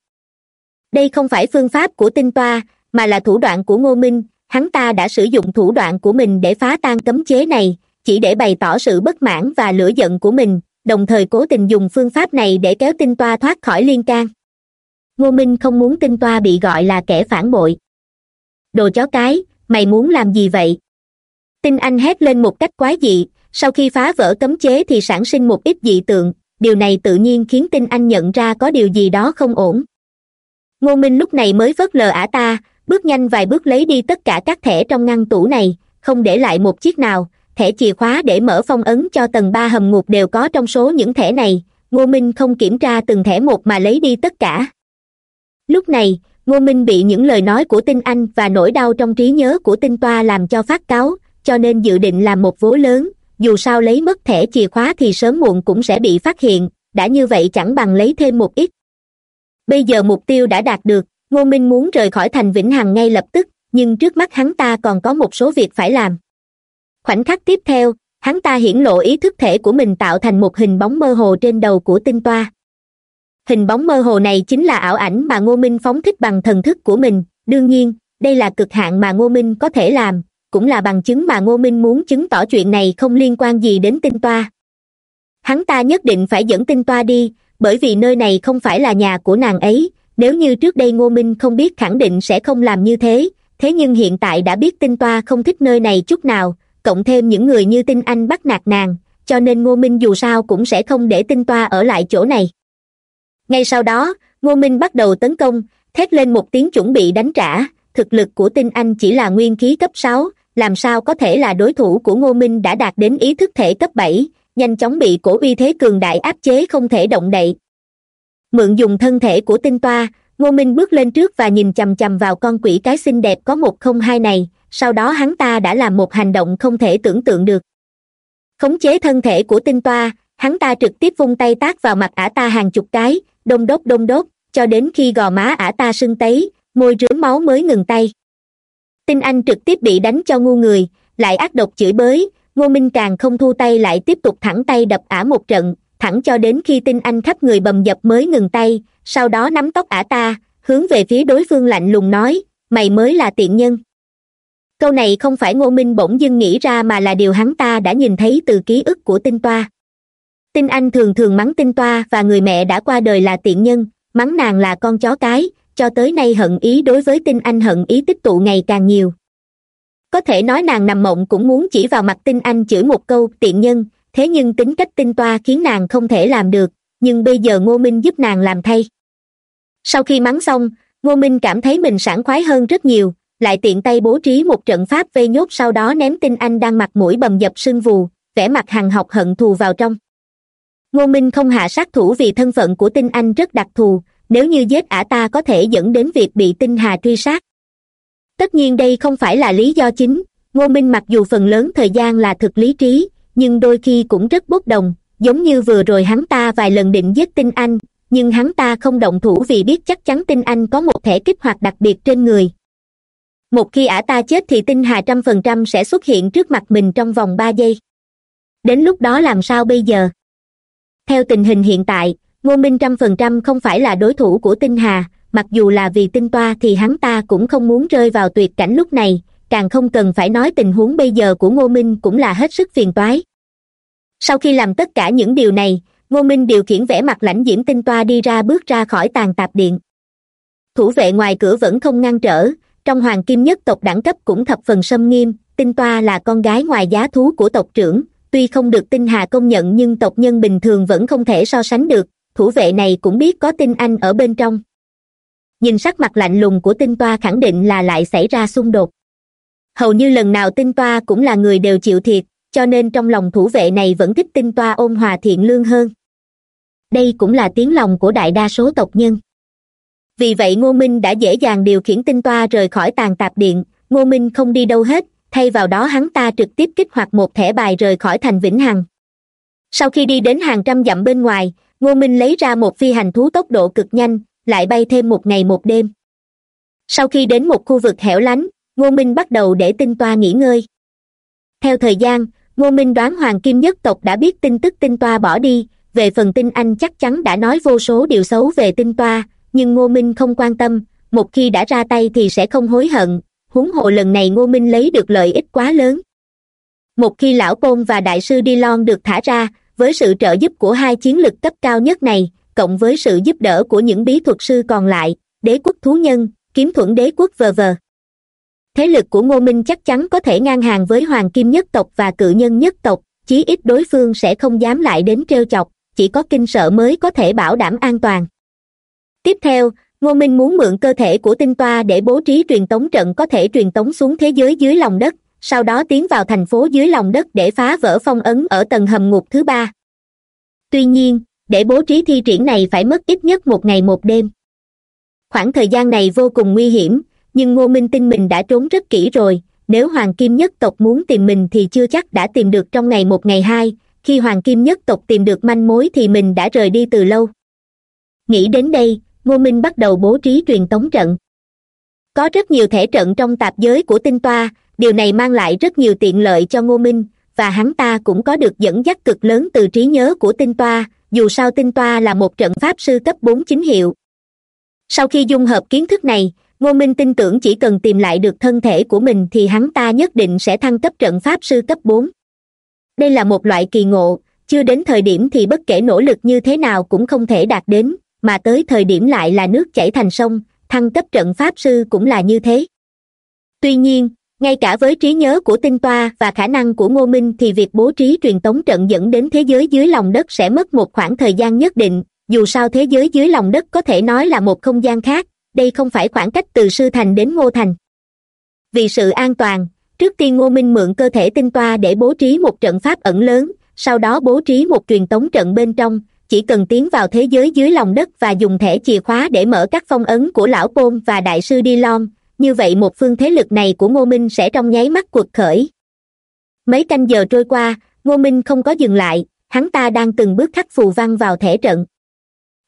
Đây không phải phương pháp của tinh toa, mà là thủ đoạn của ngô minh, hắn ta đã sử dụng thủ đoạn của mình để phá tan cấm chế này, chỉ để bày tỏ sự bất mãn và lửa giận của mình đồng thời cố tình dùng phương pháp này để kéo tinh toa thoát khỏi liên can. Ngô minh không muốn tinh toa bị gọi là kẻ phản bội. Đồ chó cái, mày muốn làm gì vậy? Tinh anh hét lên một cách quái dị, sau khi phá vỡ cấm chế thì sản sinh một ít dị tượng, điều này tự nhiên khiến tinh anh nhận ra có điều gì đó không ổn. Ngô minh lúc này mới phớt lờ ả ta, bước nhanh vài bước lấy đi tất cả các thẻ trong ngăn tủ này, không để lại một chiếc nào thẻ chìa khóa để mở phong ấn cho tầng ba hầm ngục đều có trong số những thẻ này, ngô minh không kiểm tra từng thẻ một mà lấy đi tất cả. Lúc này, ngô minh bị những lời nói của tinh anh và nỗi đau trong trí nhớ của tinh toa làm cho phát cáo cho nên dự định làm một vố lớn, dù sao lấy mất thẻ chìa khóa thì sớm muộn cũng sẽ bị phát hiện, đã như vậy chẳng bằng lấy thêm một ít. Bây giờ mục tiêu đã đạt được, ngô minh muốn rời khỏi thành vĩnh hằng ngay lập tức, nhưng trước mắt hắn ta còn có một số việc phải làm khoảnh khắc tiếp theo, hắn ta hiển lộ ý thức thể của mình tạo thành một hình bóng mơ hồ trên đầu của tinh toa. Hình bóng mơ hồ này chính là ảo ảnh mà ngô minh phóng thích bằng thần thức của mình. Đương nhiên, đây là cực hạn mà ngô minh có thể làm, cũng là bằng chứng mà ngô minh muốn chứng tỏ chuyện này không liên quan gì đến tinh toa. Hắn ta nhất định phải dẫn tinh toa đi, bởi vì nơi này không phải là nhà của nàng ấy. Nếu như trước đây ngô minh không biết khẳng định sẽ không làm như thế thế nhưng hiện tại đã biết tinh toa không thích nơi này chút nào cộng thêm những người như tinh anh bắt nạt nàng, cho nên ngô minh dù sao cũng sẽ không để tinh toa ở lại chỗ này. Ngay sau đó, ngô minh bắt đầu tấn công, thét lên một tiếng chuẩn bị đánh trả. Thực lực của tinh anh chỉ là nguyên khí cấp sáu, làm sao có thể là đối thủ của ngô minh đã đạt đến ý thức thể cấp bảy, nhanh chóng bị cổ uy thế cường đại áp chế không thể động đậy. Mượn dùng thân thể của tinh toa, ngô minh bước lên trước và nhìn chằm chằm vào con quỷ cái xinh đẹp có một không hai này sau đó hắn ta đã làm một hành động không thể tưởng tượng được. Khống chế thân thể của tinh toa, hắn ta trực tiếp vung tay tác vào mặt ả ta hàng chục cái đông đốt đông đốt, cho đến khi gò má ả ta sưng tấy, môi rướm máu mới ngừng tay. Tinh anh trực tiếp bị đánh cho ngu người, lại ác độc chửi bới, ngô minh càng không thu tay lại tiếp tục thẳng tay đập ả một trận, thẳng cho đến khi tinh anh khắp người bầm dập mới ngừng tay, sau đó nắm tóc ả ta, hướng về phía đối phương lạnh lùng nói, mày mới là tiện nhân câu này không phải ngô minh bỗng dưng nghĩ ra mà là điều hắn ta đã nhìn thấy từ ký ức của tinh toa. Tinh anh thường thường mắng tinh toa và người mẹ đã qua đời là tiện nhân, mắng nàng là con chó cái, cho tới nay hận ý đối với tinh anh hận ý tích tụ ngày càng nhiều. Có thể nói nàng nằm mộng cũng muốn chỉ vào mặt tinh anh chửi một câu, tiện nhân. Thế nhưng tính cách tinh toa khiến nàng không thể làm được, nhưng bây giờ ngô minh giúp nàng làm thay. Sau khi mắng xong, ngô minh cảm thấy mình sảng khoái hơn rất nhiều lại tiện tay bố trí một trận pháp vây nhốt sau đó ném tinh anh đang mặt mũi bầm dập sưng vù, vẻ mặt hằng học hận thù vào trong. Ngô minh không hạ sát thủ vì thân phận của tinh anh rất đặc thù, nếu như giết ả ta có thể dẫn đến việc bị tinh hà truy sát. Tất nhiên đây không phải là lý do chính, ngô minh mặc dù phần lớn thời gian là thực lý trí, nhưng đôi khi cũng rất bốc đồng, giống như vừa rồi hắn ta vài lần định giết tinh anh, nhưng hắn ta không động thủ vì biết chắc chắn tinh anh có một thể kích hoạt đặc biệt trên người một khi ả ta chết thì tinh hà trăm phần trăm sẽ xuất hiện trước mặt mình trong vòng ba giây. Đến lúc đó làm sao bây giờ? Theo tình hình hiện tại, ngô minh trăm phần trăm không phải là đối thủ của tinh hà, mặc dù là vì tinh toa thì hắn ta cũng không muốn rơi vào tuyệt cảnh lúc này, càng không cần phải nói tình huống bây giờ của ngô minh cũng là hết sức phiền toái. Sau khi làm tất cả những điều này, ngô minh điều khiển vẻ mặt lãnh diễm tinh toa đi ra bước ra khỏi tàn tạp điện. Thủ vệ ngoài cửa vẫn không ngăn trở trong hoàng kim nhất tộc đẳng cấp cũng thập phần sâm nghiêm, tinh toa là con gái ngoài giá thú của tộc trưởng. Tuy không được tinh hà công nhận nhưng tộc nhân bình thường vẫn không thể so sánh được. Thủ vệ này cũng biết có tinh anh ở bên trong. Nhìn sắc mặt lạnh lùng của tinh toa khẳng định là lại xảy ra xung đột. Hầu như lần nào tinh toa cũng là người đều chịu thiệt, cho nên trong lòng thủ vệ này vẫn thích tinh toa ôn hòa thiện lương hơn. Đây cũng là tiếng lòng của đại đa số tộc nhân vì vậy ngô minh đã dễ dàng điều khiển tinh toa rời khỏi tàn tạp điện. Ngô minh không đi đâu hết, thay vào đó hắn ta trực tiếp kích hoạt một thẻ bài rời khỏi thành vĩnh hằng. Sau khi đi đến hàng trăm dặm bên ngoài, ngô minh lấy ra một phi hành thú tốc độ cực nhanh, lại bay thêm một ngày một đêm. Sau khi đến một khu vực hẻo lánh, ngô minh bắt đầu để tinh toa nghỉ ngơi. Theo thời gian, ngô minh đoán hoàng kim nhất tộc đã biết tin tức tinh toa bỏ đi, về phần tinh anh chắc chắn đã nói vô số điều xấu về tinh toa nhưng ngô minh không quan tâm, một khi đã ra tay thì sẽ không hối hận. Huống hộ lần này ngô minh lấy được lợi ích quá lớn. Một khi lão côn và đại sư đi lon được thả ra, với sự trợ giúp của hai chiến lực cấp cao nhất này, cộng với sự giúp đỡ của những bí thuật sư còn lại, đế quốc thú nhân, kiếm thuẫn đế quốc vờ vờ. Thế lực của ngô minh chắc chắn có thể ngang hàng với hoàng kim nhất tộc và cự nhân nhất tộc, chí ít đối phương sẽ không dám lại đến trêu chọc, chỉ có kinh sợ mới có thể bảo đảm an toàn tiếp theo, ngô minh muốn mượn cơ thể của tinh toa để bố trí truyền tống trận có thể truyền tống xuống thế giới dưới lòng đất, sau đó tiến vào thành phố dưới lòng đất để phá vỡ phong ấn ở tầng hầm ngục thứ ba. Tuy nhiên, để bố trí thi triển này phải mất ít nhất một ngày một đêm. Khoảng thời gian này vô cùng nguy hiểm, nhưng ngô minh tin mình đã trốn rất kỹ rồi, nếu hoàng kim nhất tộc muốn tìm mình thì chưa chắc đã tìm được trong ngày một, ngày hai, khi hoàng kim nhất tộc tìm được manh mối thì mình đã rời đi từ lâu. Nghĩ đến đây ngô minh bắt đầu bố trí truyền tống trận. Có rất nhiều thể trận trong tạp giới của tinh toa, điều này mang lại rất nhiều tiện lợi cho ngô minh, và hắn ta cũng có được dẫn dắt cực lớn từ trí nhớ của tinh toa, dù sao tinh toa là một trận pháp sư cấp bốn chính hiệu. Sau khi dung hợp kiến thức này, ngô minh tin tưởng chỉ cần tìm lại được thân thể của mình thì hắn ta nhất định sẽ thăng cấp trận pháp sư cấp bốn. Đây là một loại kỳ ngộ, chưa đến thời điểm thì bất kể nỗ lực như thế nào cũng không thể đạt đến mà tới thời điểm lại là nước chảy thành sông, thăng cấp trận pháp sư cũng là như thế. Tuy nhiên, ngay cả với trí nhớ của tinh toa và khả năng của ngô minh thì việc bố trí truyền tống trận dẫn đến thế giới dưới lòng đất sẽ mất một khoảng thời gian nhất định, dù sao thế giới dưới lòng đất có thể nói là một không gian khác, đây không phải khoảng cách từ sư thành đến ngô thành. Vì sự an toàn, trước tiên ngô minh mượn cơ thể tinh toa để bố trí một trận pháp ẩn lớn, sau đó bố trí một truyền tống trận bên trong chỉ cần tiến vào thế giới dưới lòng đất và dùng thẻ chìa khóa để mở các phong ấn của lão pôn và đại sư đi lon như vậy một phương thế lực này của ngô minh sẽ trong nháy mắt cuộc khởi. Mấy canh giờ trôi qua, ngô minh không có dừng lại, hắn ta đang từng bước khắc phù văn vào thẻ trận.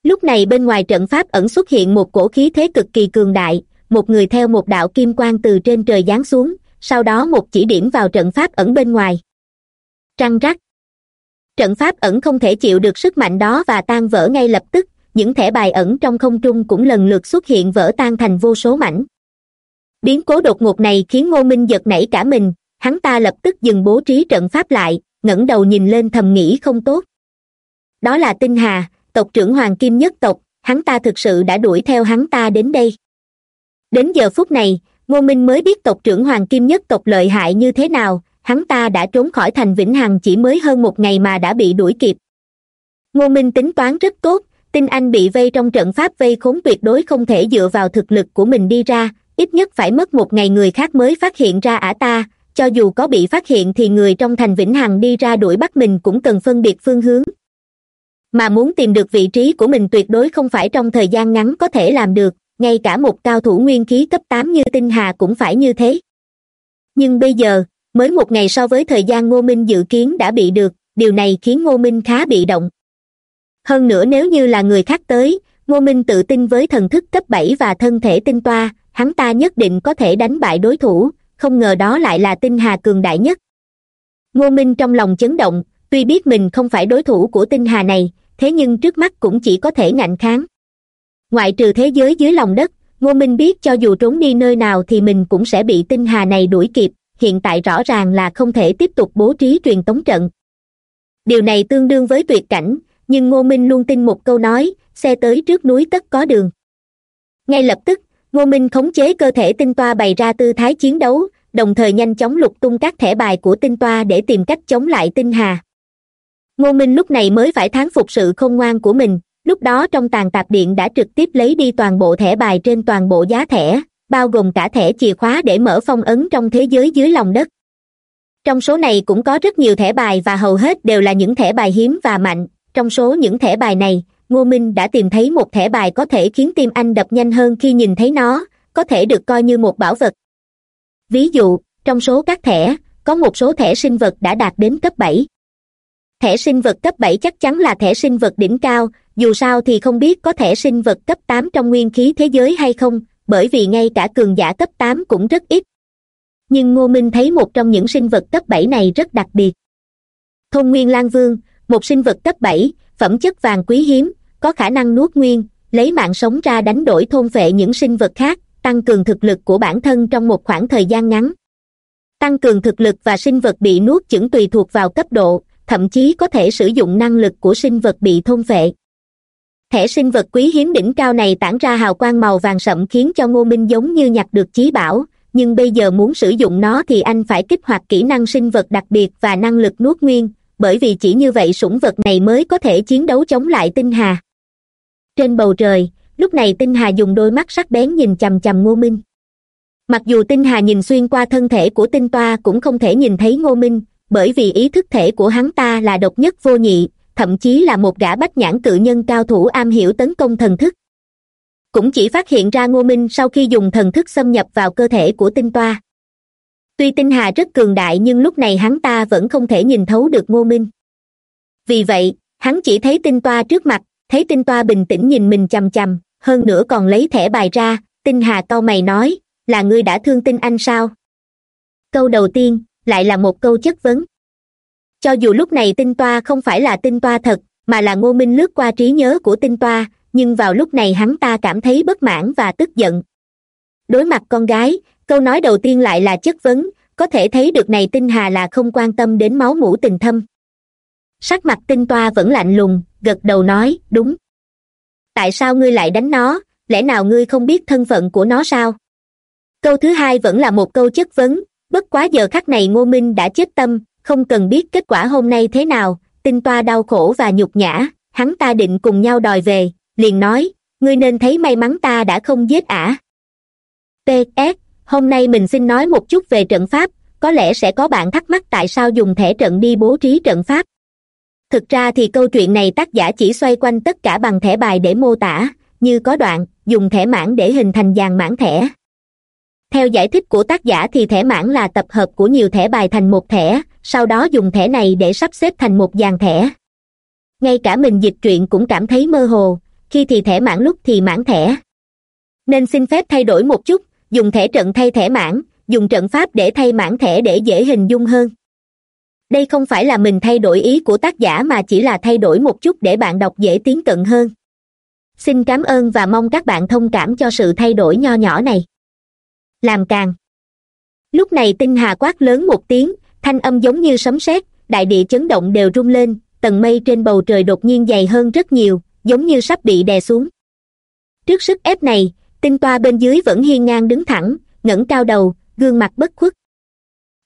Lúc này bên ngoài trận pháp ẩn xuất hiện một cổ khí thế cực kỳ cường đại, một người theo một đạo kim quang từ trên trời giáng xuống, sau đó một chỉ điểm vào trận pháp ẩn bên ngoài. Trăng rắc trận pháp ẩn không thể chịu được sức mạnh đó và tan vỡ ngay lập tức, những thẻ bài ẩn trong không trung cũng lần lượt xuất hiện vỡ tan thành vô số mảnh. Biến cố đột ngột này khiến ngô minh giật nảy cả mình, hắn ta lập tức dừng bố trí trận pháp lại, ngẩng đầu nhìn lên thầm nghĩ không tốt. Đó là tinh hà, tộc trưởng hoàng kim nhất tộc, hắn ta thực sự đã đuổi theo hắn ta đến đây. Đến giờ phút này, ngô minh mới biết tộc trưởng hoàng kim nhất tộc lợi hại như thế nào hắn ta đã trốn khỏi thành vĩnh hằng chỉ mới hơn một ngày mà đã bị đuổi kịp. Ngô minh tính toán rất tốt, tin anh bị vây trong trận pháp vây khốn tuyệt đối không thể dựa vào thực lực của mình đi ra, ít nhất phải mất một ngày người khác mới phát hiện ra ả ta, cho dù có bị phát hiện thì người trong thành vĩnh hằng đi ra đuổi bắt mình cũng cần phân biệt phương hướng. Mà muốn tìm được vị trí của mình tuyệt đối không phải trong thời gian ngắn có thể làm được, ngay cả một cao thủ nguyên khí cấp tám như tinh hà cũng phải như thế. Nhưng bây giờ mới một ngày so với thời gian ngô minh dự kiến đã bị được, điều này khiến ngô minh khá bị động. Hơn nữa nếu như là người khác tới, ngô minh tự tin với thần thức cấp bảy và thân thể tinh toa, hắn ta nhất định có thể đánh bại đối thủ, không ngờ đó lại là tinh hà cường đại nhất. Ngô minh trong lòng chấn động, tuy biết mình không phải đối thủ của tinh hà này, thế nhưng trước mắt cũng chỉ có thể ngạnh kháng. Ngoại trừ thế giới dưới lòng đất, ngô minh biết cho dù trốn đi nơi nào thì mình cũng sẽ bị tinh hà này đuổi kịp hiện tại rõ ràng là không thể tiếp tục bố trí truyền tống trận. Điều này tương đương với tuyệt cảnh, nhưng ngô minh luôn tin một câu nói, xe tới trước núi tất có đường. Ngay lập tức, ngô minh khống chế cơ thể tinh toa bày ra tư thái chiến đấu, đồng thời nhanh chóng lục tung các thẻ bài của tinh toa để tìm cách chống lại tinh hà. Ngô minh lúc này mới phải thán phục sự khôn ngoan của mình, lúc đó trong tàn tạp điện đã trực tiếp lấy đi toàn bộ thẻ bài trên toàn bộ giá thẻ bao gồm cả thẻ chìa khóa để mở phong ấn trong thế giới dưới lòng đất. Trong số này cũng có rất nhiều thẻ bài và hầu hết đều là những thẻ bài hiếm và mạnh. Trong số những thẻ bài này, ngô minh đã tìm thấy một thẻ bài có thể khiến tim anh đập nhanh hơn khi nhìn thấy nó, có thể được coi như một bảo vật. Ví dụ, trong số các thẻ, có một số thẻ sinh vật đã đạt đến cấp bảy. Thẻ sinh vật cấp bảy chắc chắn là thẻ sinh vật đỉnh cao, dù sao thì không biết có thẻ sinh vật cấp tám trong nguyên khí thế giới hay không bởi vì ngay cả cường giả cấp tám cũng rất ít. Nhưng ngô minh thấy một trong những sinh vật cấp bảy này rất đặc biệt. Thôn nguyên lan vương, một sinh vật cấp bảy, phẩm chất vàng quý hiếm, có khả năng nuốt nguyên, lấy mạng sống ra đánh đổi thôn vệ những sinh vật khác, tăng cường thực lực của bản thân trong một khoảng thời gian ngắn. Tăng cường thực lực và sinh vật bị nuốt chửng tùy thuộc vào cấp độ, thậm chí có thể sử dụng năng lực của sinh vật bị thôn vệ thẻ sinh vật quý hiếm đỉnh cao này tản ra hào quang màu vàng sậm khiến cho ngô minh giống như nhặt được chí bảo. Nhưng bây giờ muốn sử dụng nó thì anh phải kích hoạt kỹ năng sinh vật đặc biệt và năng lực nuốt nguyên, bởi vì chỉ như vậy sủng vật này mới có thể chiến đấu chống lại tinh hà. Trên bầu trời, lúc này tinh hà dùng đôi mắt sắc bén nhìn chằm chằm ngô minh. Mặc dù tinh hà nhìn xuyên qua thân thể của tinh toa cũng không thể nhìn thấy ngô minh, bởi vì ý thức thể của hắn ta là độc nhất vô nhị thậm chí là một gã bách nhãn cự nhân cao thủ am hiểu tấn công thần thức. Cũng chỉ phát hiện ra ngô minh sau khi dùng thần thức xâm nhập vào cơ thể của tinh toa. Tuy tinh hà rất cường đại nhưng lúc này hắn ta vẫn không thể nhìn thấu được ngô minh. Vì vậy, hắn chỉ thấy tinh toa trước mặt, thấy tinh toa bình tĩnh nhìn mình chằm chằm, hơn nữa còn lấy thẻ bài ra, tinh hà cau mày nói, là ngươi đã thương tinh anh sao? Câu đầu tiên lại là một câu chất vấn cho dù lúc này tinh toa không phải là tinh toa thật, mà là ngô minh lướt qua trí nhớ của tinh toa, nhưng vào lúc này hắn ta cảm thấy bất mãn và tức giận. Đối mặt con gái, câu nói đầu tiên lại là chất vấn, có thể thấy được này tinh hà là không quan tâm đến máu mủ tình thâm. Sắc mặt tinh toa vẫn lạnh lùng, gật đầu nói, đúng. Tại sao ngươi lại đánh nó, lẽ nào ngươi không biết thân phận của nó sao? Câu thứ hai vẫn là một câu chất vấn, bất quá giờ khắc này ngô minh đã chết tâm không cần biết kết quả hôm nay thế nào, tinh toa đau khổ và nhục nhã, hắn ta định cùng nhau đòi về, liền nói, ngươi nên thấy may mắn ta đã không giết ả. Ps hôm nay mình xin nói một chút về trận pháp, có lẽ sẽ có bạn thắc mắc tại sao dùng thẻ trận đi bố trí trận pháp. Thực ra thì câu chuyện này tác giả chỉ xoay quanh tất cả bằng thẻ bài để mô tả, như có đoạn, dùng thẻ mãn để hình thành dàn mãn thẻ. Theo giải thích của tác giả thì thẻ mãn là tập hợp của nhiều thẻ bài thành một thẻ sau đó dùng thẻ này để sắp xếp thành một dàn thẻ. Ngay cả mình dịch truyện cũng cảm thấy mơ hồ, khi thì thẻ mãn lúc thì mãn thẻ. Nên xin phép thay đổi một chút, dùng thẻ trận thay thẻ mãn, dùng trận pháp để thay mãn thẻ để dễ hình dung hơn. Đây không phải là mình thay đổi ý của tác giả mà chỉ là thay đổi một chút để bạn đọc dễ tiến cận hơn. Xin cảm ơn và mong các bạn thông cảm cho sự thay đổi nho nhỏ này. Làm càng. Lúc này tinh hà quát lớn một tiếng thanh âm giống như sấm sét, đại địa chấn động đều rung lên, tầng mây trên bầu trời đột nhiên dày hơn rất nhiều, giống như sắp bị đè xuống. Trước sức ép này, tinh toa bên dưới vẫn hiên ngang đứng thẳng, ngẩng cao đầu, gương mặt bất khuất.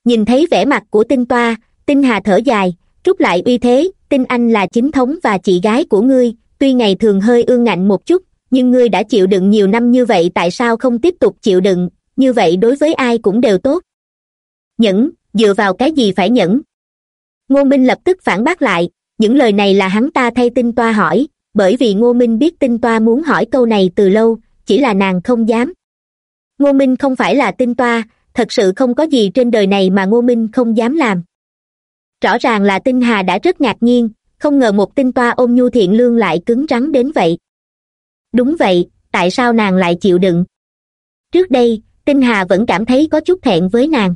Nhìn thấy vẻ mặt của tinh toa, tinh hà thở dài rút lại uy thế, tinh anh là chính thống và chị gái của ngươi, tuy ngày thường hơi ương ngạnh một chút, nhưng ngươi đã chịu đựng nhiều năm như vậy tại sao không tiếp tục chịu đựng, như vậy đối với ai cũng đều tốt. Nhẫn dựa vào cái gì phải nhẫn? Ngô minh lập tức phản bác lại, những lời này là hắn ta thay tinh toa hỏi, bởi vì ngô minh biết tinh toa muốn hỏi câu này từ lâu, chỉ là nàng không dám. Ngô minh không phải là tinh toa, thật sự không có gì trên đời này mà ngô minh không dám làm. Rõ ràng là tinh hà đã rất ngạc nhiên, không ngờ một tinh toa ôm nhu thiện lương lại cứng rắn đến vậy. Đúng vậy, tại sao nàng lại chịu đựng? Trước đây, tinh hà vẫn cảm thấy có chút thẹn với nàng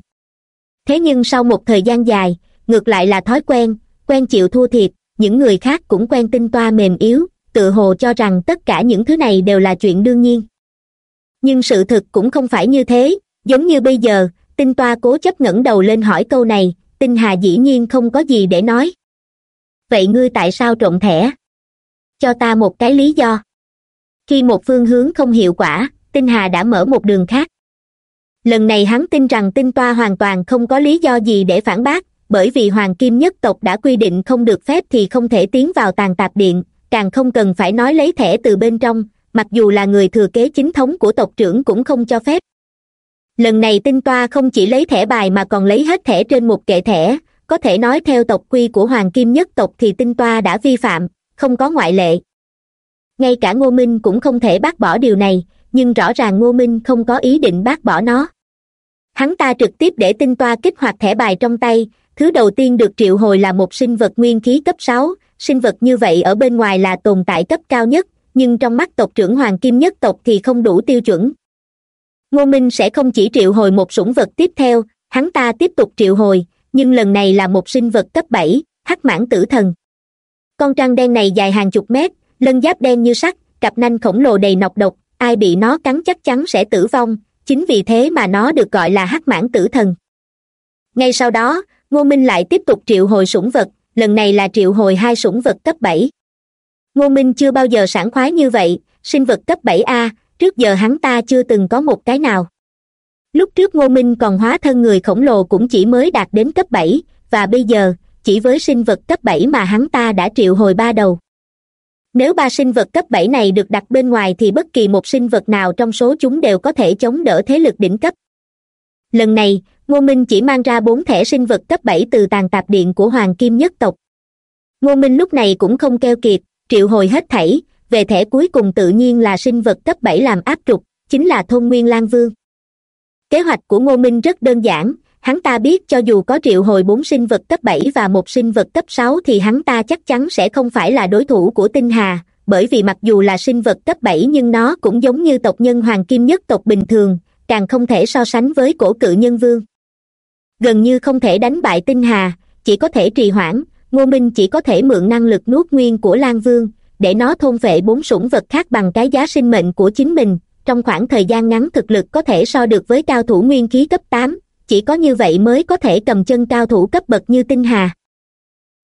thế nhưng sau một thời gian dài, ngược lại là thói quen quen chịu thua thiệt, những người khác cũng quen tinh toa mềm yếu, tự hồ cho rằng tất cả những thứ này đều là chuyện đương nhiên. Nhưng sự thực cũng không phải như thế, giống như bây giờ, tinh toa cố chấp ngẩng đầu lên hỏi câu này, tinh hà dĩ nhiên không có gì để nói. Vậy ngươi tại sao trộn thẻ? Cho ta một cái lý do. Khi một phương hướng không hiệu quả, tinh hà đã mở một đường khác lần này hắn tin rằng tinh toa hoàn toàn không có lý do gì để phản bác, bởi vì hoàng kim nhất tộc đã quy định không được phép thì không thể tiến vào tàn tạp điện, càng không cần phải nói lấy thẻ từ bên trong, mặc dù là người thừa kế chính thống của tộc trưởng cũng không cho phép. Lần này tinh toa không chỉ lấy thẻ bài mà còn lấy hết thẻ trên một kệ thẻ, có thể nói theo tộc quy của hoàng kim nhất tộc thì tinh toa đã vi phạm, không có ngoại lệ. Ngay cả ngô minh cũng không thể bác bỏ điều này nhưng rõ ràng ngô minh không có ý định bác bỏ nó. Hắn ta trực tiếp để tinh toa kích hoạt thẻ bài trong tay, thứ đầu tiên được triệu hồi là một sinh vật nguyên khí cấp sáu, sinh vật như vậy ở bên ngoài là tồn tại cấp cao nhất, nhưng trong mắt tộc trưởng hoàng kim nhất tộc thì không đủ tiêu chuẩn. Ngô minh sẽ không chỉ triệu hồi một sủng vật tiếp theo, hắn ta tiếp tục triệu hồi, nhưng lần này là một sinh vật cấp bảy, hắc mãn tử thần. Con trăng đen này dài hàng chục mét, lân giáp đen như sắt, cặp nanh khổng lồ đầy nọc độc ai bị nó cắn chắc chắn sẽ tử vong, chính vì thế mà nó được gọi là hắc mãn tử thần. Ngay sau đó, ngô minh lại tiếp tục triệu hồi sủng vật, lần này là triệu hồi hai sủng vật cấp bảy. Ngô minh chưa bao giờ sảng khoái như vậy, sinh vật cấp bảy a, trước giờ hắn ta chưa từng có một cái nào. Lúc trước ngô minh còn hóa thân người khổng lồ cũng chỉ mới đạt đến cấp bảy, và bây giờ, chỉ với sinh vật cấp bảy mà hắn ta đã triệu hồi ba đầu nếu ba sinh vật cấp bảy này được đặt bên ngoài thì bất kỳ một sinh vật nào trong số chúng đều có thể chống đỡ thế lực đỉnh cấp. Lần này, ngô minh chỉ mang ra bốn thẻ sinh vật cấp bảy từ tàn tạp điện của hoàng kim nhất tộc. Ngô minh lúc này cũng không keo kiệt, triệu hồi hết thảy, về thẻ cuối cùng tự nhiên là sinh vật cấp bảy làm áp trục, chính là thôn nguyên lan vương. Kế hoạch của ngô minh rất đơn giản hắn ta biết cho dù có triệu hồi bốn sinh vật cấp bảy và một sinh vật cấp sáu thì hắn ta chắc chắn sẽ không phải là đối thủ của tinh hà, bởi vì mặc dù là sinh vật cấp bảy nhưng nó cũng giống như tộc nhân hoàng kim nhất tộc bình thường, càng không thể so sánh với cổ cự nhân vương. Gần như không thể đánh bại tinh hà, chỉ có thể trì hoãn, ngô minh chỉ có thể mượn năng lực nuốt nguyên của lan vương, để nó thôn vệ bốn sủng vật khác bằng cái giá sinh mệnh của chính mình, trong khoảng thời gian ngắn thực lực có thể so được với cao thủ nguyên khí cấp tám chỉ có như vậy mới có thể cầm chân cao thủ cấp bậc như tinh hà.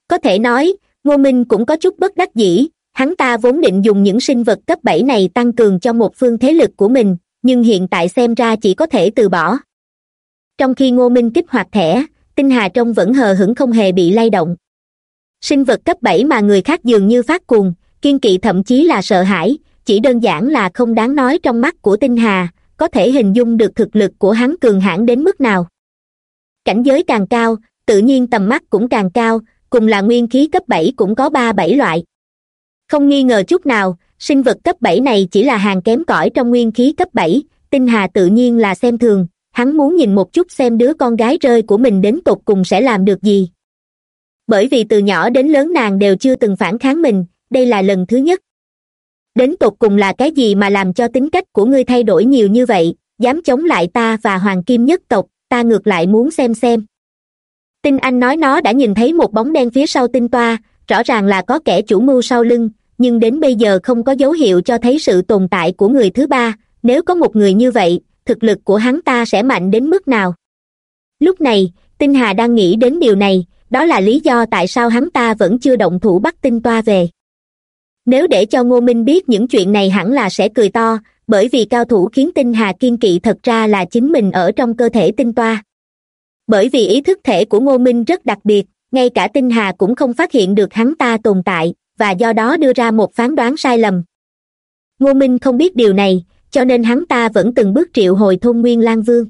Có thể nói, ngô minh cũng có chút bất đắc dĩ, hắn ta vốn định dùng những sinh vật cấp bảy này tăng cường cho một phương thế lực của mình, nhưng hiện tại xem ra chỉ có thể từ bỏ. Trong khi ngô minh kích hoạt thẻ, tinh hà trông vẫn hờ hững không hề bị lay động. Sinh vật cấp bảy mà người khác dường như phát cuồng, kiên kỵ thậm chí là sợ hãi, chỉ đơn giản là không đáng nói trong mắt của tinh hà, có thể hình dung được thực lực của hắn cường hãn đến mức nào cảnh giới càng cao, tự nhiên tầm mắt cũng càng cao, cùng là nguyên khí cấp bảy cũng có ba bảy loại. Không nghi ngờ chút nào, sinh vật cấp bảy này chỉ là hàng kém cỏi trong nguyên khí cấp bảy, tinh hà tự nhiên là xem thường, hắn muốn nhìn một chút xem đứa con gái rơi của mình đến tột cùng sẽ làm được gì. Bởi vì từ nhỏ đến lớn nàng đều chưa từng phản kháng mình, đây là lần thứ nhất. Đến tột cùng là cái gì mà làm cho tính cách của ngươi thay đổi nhiều như vậy, dám chống lại ta và hoàng kim nhất tộc? Ta ngược lại muốn xem xem. Tinh anh nói nó đã nhìn thấy một bóng đen phía sau tinh toa, rõ ràng là có kẻ chủ mưu sau lưng, nhưng đến bây giờ không có dấu hiệu cho thấy sự tồn tại của người thứ ba. Nếu có một người như vậy, thực lực của hắn ta sẽ mạnh đến mức nào? Lúc này, tinh hà đang nghĩ đến điều này, đó là lý do tại sao hắn ta vẫn chưa động thủ bắt tinh toa về. Nếu để cho ngô minh biết những chuyện này hẳn là sẽ cười to bởi vì cao thủ khiến tinh hà kiên kỵ thật ra là chính mình ở trong cơ thể tinh toa. Bởi vì ý thức thể của ngô minh rất đặc biệt, ngay cả tinh hà cũng không phát hiện được hắn ta tồn tại, và do đó đưa ra một phán đoán sai lầm. Ngô minh không biết điều này, cho nên hắn ta vẫn từng bước triệu hồi thôn nguyên lan vương.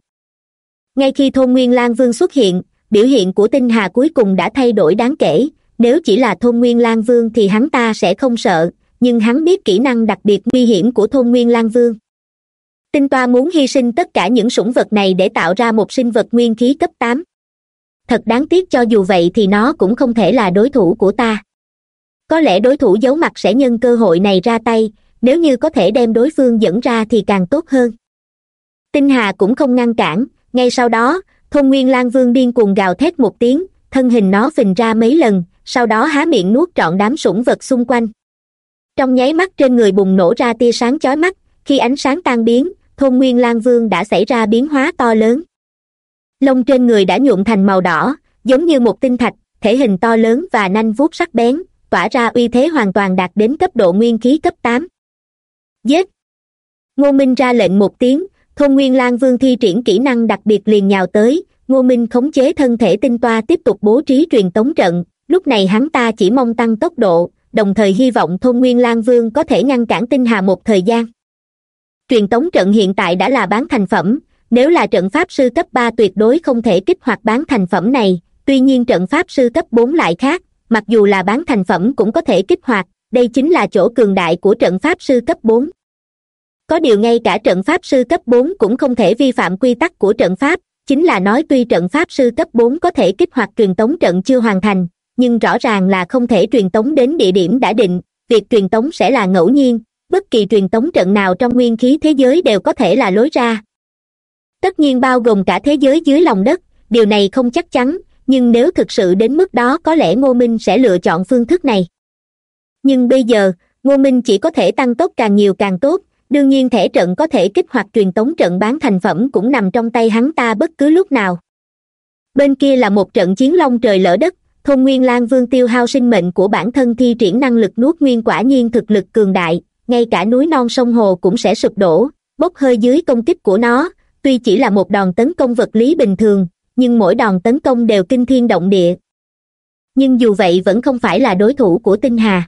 Ngay khi thôn nguyên lan vương xuất hiện, biểu hiện của tinh hà cuối cùng đã thay đổi đáng kể, nếu chỉ là thôn nguyên lan vương thì hắn ta sẽ không sợ nhưng hắn biết kỹ năng đặc biệt nguy hiểm của thôn nguyên lan vương. Tinh toa muốn hy sinh tất cả những sủng vật này để tạo ra một sinh vật nguyên khí cấp tám. Thật đáng tiếc cho dù vậy thì nó cũng không thể là đối thủ của ta. Có lẽ đối thủ giấu mặt sẽ nhân cơ hội này ra tay, nếu như có thể đem đối phương dẫn ra thì càng tốt hơn. Tinh hà cũng không ngăn cản, ngay sau đó, thôn nguyên lan vương điên cuồng gào thét một tiếng, thân hình nó phình ra mấy lần, sau đó há miệng nuốt trọn đám sủng vật xung quanh trong nháy mắt trên người bùng nổ ra tia sáng chói mắt, khi ánh sáng tan biến, thôn nguyên lan vương đã xảy ra biến hóa to lớn. Lông trên người đã nhuộm thành màu đỏ, giống như một tinh thạch, thể hình to lớn và nanh vuốt sắc bén, tỏa ra uy thế hoàn toàn đạt đến cấp độ nguyên khí cấp tám. Giết! Ngô minh ra lệnh một tiếng, thôn nguyên lan vương thi triển kỹ năng đặc biệt liền nhào tới, ngô minh khống chế thân thể tinh toa tiếp tục bố trí truyền tống trận, lúc này hắn ta chỉ mong tăng tốc độ đồng thời hy vọng thôn nguyên lan vương có thể ngăn cản tinh hà một thời gian. Truyền tống trận hiện tại đã là bán thành phẩm, nếu là trận pháp sư cấp ba tuyệt đối không thể kích hoạt bán thành phẩm này, tuy nhiên trận pháp sư cấp bốn lại khác, mặc dù là bán thành phẩm cũng có thể kích hoạt, đây chính là chỗ cường đại của trận pháp sư cấp bốn. Có điều ngay cả trận pháp sư cấp bốn cũng không thể vi phạm quy tắc của trận pháp, chính là nói tuy trận pháp sư cấp bốn có thể kích hoạt truyền tống trận chưa hoàn thành nhưng rõ ràng là không thể truyền tống đến địa điểm đã định, việc truyền tống sẽ là ngẫu nhiên, bất kỳ truyền tống trận nào trong nguyên khí thế giới đều có thể là lối ra. Tất nhiên bao gồm cả thế giới dưới lòng đất, điều này không chắc chắn, nhưng nếu thực sự đến mức đó có lẽ ngô minh sẽ lựa chọn phương thức này. Nhưng bây giờ, ngô minh chỉ có thể tăng tốc càng nhiều càng tốt, đương nhiên thể trận có thể kích hoạt truyền tống trận bán thành phẩm cũng nằm trong tay hắn ta bất cứ lúc nào. Bên kia là một trận chiến long trời lỡ đất thôn nguyên lan vương tiêu hao sinh mệnh của bản thân thi triển năng lực nuốt nguyên quả nhiên thực lực cường đại, ngay cả núi non sông hồ cũng sẽ sụp đổ, bốc hơi dưới công kích của nó. Tuy chỉ là một đòn tấn công vật lý bình thường, nhưng mỗi đòn tấn công đều kinh thiên động địa. Nhưng dù vậy vẫn không phải là đối thủ của tinh hà.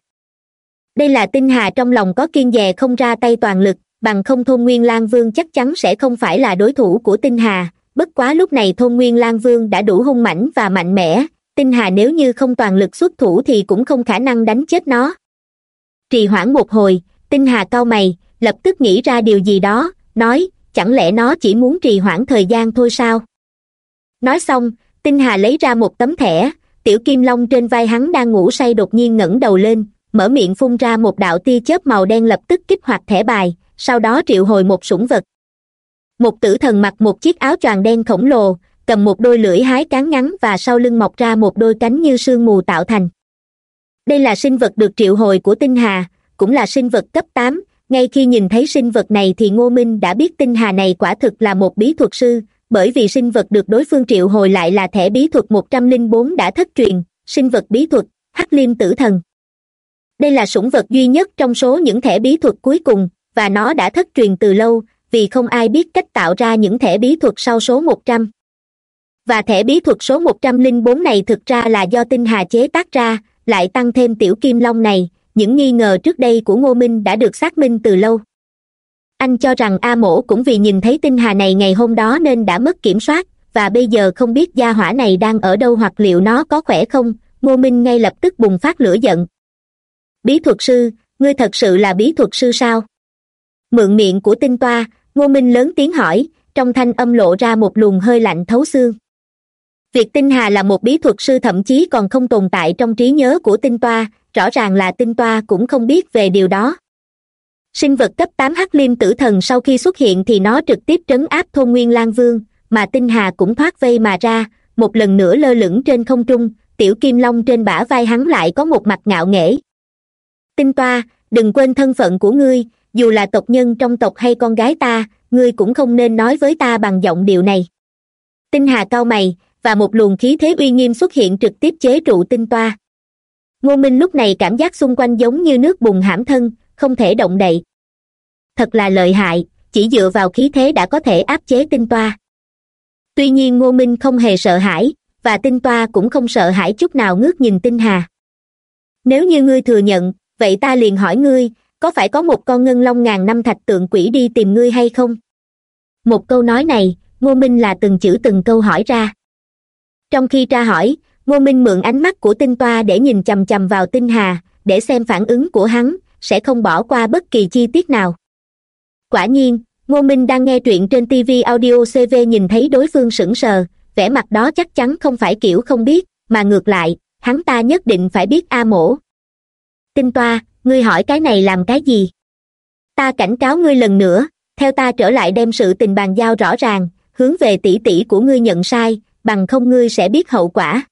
Đây là tinh hà trong lòng có kiên dè không ra tay toàn lực, bằng không thôn nguyên lan vương chắc chắn sẽ không phải là đối thủ của tinh hà. Bất quá lúc này thôn nguyên lan vương đã đủ hung mãnh và mạnh mẽ tinh hà nếu như không toàn lực xuất thủ thì cũng không khả năng đánh chết nó. Trì hoãn một hồi, tinh hà cau mày, lập tức nghĩ ra điều gì đó, nói, chẳng lẽ nó chỉ muốn trì hoãn thời gian thôi sao? Nói xong, tinh hà lấy ra một tấm thẻ, tiểu kim long trên vai hắn đang ngủ say đột nhiên ngẩng đầu lên, mở miệng phun ra một đạo tia chớp màu đen lập tức kích hoạt thẻ bài, sau đó triệu hồi một sủng vật. Một tử thần mặc một chiếc áo choàng đen khổng lồ cầm một đôi lưỡi hái cán ngắn và sau lưng mọc ra một đôi cánh như sương mù tạo thành. Đây là sinh vật được triệu hồi của tinh hà, cũng là sinh vật cấp tám. Ngay khi nhìn thấy sinh vật này thì ngô minh đã biết tinh hà này quả thực là một bí thuật sư, bởi vì sinh vật được đối phương triệu hồi lại là thẻ bí thuật một trăm linh bốn đã thất truyền, sinh vật bí thuật, hắc liêm tử thần. Đây là sủng vật duy nhất trong số những thẻ bí thuật cuối cùng, và nó đã thất truyền từ lâu, vì không ai biết cách tạo ra những thẻ bí thuật sau số một trăm và thẻ bí thuật số một trăm linh bốn này thực ra là do tinh hà chế tác ra, lại tăng thêm tiểu kim long này. Những nghi ngờ trước đây của ngô minh đã được xác minh từ lâu. Anh cho rằng a mổ cũng vì nhìn thấy tinh hà này ngày hôm đó nên đã mất kiểm soát, và bây giờ không biết gia hỏa này đang ở đâu hoặc liệu nó có khỏe không. Ngô minh ngay lập tức bùng phát lửa giận. Bí thuật sư, ngươi thật sự là bí thuật sư sao? Mượn miệng của tinh toa, ngô minh lớn tiếng hỏi, trong thanh âm lộ ra một luồng hơi lạnh thấu xương việc tinh hà là một bí thuật sư thậm chí còn không tồn tại trong trí nhớ của tinh toa, rõ ràng là tinh toa cũng không biết về điều đó. Sinh vật cấp tám hắc liêm tử thần sau khi xuất hiện thì nó trực tiếp trấn áp thôn nguyên lan vương, mà tinh hà cũng thoát vây mà ra, một lần nữa lơ lửng trên không trung, tiểu kim long trên bả vai hắn lại có một mặt ngạo nghễ. Tinh toa, đừng quên thân phận của ngươi, dù là tộc nhân trong tộc hay con gái ta, ngươi cũng không nên nói với ta bằng giọng điệu này. Tinh hà cau mày và một luồng khí thế uy nghiêm xuất hiện trực tiếp chế trụ tinh toa. Ngô minh lúc này cảm giác xung quanh giống như nước bùn hãm thân, không thể động đậy. Thật là lợi hại, chỉ dựa vào khí thế đã có thể áp chế tinh toa. Tuy nhiên ngô minh không hề sợ hãi, và tinh toa cũng không sợ hãi chút nào ngước nhìn tinh hà. Nếu như ngươi thừa nhận, vậy ta liền hỏi ngươi, có phải có một con ngân long ngàn năm thạch tượng quỷ đi tìm ngươi hay không? Một câu nói này, ngô minh là từng chữ từng câu hỏi ra trong khi tra hỏi, ngô minh mượn ánh mắt của tinh toa để nhìn chằm chằm vào tinh hà, để xem phản ứng của hắn, sẽ không bỏ qua bất kỳ chi tiết nào. Quả nhiên, ngô minh đang nghe truyện trên tv audio cv nhìn thấy đối phương sững sờ, vẻ mặt đó chắc chắn không phải kiểu không biết, mà ngược lại, hắn ta nhất định phải biết a mổ. Tinh toa, ngươi hỏi cái này làm cái gì? Ta cảnh cáo ngươi lần nữa, theo ta trở lại đem sự tình bàn giao rõ ràng, hướng về tỷ tỷ của ngươi nhận sai bằng không ngươi sẽ biết hậu quả.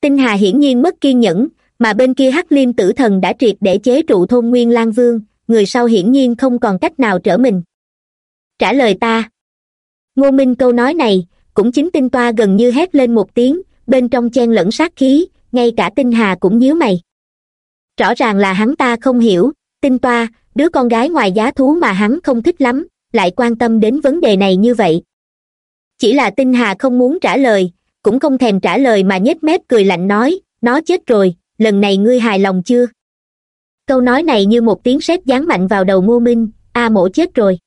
Tinh hà hiển nhiên mất kiên nhẫn, mà bên kia hắc liêm tử thần đã triệt để chế trụ thôn nguyên lan vương, người sau hiển nhiên không còn cách nào trở mình. Trả lời ta. Ngô minh câu nói này, cũng chính tinh toa gần như hét lên một tiếng, bên trong chen lẫn sát khí, ngay cả tinh hà cũng nhíu mày. Rõ ràng là hắn ta không hiểu, tinh toa, đứa con gái ngoài giá thú mà hắn không thích lắm, lại quan tâm đến vấn đề này như vậy chỉ là tinh hà không muốn trả lời, cũng không thèm trả lời mà nhếch mép cười lạnh nói, nó chết rồi, lần này ngươi hài lòng chưa? Câu nói này như một tiếng sét giáng mạnh vào đầu ngô minh, a mổ chết rồi.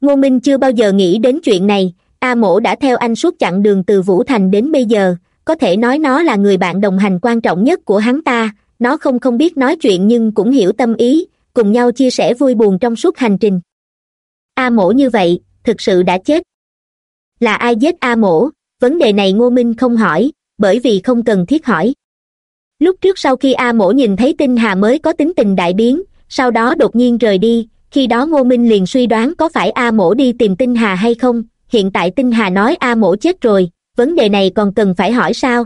Ngô minh chưa bao giờ nghĩ đến chuyện này, a mổ đã theo anh suốt chặng đường từ vũ thành đến bây giờ, có thể nói nó là người bạn đồng hành quan trọng nhất của hắn ta, nó không không biết nói chuyện nhưng cũng hiểu tâm ý, cùng nhau chia sẻ vui buồn trong suốt hành trình. A mổ như vậy, thực sự đã chết là ai giết a mổ? Vấn đề này ngô minh không hỏi, bởi vì không cần thiết hỏi. Lúc trước sau khi a mổ nhìn thấy tinh hà mới có tính tình đại biến, sau đó đột nhiên rời đi, khi đó ngô minh liền suy đoán có phải a mổ đi tìm tinh hà hay không. Hiện tại tinh hà nói a mổ chết rồi, vấn đề này còn cần phải hỏi sao?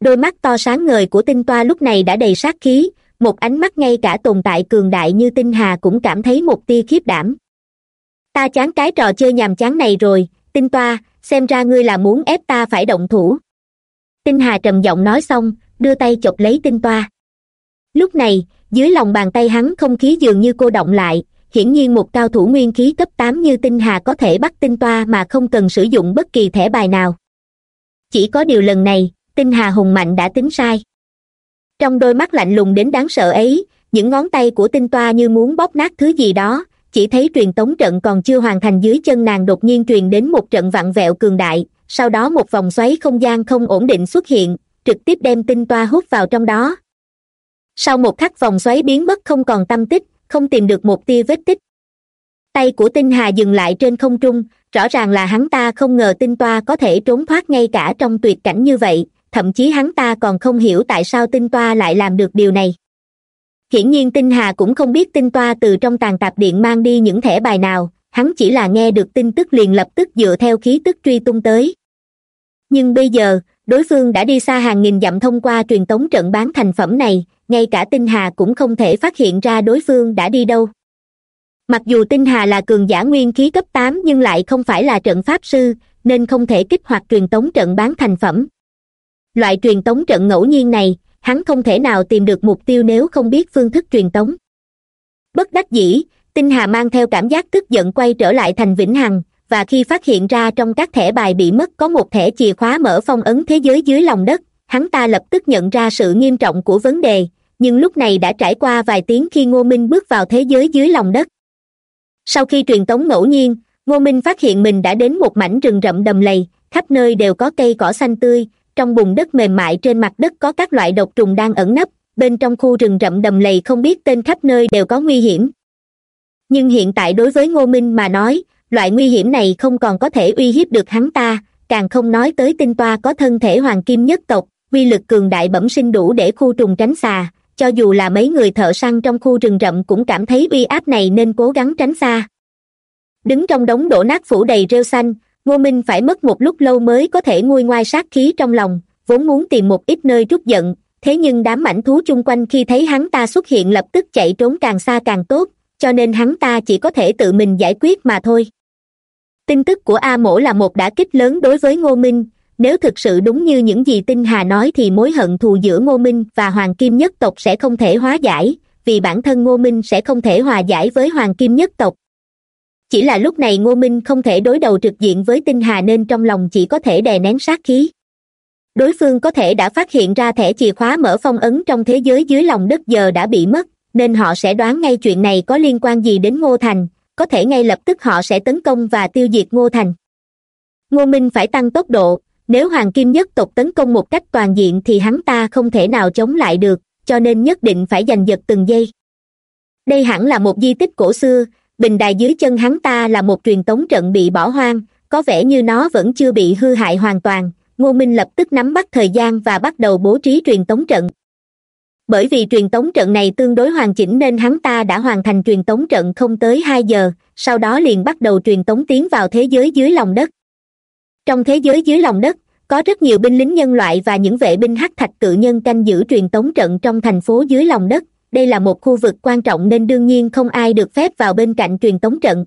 Đôi mắt to sáng ngời của tinh toa lúc này đã đầy sát khí, một ánh mắt ngay cả tồn tại cường đại như tinh hà cũng cảm thấy một tia khiếp đảm. Ta chán cái trò chơi nhàm chán này rồi tinh toa, xem ra ngươi là muốn ép ta phải động thủ. Tinh hà trầm giọng nói xong, đưa tay chộp lấy tinh toa. Lúc này, dưới lòng bàn tay hắn không khí dường như cô động lại, hiển nhiên một cao thủ nguyên khí cấp tám như tinh hà có thể bắt tinh toa mà không cần sử dụng bất kỳ thẻ bài nào. Chỉ có điều lần này, tinh hà hùng mạnh đã tính sai. Trong đôi mắt lạnh lùng đến đáng sợ ấy, những ngón tay của tinh toa như muốn bóp nát thứ gì đó chỉ thấy truyền tống trận còn chưa hoàn thành dưới chân nàng đột nhiên truyền đến một trận vặn vẹo cường đại, sau đó một vòng xoáy không gian không ổn định xuất hiện, trực tiếp đem tinh toa hút vào trong đó. Sau một khắc vòng xoáy biến mất không còn tâm tích, không tìm được một tia vết tích. Tay của tinh hà dừng lại trên không trung, rõ ràng là hắn ta không ngờ tinh toa có thể trốn thoát ngay cả trong tuyệt cảnh như vậy, thậm chí hắn ta còn không hiểu tại sao tinh toa lại làm được điều này hiển nhiên tinh hà cũng không biết tinh toa từ trong tàn tạp điện mang đi những thẻ bài nào, hắn chỉ là nghe được tin tức liền lập tức dựa theo khí tức truy tung tới. Nhưng bây giờ, đối phương đã đi xa hàng nghìn dặm thông qua truyền tống trận bán thành phẩm này, ngay cả tinh hà cũng không thể phát hiện ra đối phương đã đi đâu. Mặc dù tinh hà là cường giả nguyên khí cấp tám nhưng lại không phải là trận pháp sư, nên không thể kích hoạt truyền tống trận bán thành phẩm. Loại truyền tống trận ngẫu nhiên này hắn không thể nào tìm được mục tiêu nếu không biết phương thức truyền tống. Bất đắc dĩ, tinh hà mang theo cảm giác tức giận quay trở lại thành vĩnh hằng, và khi phát hiện ra trong các thẻ bài bị mất có một thẻ chìa khóa mở phong ấn thế giới dưới lòng đất, hắn ta lập tức nhận ra sự nghiêm trọng của vấn đề, nhưng lúc này đã trải qua vài tiếng khi ngô minh bước vào thế giới dưới lòng đất. Sau khi truyền tống ngẫu nhiên, ngô minh phát hiện mình đã đến một mảnh rừng rậm đầm lầy, khắp nơi đều có cây cỏ xanh tươi trong bùn đất mềm mại trên mặt đất có các loại độc trùng đang ẩn nấp, bên trong khu rừng rậm đầm lầy không biết tên khắp nơi đều có nguy hiểm. Nhưng hiện tại đối với ngô minh mà nói, loại nguy hiểm này không còn có thể uy hiếp được hắn ta, càng không nói tới tinh toa có thân thể hoàng kim nhất tộc uy lực cường đại bẩm sinh đủ để khu trùng tránh xà cho dù là mấy người thợ săn trong khu rừng rậm cũng cảm thấy uy áp này nên cố gắng tránh xa. Đứng trong đống đổ nát phủ đầy rêu xanh ngô minh phải mất một lúc lâu mới có thể nguôi ngoai sát khí trong lòng, vốn muốn tìm một ít nơi trút giận. Thế nhưng đám mảnh thú chung quanh khi thấy hắn ta xuất hiện lập tức chạy trốn càng xa càng tốt, cho nên hắn ta chỉ có thể tự mình giải quyết mà thôi. Tin tức của a mổ là một đả kích lớn đối với ngô minh. Nếu thực sự đúng như những gì tinh hà nói thì mối hận thù giữa ngô minh và hoàng kim nhất tộc sẽ không thể hóa giải, vì bản thân ngô minh sẽ không thể hòa giải với hoàng kim nhất tộc chỉ là lúc này ngô minh không thể đối đầu trực diện với tinh hà nên trong lòng chỉ có thể đè nén sát khí. Đối phương có thể đã phát hiện ra thẻ chìa khóa mở phong ấn trong thế giới dưới lòng đất giờ đã bị mất, nên họ sẽ đoán ngay chuyện này có liên quan gì đến ngô thành, có thể ngay lập tức họ sẽ tấn công và tiêu diệt ngô thành. Ngô minh phải tăng tốc độ, nếu hoàng kim nhất tộc tấn công một cách toàn diện thì hắn ta không thể nào chống lại được, cho nên nhất định phải giành giật từng giây. Đây hẳn là một di tích cổ xưa bình đài dưới chân hắn ta là một truyền tống trận bị bỏ hoang, có vẻ như nó vẫn chưa bị hư hại hoàn toàn. Ngô minh lập tức nắm bắt thời gian và bắt đầu bố trí truyền tống trận. Bởi vì truyền tống trận này tương đối hoàn chỉnh nên hắn ta đã hoàn thành truyền tống trận không tới hai giờ, sau đó liền bắt đầu truyền tống tiến vào thế giới dưới lòng đất. Trong thế giới dưới lòng đất, có rất nhiều binh lính nhân loại và những vệ binh hắc thạch cự nhân canh giữ truyền tống trận trong thành phố dưới lòng đất đây là một khu vực quan trọng nên đương nhiên không ai được phép vào bên cạnh truyền tống trận.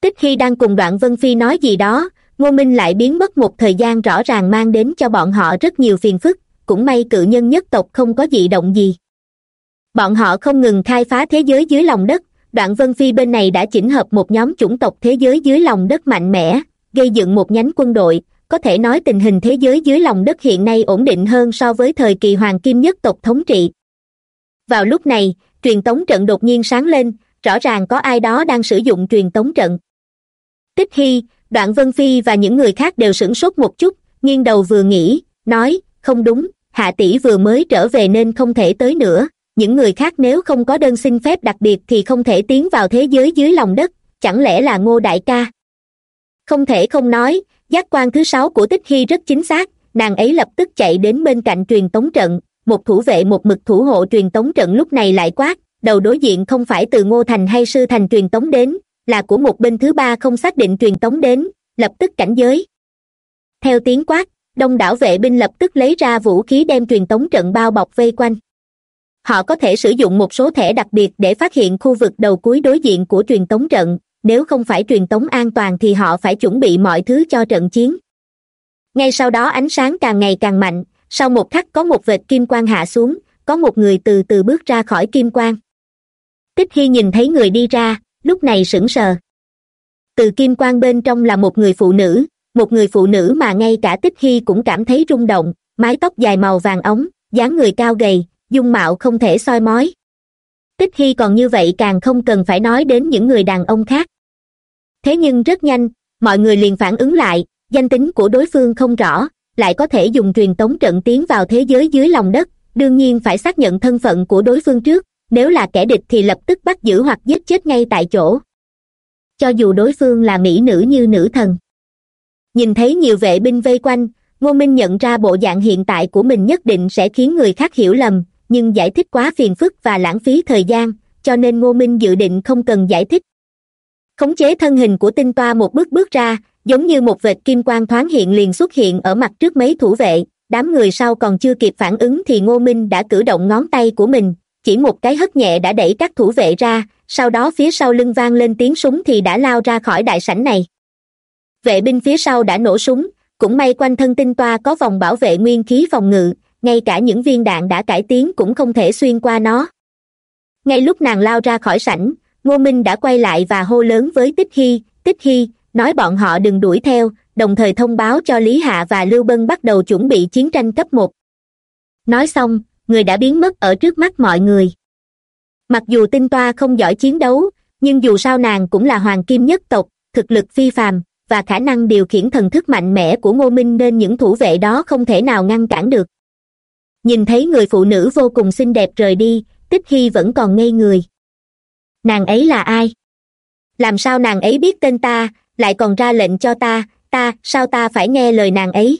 Tích khi đang cùng đoạn vân phi nói gì đó, ngô minh lại biến mất một thời gian rõ ràng mang đến cho bọn họ rất nhiều phiền phức, cũng may cự nhân nhất tộc không có dị động gì. Bọn họ không ngừng khai phá thế giới dưới lòng đất, đoạn vân phi bên này đã chỉnh hợp một nhóm chủng tộc thế giới dưới lòng đất mạnh mẽ, gây dựng một nhánh quân đội, có thể nói tình hình thế giới dưới lòng đất hiện nay ổn định hơn so với thời kỳ hoàng kim nhất tộc thống trị vào lúc này, truyền tống trận đột nhiên sáng lên, rõ ràng có ai đó đang sử dụng truyền tống trận. Tích hy, đoạn vân phi và những người khác đều sửng sốt một chút, nghiêng đầu vừa nghĩ, nói, không đúng, hạ tỷ vừa mới trở về nên không thể tới nữa, những người khác nếu không có đơn xin phép đặc biệt thì không thể tiến vào thế giới dưới lòng đất, chẳng lẽ là ngô đại ca? Không thể không nói, giác quan thứ sáu của tích hy rất chính xác, nàng ấy lập tức chạy đến bên cạnh truyền tống trận một thủ vệ một mực thủ hộ truyền tống trận lúc này lại quát, đầu đối diện không phải từ ngô thành hay sư thành truyền tống đến, là của một bên thứ ba không xác định truyền tống đến, lập tức cảnh giới. Theo tiếng quát, đông đảo vệ binh lập tức lấy ra vũ khí đem truyền tống trận bao bọc vây quanh. Họ có thể sử dụng một số thẻ đặc biệt để phát hiện khu vực đầu cuối đối diện của truyền tống trận, nếu không phải truyền tống an toàn thì họ phải chuẩn bị mọi thứ cho trận chiến. Ngay sau đó ánh sáng càng ngày càng mạnh sau một khắc có một vệt kim quang hạ xuống, có một người từ từ bước ra khỏi kim quang. Tích khi nhìn thấy người đi ra, lúc này sững sờ. Từ kim quang bên trong là một người phụ nữ, một người phụ nữ mà ngay cả tích hy cũng cảm thấy rung động, mái tóc dài màu vàng ống, dáng người cao gầy, dung mạo không thể soi mói. Tích hy còn như vậy càng không cần phải nói đến những người đàn ông khác. Thế nhưng rất nhanh, mọi người liền phản ứng lại, danh tính của đối phương không rõ lại có thể dùng truyền tống trận tiến vào thế giới dưới lòng đất, đương nhiên phải xác nhận thân phận của đối phương trước, nếu là kẻ địch thì lập tức bắt giữ hoặc giết chết ngay tại chỗ. Cho dù đối phương là mỹ nữ như nữ thần. Nhìn thấy nhiều vệ binh vây quanh, ngô minh nhận ra bộ dạng hiện tại của mình nhất định sẽ khiến người khác hiểu lầm, nhưng giải thích quá phiền phức và lãng phí thời gian, cho nên ngô minh dự định không cần giải thích. Khống chế thân hình của tinh toa một bước bước ra giống như một vệt kim quang thoáng hiện liền xuất hiện ở mặt trước mấy thủ vệ, đám người sau còn chưa kịp phản ứng thì ngô minh đã cử động ngón tay của mình, chỉ một cái hất nhẹ đã đẩy các thủ vệ ra, sau đó phía sau lưng vang lên tiếng súng thì đã lao ra khỏi đại sảnh này. Vệ binh phía sau đã nổ súng, cũng may quanh thân tinh toa có vòng bảo vệ nguyên khí phòng ngự, ngay cả những viên đạn đã cải tiến cũng không thể xuyên qua nó. Ngay lúc nàng lao ra khỏi sảnh, ngô minh đã quay lại và hô lớn với tích hy tích hy nói bọn họ đừng đuổi theo, đồng thời thông báo cho lý hạ và lưu bân bắt đầu chuẩn bị chiến tranh cấp một. Nói xong, người đã biến mất ở trước mắt mọi người. Mặc dù tinh toa không giỏi chiến đấu, nhưng dù sao nàng cũng là hoàng kim nhất tộc, thực lực phi phàm, và khả năng điều khiển thần thức mạnh mẽ của ngô minh nên những thủ vệ đó không thể nào ngăn cản được. Nhìn thấy người phụ nữ vô cùng xinh đẹp rời đi, tích hy vẫn còn ngây người. Nàng ấy là ai? Làm sao nàng ấy biết tên ta lại còn ra lệnh cho ta ta, sao ta phải nghe lời nàng ấy?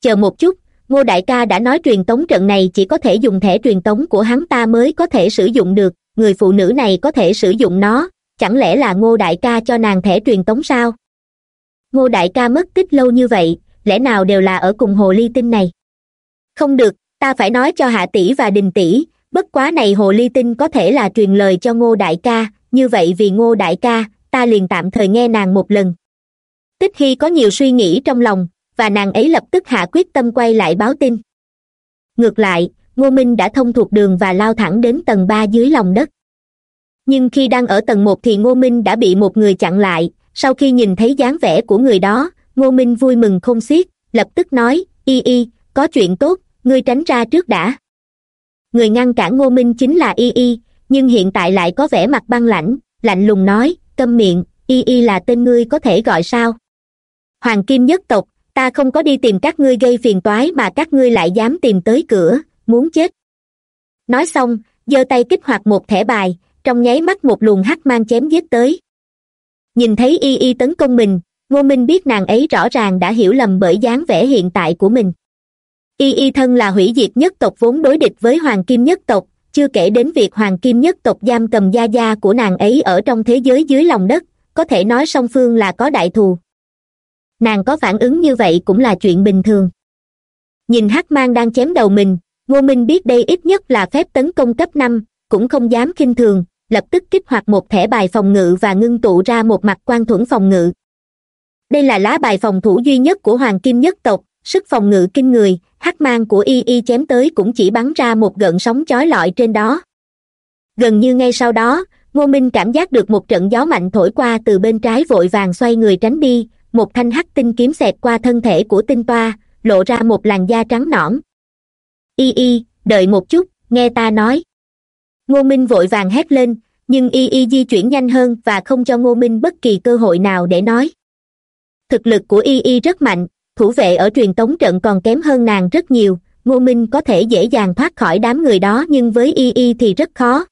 Chờ một chút, ngô đại ca đã nói truyền tống trận này chỉ có thể dùng thẻ truyền tống của hắn ta mới có thể sử dụng được, người phụ nữ này có thể sử dụng nó, chẳng lẽ là ngô đại ca cho nàng thẻ truyền tống sao? Ngô đại ca mất tích lâu như vậy, lẽ nào đều là ở cùng hồ ly tinh này? Không được, ta phải nói cho hạ tỷ và đình tỷ, bất quá này hồ ly tinh có thể là truyền lời cho ngô đại ca, như vậy vì ngô đại ca ta liền tạm thời nghe nàng một lần. Tích khi có nhiều suy nghĩ trong lòng, và nàng ấy lập tức hạ quyết tâm quay lại báo tin. Ngược lại, ngô minh đã thông thuộc đường và lao thẳng đến tầng ba dưới lòng đất. Nhưng khi đang ở tầng một thì ngô minh đã bị một người chặn lại, sau khi nhìn thấy dáng vẻ của người đó, ngô minh vui mừng không xiết, lập tức nói, y y, có chuyện tốt, ngươi tránh ra trước đã. Người ngăn cản ngô minh chính là y y, nhưng hiện tại lại có vẻ mặt băng lãnh, lạnh lùng nói câm miệng, y y là tên ngươi có thể gọi sao? Hoàng kim nhất tộc, ta không có đi tìm các ngươi gây phiền toái mà các ngươi lại dám tìm tới cửa, muốn chết. Nói xong, giơ tay kích hoạt một thẻ bài, trong nháy mắt một luồng hắc mang chém giết tới. Nhìn thấy y y tấn công mình, ngô minh biết nàng ấy rõ ràng đã hiểu lầm bởi dáng vẻ hiện tại của mình. Y y thân là hủy diệt nhất tộc vốn đối địch với hoàng kim nhất tộc chưa kể đến việc hoàng kim nhất tộc giam cầm gia gia của nàng ấy ở trong thế giới dưới lòng đất, có thể nói song phương là có đại thù. Nàng có phản ứng như vậy cũng là chuyện bình thường. Nhìn hắc mang đang chém đầu mình, ngô minh biết đây ít nhất là phép tấn công cấp năm, cũng không dám k i n h thường, lập tức kích hoạt một thẻ bài phòng ngự và ngưng tụ ra một mặt quan thuẫn phòng ngự. Đây là lá bài phòng thủ duy nhất của hoàng kim nhất tộc, sức phòng ngự kinh người hắc mang của y y chém tới cũng chỉ bắn ra một gợn sóng chói lọi trên đó. Gần như ngay sau đó, ngô minh cảm giác được một trận gió mạnh thổi qua từ bên trái vội vàng xoay người tránh đi, một thanh hắc tinh kiếm xẹt qua thân thể của tinh toa, lộ ra một làn da trắng nõn y y, đợi một chút, nghe ta nói. Ngô minh vội vàng hét lên, nhưng y y di chuyển nhanh hơn và không cho ngô minh bất kỳ cơ hội nào để nói. Thực lực của y y rất mạnh thủ vệ ở truyền tống trận còn kém hơn nàng rất nhiều, ngô minh có thể dễ dàng thoát khỏi đám người đó nhưng với y y thì rất khó.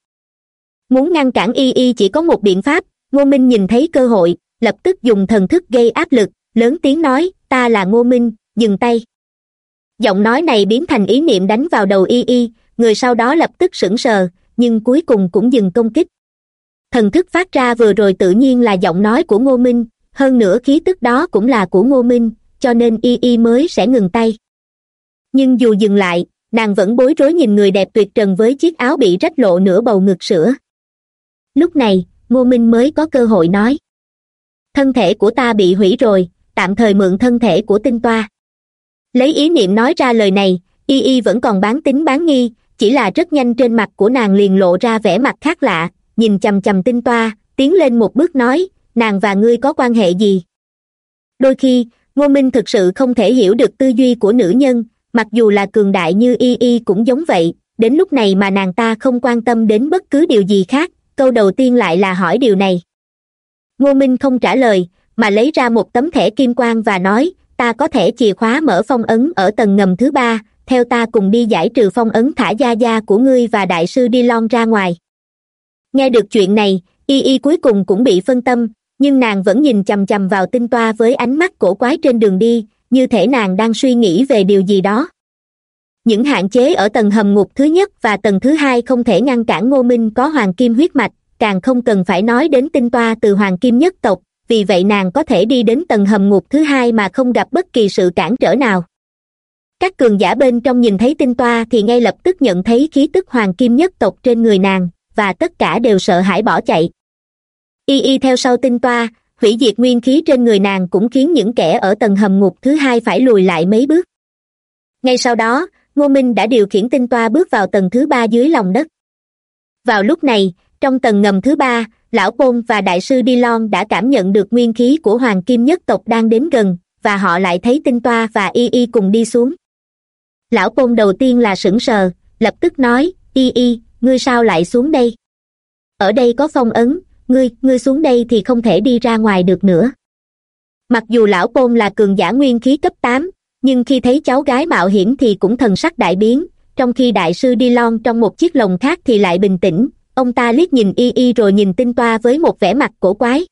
Muốn ngăn cản y y chỉ có một biện pháp, ngô minh nhìn thấy cơ hội, lập tức dùng thần thức gây áp lực, lớn tiếng nói, ta là ngô minh, dừng tay. Giọng nói này biến thành ý niệm đánh vào đầu y y, người sau đó lập tức sững sờ, nhưng cuối cùng cũng dừng công kích. Thần thức phát ra vừa rồi tự nhiên là giọng nói của ngô minh, hơn nữa khí tức đó cũng là của ngô minh cho nên y y mới sẽ ngừng tay. Nhưng dù dừng lại, nàng vẫn bối rối nhìn người đẹp tuyệt trần với chiếc áo bị rách lộ nửa bầu ngực sữa. Lúc này, ngô minh mới có cơ hội nói. Thân thể của ta bị hủy rồi, tạm thời mượn thân thể của tinh toa. Lấy ý niệm nói ra lời này, y y vẫn còn bán tính bán nghi, chỉ là rất nhanh trên mặt của nàng liền lộ ra vẻ mặt khác lạ, nhìn chằm chằm tinh toa, tiến lên một bước nói, nàng và ngươi có quan hệ gì? Đôi khi ngô minh thực sự không thể hiểu được tư duy của nữ nhân, mặc dù là cường đại như y y cũng giống vậy, đến lúc này mà nàng ta không quan tâm đến bất cứ điều gì khác, câu đầu tiên lại là hỏi điều này. Ngô minh không trả lời, mà lấy ra một tấm thẻ kim quang và nói, ta có thể chìa khóa mở phong ấn ở tầng ngầm thứ ba, theo ta cùng đi giải trừ phong ấn thả gia gia của ngươi và đại sư đi lon ra ngoài. Nghe được chuyện này, y y cuối cùng cũng bị phân tâm nhưng nàng vẫn nhìn chằm chằm vào tinh toa với ánh mắt cổ quái trên đường đi, như thể nàng đang suy nghĩ về điều gì đó. Những hạn chế ở tầng hầm ngục thứ nhất và tầng thứ hai không thể ngăn cản ngô minh có hoàng kim huyết mạch, càng không cần phải nói đến tinh toa từ hoàng kim nhất tộc, vì vậy nàng có thể đi đến tầng hầm ngục thứ hai mà không gặp bất kỳ sự cản trở nào. Các cường giả bên trong nhìn thấy tinh toa thì ngay lập tức nhận thấy khí tức hoàng kim nhất tộc trên người nàng, và tất cả đều sợ hãi bỏ chạy y y theo sau tinh toa, hủy diệt nguyên khí trên người nàng cũng khiến những kẻ ở tầng hầm ngục thứ hai phải lùi lại mấy bước. Ngay sau đó, ngô minh đã điều khiển tinh toa bước vào tầng thứ ba dưới lòng đất. Vào lúc này, trong tầng ngầm thứ ba, lão côn và đại sư đi lon đã cảm nhận được nguyên khí của hoàng kim nhất tộc đang đến gần, và họ lại thấy tinh toa và y y cùng đi xuống. Lão côn đầu tiên là sững sờ, lập tức nói, y y, ngươi sao lại xuống đây? Ở đây có phong ấn ngươi ngươi xuống đây thì không thể đi ra ngoài được nữa. Mặc dù lão côn là cường giả nguyên khí cấp tám, nhưng khi thấy cháu gái mạo hiểm thì cũng thần sắc đại biến, trong khi đại sư đi lon trong một chiếc lồng khác thì lại bình tĩnh, ông ta liếc nhìn y y rồi nhìn tinh toa với một vẻ mặt cổ quái.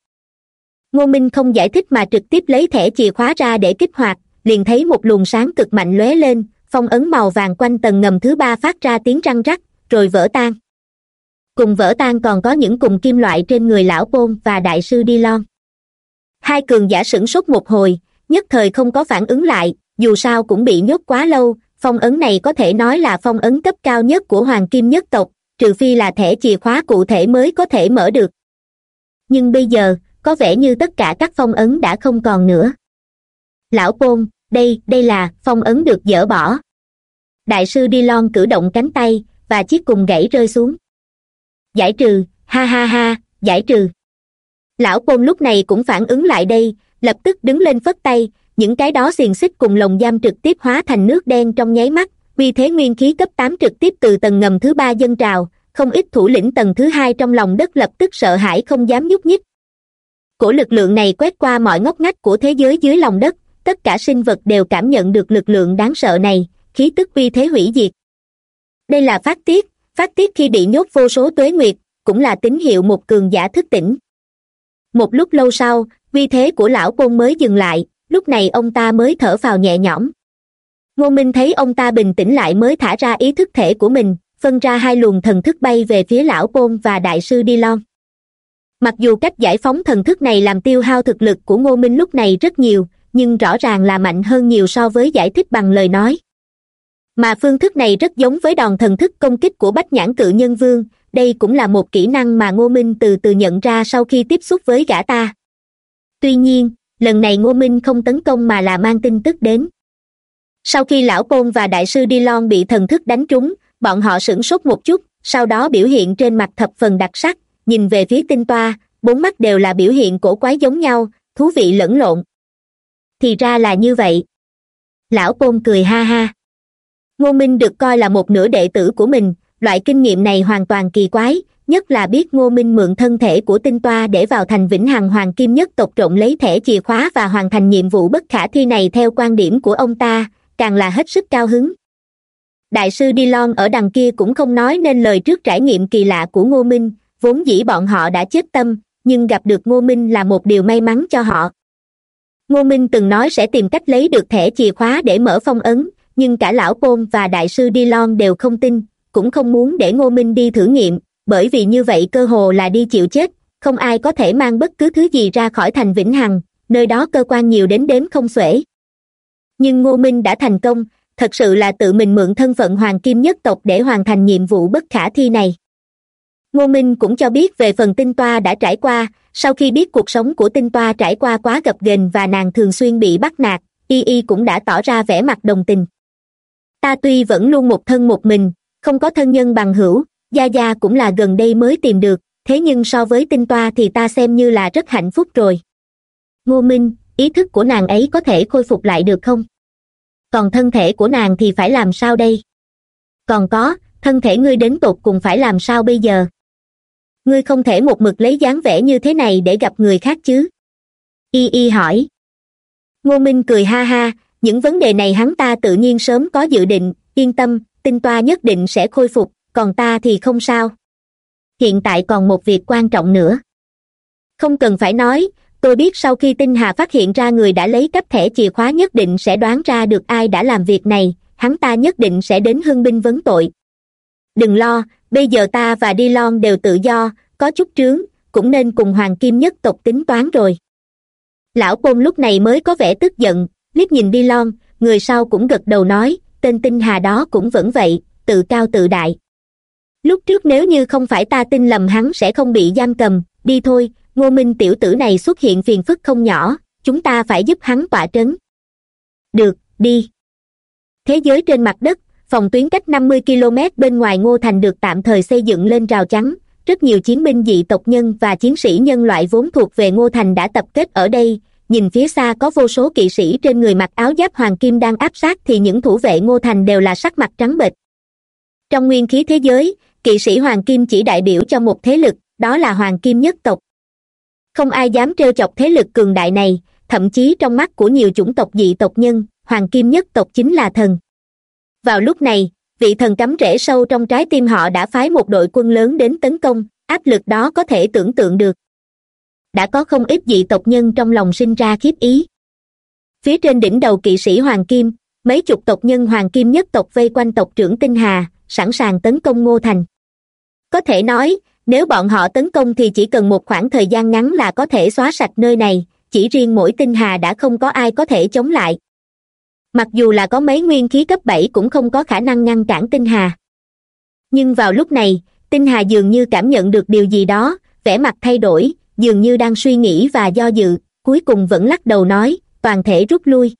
Ngô minh không giải thích mà trực tiếp lấy thẻ chìa khóa ra để kích hoạt, liền thấy một luồng sáng cực mạnh lóe lên, phong ấn màu vàng quanh tầng ngầm thứ ba phát ra tiếng răng rắc, rồi vỡ tan cùng vỡ tan còn có những cùng kim loại trên người lão bôn và đại sư đi lon hai cường giả sửng sốt một hồi, nhất thời không có phản ứng lại, dù sao cũng bị nhốt quá lâu, phong ấn này có thể nói là phong ấn cấp cao nhất của hoàng kim nhất tộc, trừ phi là thẻ chìa khóa cụ thể mới có thể mở được. Nhưng bây giờ, có vẻ như tất cả các phong ấn đã không còn nữa. Lão bôn đây đây là, phong ấn được dỡ bỏ. Đại sư đi lon cử động cánh tay, và chiếc cùng gãy rơi xuống giải trừ, ha ha ha, giải trừ. Lão côn lúc này cũng phản ứng lại đây, lập tức đứng lên phất tay, những cái đó xiềng xích cùng lồng giam trực tiếp hóa thành nước đen trong nháy mắt vì thế nguyên khí cấp tám trực tiếp từ tầng ngầm thứ ba dân trào, không ít thủ lĩnh tầng thứ hai trong lòng đất lập tức sợ hãi không dám nhúc nhích. Cổ lực lượng này quét qua mọi ngóc ngách của thế giới dưới lòng đất, tất cả sinh vật đều cảm nhận được lực lượng đáng sợ này, khí tức uy thế hủy diệt. Đây là phát tiết phát tiết khi bị nhốt vô số tuế nguyệt, cũng là tín hiệu một cường giả thức tỉnh. Một lúc lâu sau, uy thế của lão côn mới dừng lại, lúc này ông ta mới thở phào nhẹ nhõm. Ngô minh thấy ông ta bình tĩnh lại mới thả ra ý thức thể của mình, phân ra hai luồng thần thức bay về phía lão côn và đại sư đi lon. Mặc dù cách giải phóng thần thức này làm tiêu hao thực lực của ngô minh lúc này rất nhiều, nhưng rõ ràng là mạnh hơn nhiều so với giải thích bằng lời nói mà phương thức này rất giống với đòn thần thức công kích của bách nhãn cự nhân vương, đây cũng là một kỹ năng mà ngô minh từ từ nhận ra sau khi tiếp xúc với gã ta. Tuy nhiên, lần này ngô minh không tấn công mà là mang tin tức đến. Sau khi lão côn và đại sư đi lon bị thần thức đánh trúng, bọn họ sửng sốt một chút, sau đó biểu hiện trên mặt thập phần đặc sắc, nhìn về phía tinh toa, bốn mắt đều là biểu hiện cổ quái giống nhau, thú vị lẫn lộn. Thì ra là như vậy. Lão côn cười ha ha ngô minh được coi là một nửa đệ tử của mình. Loại kinh nghiệm này hoàn toàn kỳ quái, nhất là biết ngô minh mượn thân thể của tinh toa để vào thành vĩnh hằng hoàng kim nhất tộc trộm lấy thẻ chìa khóa và hoàn thành nhiệm vụ bất khả thi này theo quan điểm của ông ta, càng là hết sức cao hứng. Đại sư đi lon ở đằng kia cũng không nói nên lời trước trải nghiệm kỳ lạ của ngô minh, vốn dĩ bọn họ đã chết tâm, nhưng gặp được ngô minh là một điều may mắn cho họ. Ngô minh từng nói sẽ tìm cách lấy được thẻ chìa khóa để mở phong ấn nhưng cả lão pôn và đại sư đi lon đều không tin, cũng không muốn để ngô minh đi thử nghiệm, bởi vì như vậy cơ hồ là đi chịu chết, không ai có thể mang bất cứ thứ gì ra khỏi thành vĩnh hằng, nơi đó cơ quan nhiều đến đếm không xuể. Nhưng ngô minh đã thành công, thật sự là tự mình mượn thân phận hoàng kim nhất tộc để hoàn thành nhiệm vụ bất khả thi này. Ngô minh cũng cho biết về phần tinh toa đã trải qua, sau khi biết cuộc sống của tinh toa trải qua quá gập ghềnh và nàng thường xuyên bị bắt nạt, y y cũng đã tỏ ra vẻ mặt đồng tình ta tuy vẫn luôn một thân một mình, không có thân nhân bằng hữu, gia gia cũng là gần đây mới tìm được, thế nhưng so với tinh toa thì ta xem như là rất hạnh phúc rồi. Ngô minh, ý thức của nàng ấy có thể khôi phục lại được không? Còn thân thể của nàng thì phải làm sao đây? Còn có, thân thể ngươi đến tột cùng phải làm sao bây giờ? Ngươi không thể một mực lấy dáng vẻ như thế này để gặp người khác chứ? Y y hỏi. Ngô minh cười ha ha những vấn đề này hắn ta tự nhiên sớm có dự định, yên tâm, tinh toa nhất định sẽ khôi phục, còn ta thì không sao. Hiện tại còn một việc quan trọng nữa. Không cần phải nói, tôi biết sau khi tinh hà phát hiện ra người đã lấy cấp thẻ chìa khóa nhất định sẽ đoán ra được ai đã làm việc này, hắn ta nhất định sẽ đến hưng binh vấn tội. Đừng lo, bây giờ ta và đi lon đều tự do, có chút trướng, cũng nên cùng hoàng kim nhất tộc tính toán rồi. Lão côn lúc này mới có vẻ tức giận liếc nhìn đi lon người sau cũng gật đầu nói, tên tinh hà đó cũng vẫn vậy, tự cao tự đại. Lúc trước nếu như không phải ta tin lầm hắn sẽ không bị giam cầm, đi thôi, ngô minh tiểu tử này xuất hiện phiền phức không nhỏ, chúng ta phải giúp hắn tỏa trấn. Được, đi. Thế giới trên mặt đất, phòng tuyến cách năm mươi km bên ngoài ngô thành được tạm thời xây dựng lên rào chắn, rất nhiều chiến binh dị tộc nhân và chiến sĩ nhân loại vốn thuộc về ngô thành đã tập kết ở đây nhìn phía xa có vô số kỵ sĩ trên người mặc áo giáp hoàng kim đang áp sát thì những thủ vệ ngô thành đều là sắc mặt trắng bệch. Trong nguyên khí thế giới, kỵ sĩ hoàng kim chỉ đại biểu cho một thế lực, đó là hoàng kim nhất tộc. Không ai dám trêu chọc thế lực cường đại này, thậm chí trong mắt của nhiều chủng tộc dị tộc nhân, hoàng kim nhất tộc chính là thần. Vào lúc này, vị thần cắm rễ sâu trong trái tim họ đã phái một đội quân lớn đến tấn công, áp lực đó có thể tưởng tượng được đã có không ít dị tộc nhân trong lòng sinh ra khiếp ý. Phía trên đỉnh đầu kỵ sĩ hoàng kim, mấy chục tộc nhân hoàng kim nhất tộc vây quanh tộc trưởng tinh hà, sẵn sàng tấn công ngô thành. Có thể nói, nếu bọn họ tấn công thì chỉ cần một khoảng thời gian ngắn là có thể xóa sạch nơi này, chỉ riêng mỗi tinh hà đã không có ai có thể chống lại. Mặc dù là có mấy nguyên khí cấp bảy cũng không có khả năng ngăn cản tinh hà. Nhưng vào lúc này, tinh hà dường như cảm nhận được điều gì đó, vẻ mặt thay đổi dường như đang suy nghĩ và do dự, cuối cùng vẫn lắc đầu nói, toàn thể rút lui.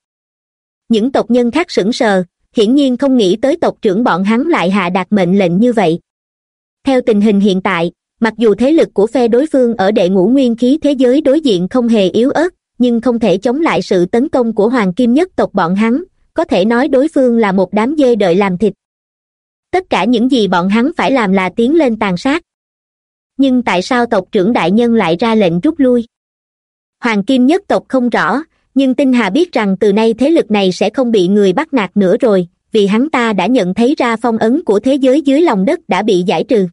Những tộc nhân khác sững sờ, hiển nhiên không nghĩ tới tộc trưởng bọn hắn lại hạ đạt mệnh lệnh như vậy. Theo tình hình hiện tại, mặc dù thế lực của phe đối phương ở đệ ngũ nguyên khí thế giới đối diện không hề yếu ớt, nhưng không thể chống lại sự tấn công của hoàng kim nhất tộc bọn hắn, có thể nói đối phương là một đám dê đợi làm thịt. Tất cả những gì bọn hắn phải làm là tiến lên tàn sát nhưng tại sao tộc trưởng đại nhân lại ra lệnh rút lui? Hoàng kim nhất tộc không rõ, nhưng tinh hà biết rằng từ nay thế lực này sẽ không bị người bắt nạt nữa rồi, vì hắn ta đã nhận thấy ra phong ấn của thế giới dưới lòng đất đã bị giải trừ.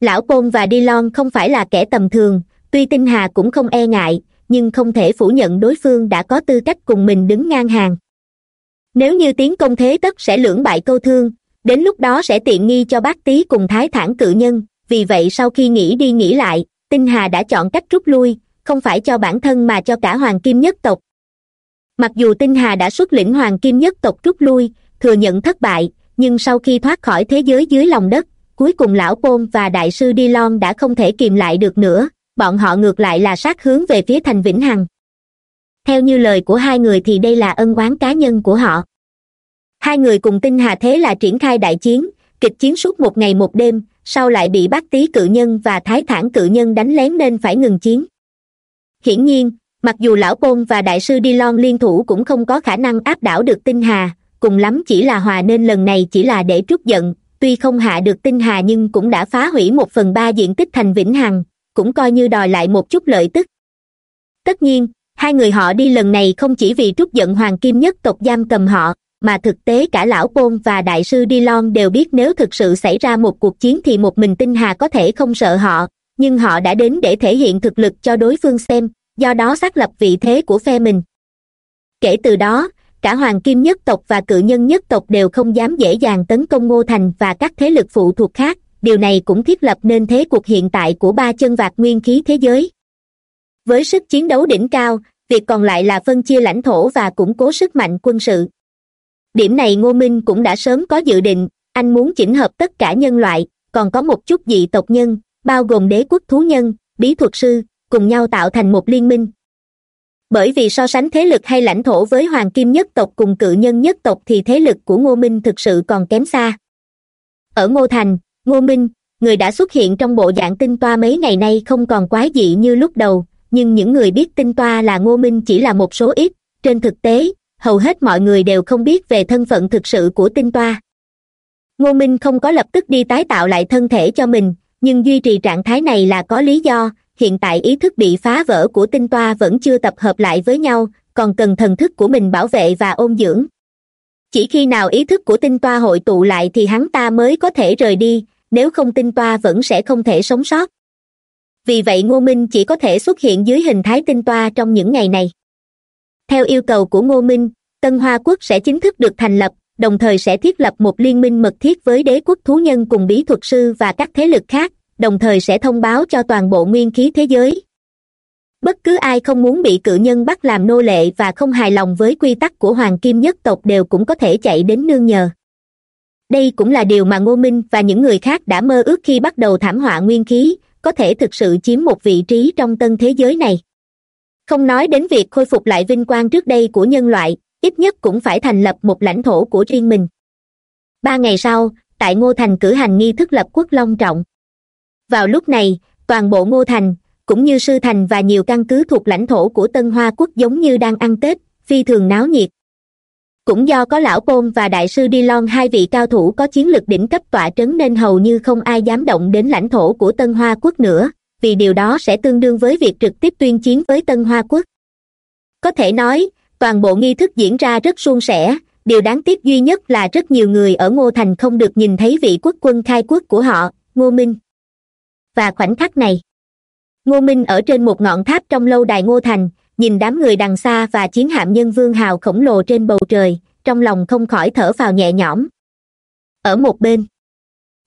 Lão côn và đi lon không phải là kẻ tầm thường, tuy tinh hà cũng không e ngại, nhưng không thể phủ nhận đối phương đã có tư cách cùng mình đứng ngang hàng. Nếu như tiến công thế tất sẽ lưỡng bại câu thương, đến lúc đó sẽ tiện nghi cho bác tý cùng thái thản cự nhân vì vậy sau khi nghĩ đi nghĩ lại, tinh hà đã chọn cách rút lui, không phải cho bản thân mà cho cả hoàng kim nhất tộc. Mặc dù tinh hà đã xuất lĩnh hoàng kim nhất tộc rút lui, thừa nhận thất bại, nhưng sau khi thoát khỏi thế giới dưới lòng đất, cuối cùng lão pôn và đại sư đi lon đã không thể kìm lại được nữa, bọn họ ngược lại là sát hướng về phía thành vĩnh hằng. Theo như lời của hai người thì đây là ân oán cá nhân của họ. Hai người cùng tinh hà thế là triển khai đại chiến, kịch chiến suốt một ngày một đêm sau lại bị bác tý cự nhân và thái thản cự nhân đánh lén nên phải ngừng chiến. Hiển nhiên, mặc dù lão côn và đại sư đi lon liên thủ cũng không có khả năng áp đảo được tinh hà, cùng lắm chỉ là hòa nên lần này chỉ là để trút giận, tuy không hạ được tinh hà nhưng cũng đã phá hủy một phần ba diện tích thành vĩnh hằng, cũng coi như đòi lại một chút lợi tức. Tất nhiên, hai người họ đi lần này không chỉ vì trút giận hoàng kim nhất tộc giam cầm họ mà thực tế cả lão côn và đại sư đi lon đều biết nếu thực sự xảy ra một cuộc chiến thì một mình tinh hà có thể không sợ họ, nhưng họ đã đến để thể hiện thực lực cho đối phương xem, do đó xác lập vị thế của phe mình. Kể từ đó, cả hoàng kim nhất tộc và cự nhân nhất tộc đều không dám dễ dàng tấn công ngô thành và các thế lực phụ thuộc khác, điều này cũng thiết lập nên thế cuộc hiện tại của ba chân vạc nguyên khí thế giới. Với sức chiến đấu đỉnh cao, việc còn lại là phân chia lãnh thổ và củng cố sức mạnh quân sự điểm này ngô minh cũng đã sớm có dự định, anh muốn chỉnh hợp tất cả nhân loại, còn có một chút dị tộc nhân, bao gồm đế quốc thú nhân, bí thuật sư, cùng nhau tạo thành một liên minh. Bởi vì so sánh thế lực hay lãnh thổ với hoàng kim nhất tộc cùng cự nhân nhất tộc thì thế lực của ngô minh thực sự còn kém xa. Ở ngô thành, ngô minh, người đã xuất hiện trong bộ dạng tinh toa mấy ngày nay không còn quái dị như lúc đầu, nhưng những người biết tinh toa là ngô minh chỉ là một số ít, trên thực tế hầu hết mọi người đều không biết về thân phận thực sự của tinh toa. Ngô minh không có lập tức đi tái tạo lại thân thể cho mình, nhưng duy trì trạng thái này là có lý do, hiện tại ý thức bị phá vỡ của tinh toa vẫn chưa tập hợp lại với nhau, còn cần thần thức của mình bảo vệ và ôn dưỡng. Chỉ khi nào ý thức của tinh toa hội tụ lại thì hắn ta mới có thể rời đi, nếu không tinh toa vẫn sẽ không thể sống sót. Vì vậy ngô minh chỉ có thể xuất hiện dưới hình thái tinh toa trong những ngày này theo yêu cầu của ngô minh, tân hoa quốc sẽ chính thức được thành lập, đồng thời sẽ thiết lập một liên minh mật thiết với đế quốc thú nhân cùng bí thuật sư và các thế lực khác, đồng thời sẽ thông báo cho toàn bộ nguyên khí thế giới. Bất cứ ai không muốn bị cự nhân bắt làm nô lệ và không hài lòng với quy tắc của hoàng kim nhất tộc đều cũng có thể chạy đến nương nhờ. Đây cũng là điều mà ngô minh và những người khác đã mơ ước khi bắt đầu thảm họa nguyên khí, có thể thực sự chiếm một vị trí trong tân thế giới này không nói đến việc khôi phục lại vinh quang trước đây của nhân loại, ít nhất cũng phải thành lập một lãnh thổ của riêng mình. Ba ngày sau, tại ngô thành cử hành nghi thức lập quốc long trọng. Vào lúc này, toàn bộ ngô thành, cũng như sư thành và nhiều căn cứ thuộc lãnh thổ của tân hoa quốc giống như đang ăn tết, phi thường náo nhiệt. Cũng do có lão côn và đại sư đi lon hai vị cao thủ có chiến lược đỉnh cấp tọa trấn nên hầu như không ai dám động đến lãnh thổ của tân hoa quốc nữa vì điều đó sẽ tương đương với việc trực tiếp tuyên chiến với tân hoa quốc. Có thể nói, toàn bộ nghi thức diễn ra rất suôn sẻ. Điều đáng tiếc duy nhất là rất nhiều người ở ngô thành không được nhìn thấy vị quốc quân khai quốc của họ, ngô minh. Và khoảnh khắc này, ngô minh ở trên một ngọn tháp trong lâu đài ngô thành, nhìn đám người đằng xa và chiến hạm nhân vương hào khổng lồ trên bầu trời, trong lòng không khỏi thở phào nhẹ nhõm. Ở một bên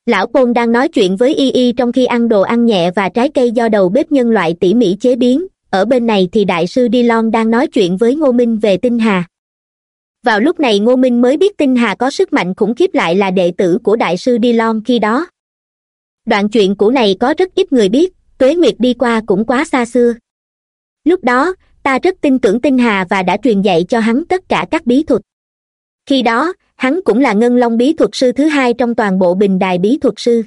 lão côn đang nói chuyện với y y trong khi ăn đồ ăn nhẹ và trái cây do đầu bếp nhân loại tỉ mỉ chế biến. Ở bên này thì đại sư đi lon đang nói chuyện với ngô minh về tinh hà. Vào lúc này ngô minh mới biết tinh hà có sức mạnh khủng khiếp lại là đệ tử của đại sư đi lon khi đó. Đoạn chuyện cũ này có rất ít người biết, tuế nguyệt đi qua cũng quá xa xưa. Lúc đó, ta rất tin tưởng tinh hà và đã truyền dạy cho hắn tất cả các bí thuật. Khi đó hắn cũng là ngân long bí thuật sư thứ hai trong toàn bộ bình đài bí thuật sư.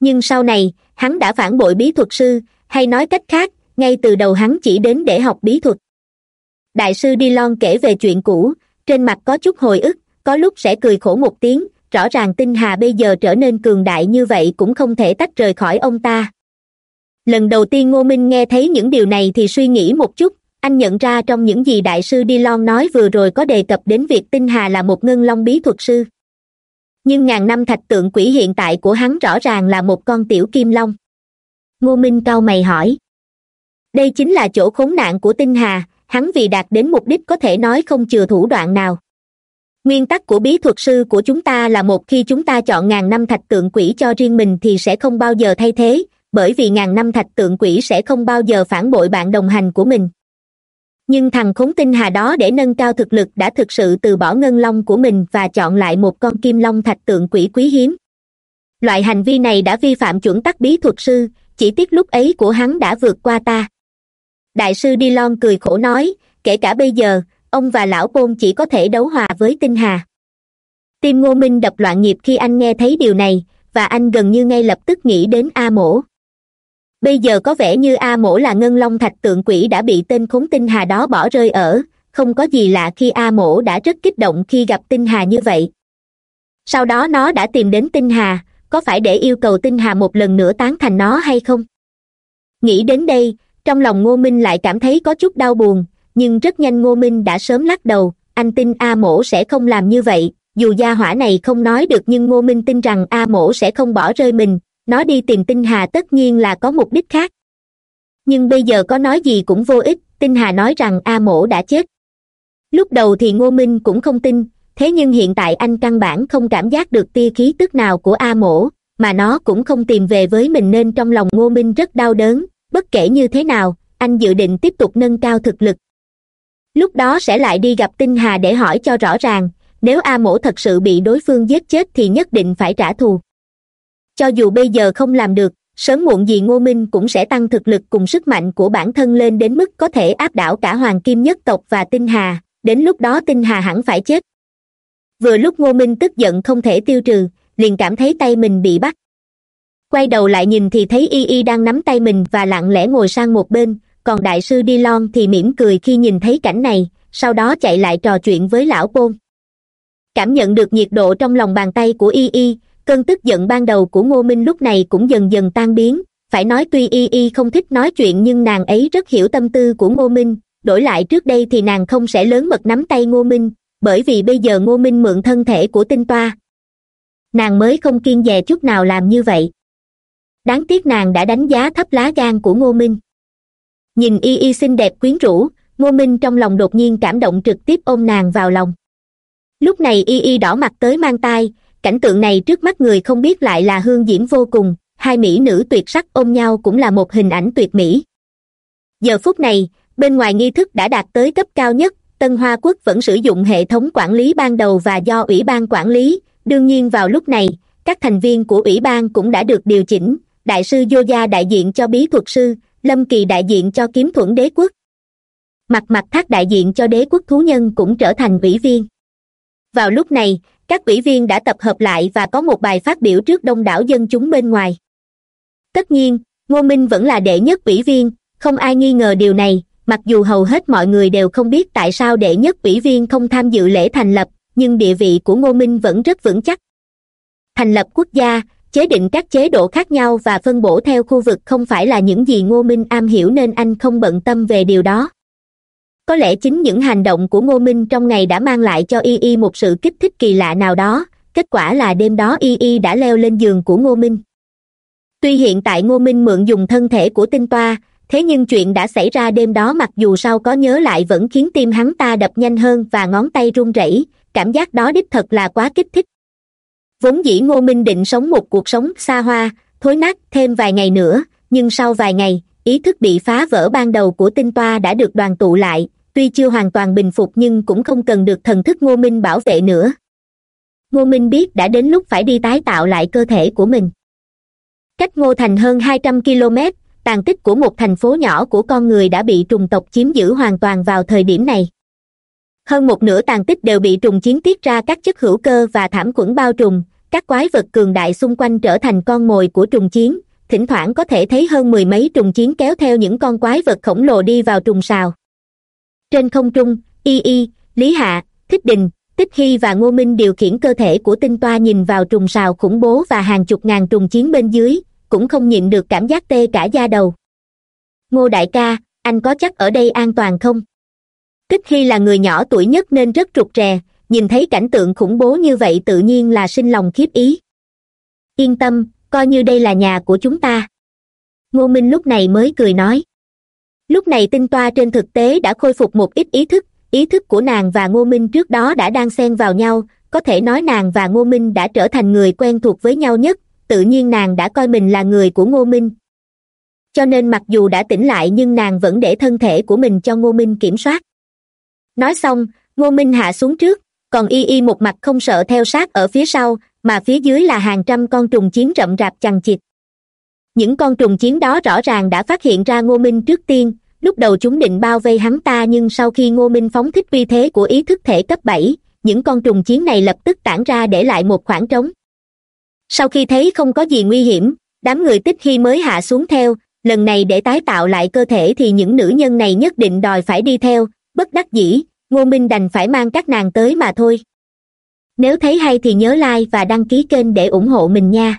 Nhưng sau này, hắn đã phản bội bí thuật sư, hay nói cách khác, ngay từ đầu hắn chỉ đến để học bí thuật. Đại sư đi lon kể về chuyện cũ, trên mặt có chút hồi ức, có lúc sẽ cười khổ một tiếng, rõ ràng tinh hà bây giờ trở nên cường đại như vậy cũng không thể tách rời khỏi ông ta. Lần đầu tiên ngô minh nghe thấy những điều này thì suy nghĩ một chút anh nhận ra trong những gì đại sư đi lon nói vừa rồi có đề cập đến việc tinh hà là một ngân long bí thuật sư. Nhưng ngàn năm thạch tượng quỷ hiện tại của hắn rõ ràng là một con tiểu kim long. Ngô minh cau mày hỏi. Đây chính là chỗ khốn nạn của tinh hà, hắn vì đạt đến mục đích có thể nói không chừa thủ đoạn nào. Nguyên tắc của bí thuật sư của chúng ta là một khi chúng ta chọn ngàn năm thạch tượng quỷ cho riêng mình thì sẽ không bao giờ thay thế, bởi vì ngàn năm thạch tượng quỷ sẽ không bao giờ phản bội bạn đồng hành của mình nhưng thằng khốn tinh hà đó để nâng cao thực lực đã thực sự từ bỏ ngân long của mình và chọn lại một con kim long thạch tượng quỷ quý hiếm. Loại hành vi này đã vi phạm chuẩn tắc bí thuật sư, chỉ tiếc lúc ấy của hắn đã vượt qua ta. Đại sư đi lon cười khổ nói, kể cả bây giờ, ông và lão côn chỉ có thể đấu hòa với tinh hà. Tim ngô minh đập loạn nhịp khi anh nghe thấy điều này, và anh gần như ngay lập tức nghĩ đến a mổ bây giờ có vẻ như a mổ là ngân long thạch tượng quỷ đã bị tên khốn tinh hà đó bỏ rơi ở. Không có gì lạ khi a mổ đã rất kích động khi gặp tinh hà như vậy. Sau đó nó đã tìm đến tinh hà. Có phải để yêu cầu tinh hà một lần nữa tán thành nó hay không? Nghĩ đến đây, trong lòng ngô minh lại cảm thấy có chút đau buồn. Nhưng rất nhanh ngô minh đã sớm lắc đầu. Anh tin a mổ sẽ không làm như vậy. Dù gia hỏa này không nói được nhưng ngô minh tin rằng a mổ sẽ không bỏ rơi mình nó đi tìm tinh hà tất nhiên là có mục đích khác. Nhưng bây giờ có nói gì cũng vô ích, tinh hà nói rằng a mổ đã chết. Lúc đầu thì ngô minh cũng không tin, thế nhưng hiện tại anh căn bản không cảm giác được tia khí tức nào của a mổ, mà nó cũng không tìm về với mình nên trong lòng ngô minh rất đau đớn, bất kể như thế nào, anh dự định tiếp tục nâng cao thực lực. Lúc đó sẽ lại đi gặp tinh hà để hỏi cho rõ ràng, nếu a mổ thật sự bị đối phương giết chết thì nhất định phải trả thù cho dù bây giờ không làm được, sớm muộn gì ngô minh cũng sẽ tăng thực lực cùng sức mạnh của bản thân lên đến mức có thể áp đảo cả hoàng kim nhất tộc và tinh hà, đến lúc đó tinh hà hẳn phải chết. Vừa lúc ngô minh tức giận không thể tiêu trừ, liền cảm thấy tay mình bị bắt. Quay đầu lại nhìn thì thấy y y đang nắm tay mình và lặng lẽ ngồi sang một bên, còn đại sư đi lon thì mỉm cười khi nhìn thấy cảnh này, sau đó chạy lại trò chuyện với lão côn. Cảm nhận được nhiệt độ trong lòng bàn tay của y y cơn tức giận ban đầu của ngô minh lúc này cũng dần dần tan biến. Phải nói tuy y y không thích nói chuyện nhưng nàng ấy rất hiểu tâm tư của ngô minh. Đổi lại trước đây thì nàng không sẽ lớn mật nắm tay ngô minh, bởi vì bây giờ ngô minh mượn thân thể của tinh toa. Nàng mới không kiên dè chút nào làm như vậy. Đáng tiếc nàng đã đánh giá thấp lá gan của ngô minh. Nhìn y y xinh đẹp quyến rũ, ngô minh trong lòng đột nhiên cảm động trực tiếp ôm nàng vào lòng. Lúc này y y đỏ mặt tới mang tai cảnh tượng này trước mắt người không biết lại là hương diễm vô cùng, hai mỹ nữ tuyệt sắc ôm nhau cũng là một hình ảnh tuyệt mỹ. Giờ phút này, bên ngoài nghi thức đã đạt tới cấp cao nhất, tân hoa quốc vẫn sử dụng hệ thống quản lý ban đầu và do ủy ban quản lý. Đương nhiên vào lúc này, các thành viên của ủy ban cũng đã được điều chỉnh. Đại sư vô gia đại diện cho bí thuật sư, lâm kỳ đại diện cho kiếm thuẫn đế quốc. Mặt mặt thác đại diện cho đế quốc thú nhân cũng trở thành ủy viên. Vào lúc này các ủy viên đã tập hợp lại và có một bài phát biểu trước đông đảo dân chúng bên ngoài. Tất nhiên, ngô minh vẫn là đệ nhất ủy viên, không ai nghi ngờ điều này, mặc dù hầu hết mọi người đều không biết tại sao đệ nhất ủy viên không tham dự lễ thành lập, nhưng địa vị của ngô minh vẫn rất vững chắc. Thành lập quốc gia, chế định các chế độ khác nhau và phân bổ theo khu vực không phải là những gì ngô minh am hiểu nên anh không bận tâm về điều đó có lẽ chính những hành động của ngô minh trong ngày đã mang lại cho y y một sự kích thích kỳ lạ nào đó. Kết quả là đêm đó y y đã leo lên giường của ngô minh. Tuy hiện tại ngô minh mượn dùng thân thể của tinh toa, thế nhưng chuyện đã xảy ra đêm đó mặc dù sau có nhớ lại vẫn khiến tim hắn ta đập nhanh hơn và ngón tay run rẩy. Cảm giác đó đích thật là quá kích thích. Vốn dĩ ngô minh định sống một cuộc sống xa hoa, thối nát thêm vài ngày nữa, nhưng sau vài ngày ý thức bị phá vỡ ban đầu của tinh toa đã được đoàn tụ lại, tuy chưa hoàn toàn bình phục nhưng cũng không cần được thần thức ngô minh bảo vệ nữa. Ngô minh biết đã đến lúc phải đi tái tạo lại cơ thể của mình. Cách ngô thành hơn hai trăm km tàn tích của một thành phố nhỏ của con người đã bị trùng tộc chiếm giữ hoàn toàn vào thời điểm này. Hơn một nửa tàn tích đều bị trùng chiến tiết ra các chất hữu cơ và thảm khuẩn bao trùm, các quái vật cường đại xung quanh trở thành con mồi của trùng chiến thỉnh thoảng có thể thấy hơn mười mấy trùng chiến kéo theo những con quái vật khổng lồ đi vào trùng sào. Trên không trung, y y, lý hạ, thích đình, tích hy và ngô minh điều khiển cơ thể của tinh toa nhìn vào trùng sào khủng bố và hàng chục ngàn trùng chiến bên dưới, cũng không nhịn được cảm giác tê cả da đầu. Ngô đại ca, anh có chắc ở đây an toàn không? Tích hy là người nhỏ tuổi nhất nên rất rụt rè, nhìn thấy cảnh tượng khủng bố như vậy tự nhiên là sinh lòng khiếp ý. Yên tâm coi như đây là nhà của chúng ta. Ngô minh lúc này mới cười nói. Lúc này tinh toa trên thực tế đã khôi phục một ít ý thức ý thức của nàng và ngô minh trước đó đã đang xen vào nhau, có thể nói nàng và ngô minh đã trở thành người quen thuộc với nhau nhất, tự nhiên nàng đã coi mình là người của ngô minh. Cho nên mặc dù đã tỉnh lại nhưng nàng vẫn để thân thể của mình cho ngô minh kiểm soát. Nói xong, ngô minh hạ xuống trước còn y y một mặt không sợ theo sát ở phía sau, mà phía dưới là hàng trăm con trùng chiến rậm rạp chằng chịt. Những con trùng chiến đó rõ ràng đã phát hiện ra ngô minh trước tiên, lúc đầu chúng định bao vây hắn ta nhưng sau khi ngô minh phóng thích uy thế của ý thức thể cấp bảy, những con trùng chiến này lập tức tản ra để lại một khoảng trống. Sau khi thấy không có gì nguy hiểm, đám người tích khi mới hạ xuống theo, lần này để tái tạo lại cơ thể thì những nữ nhân này nhất định đòi phải đi theo, bất đắc dĩ ngô minh đành phải mang các nàng tới mà thôi. Nếu thấy hay thì nhớ like và đăng ký kênh để ủng hộ mình nha.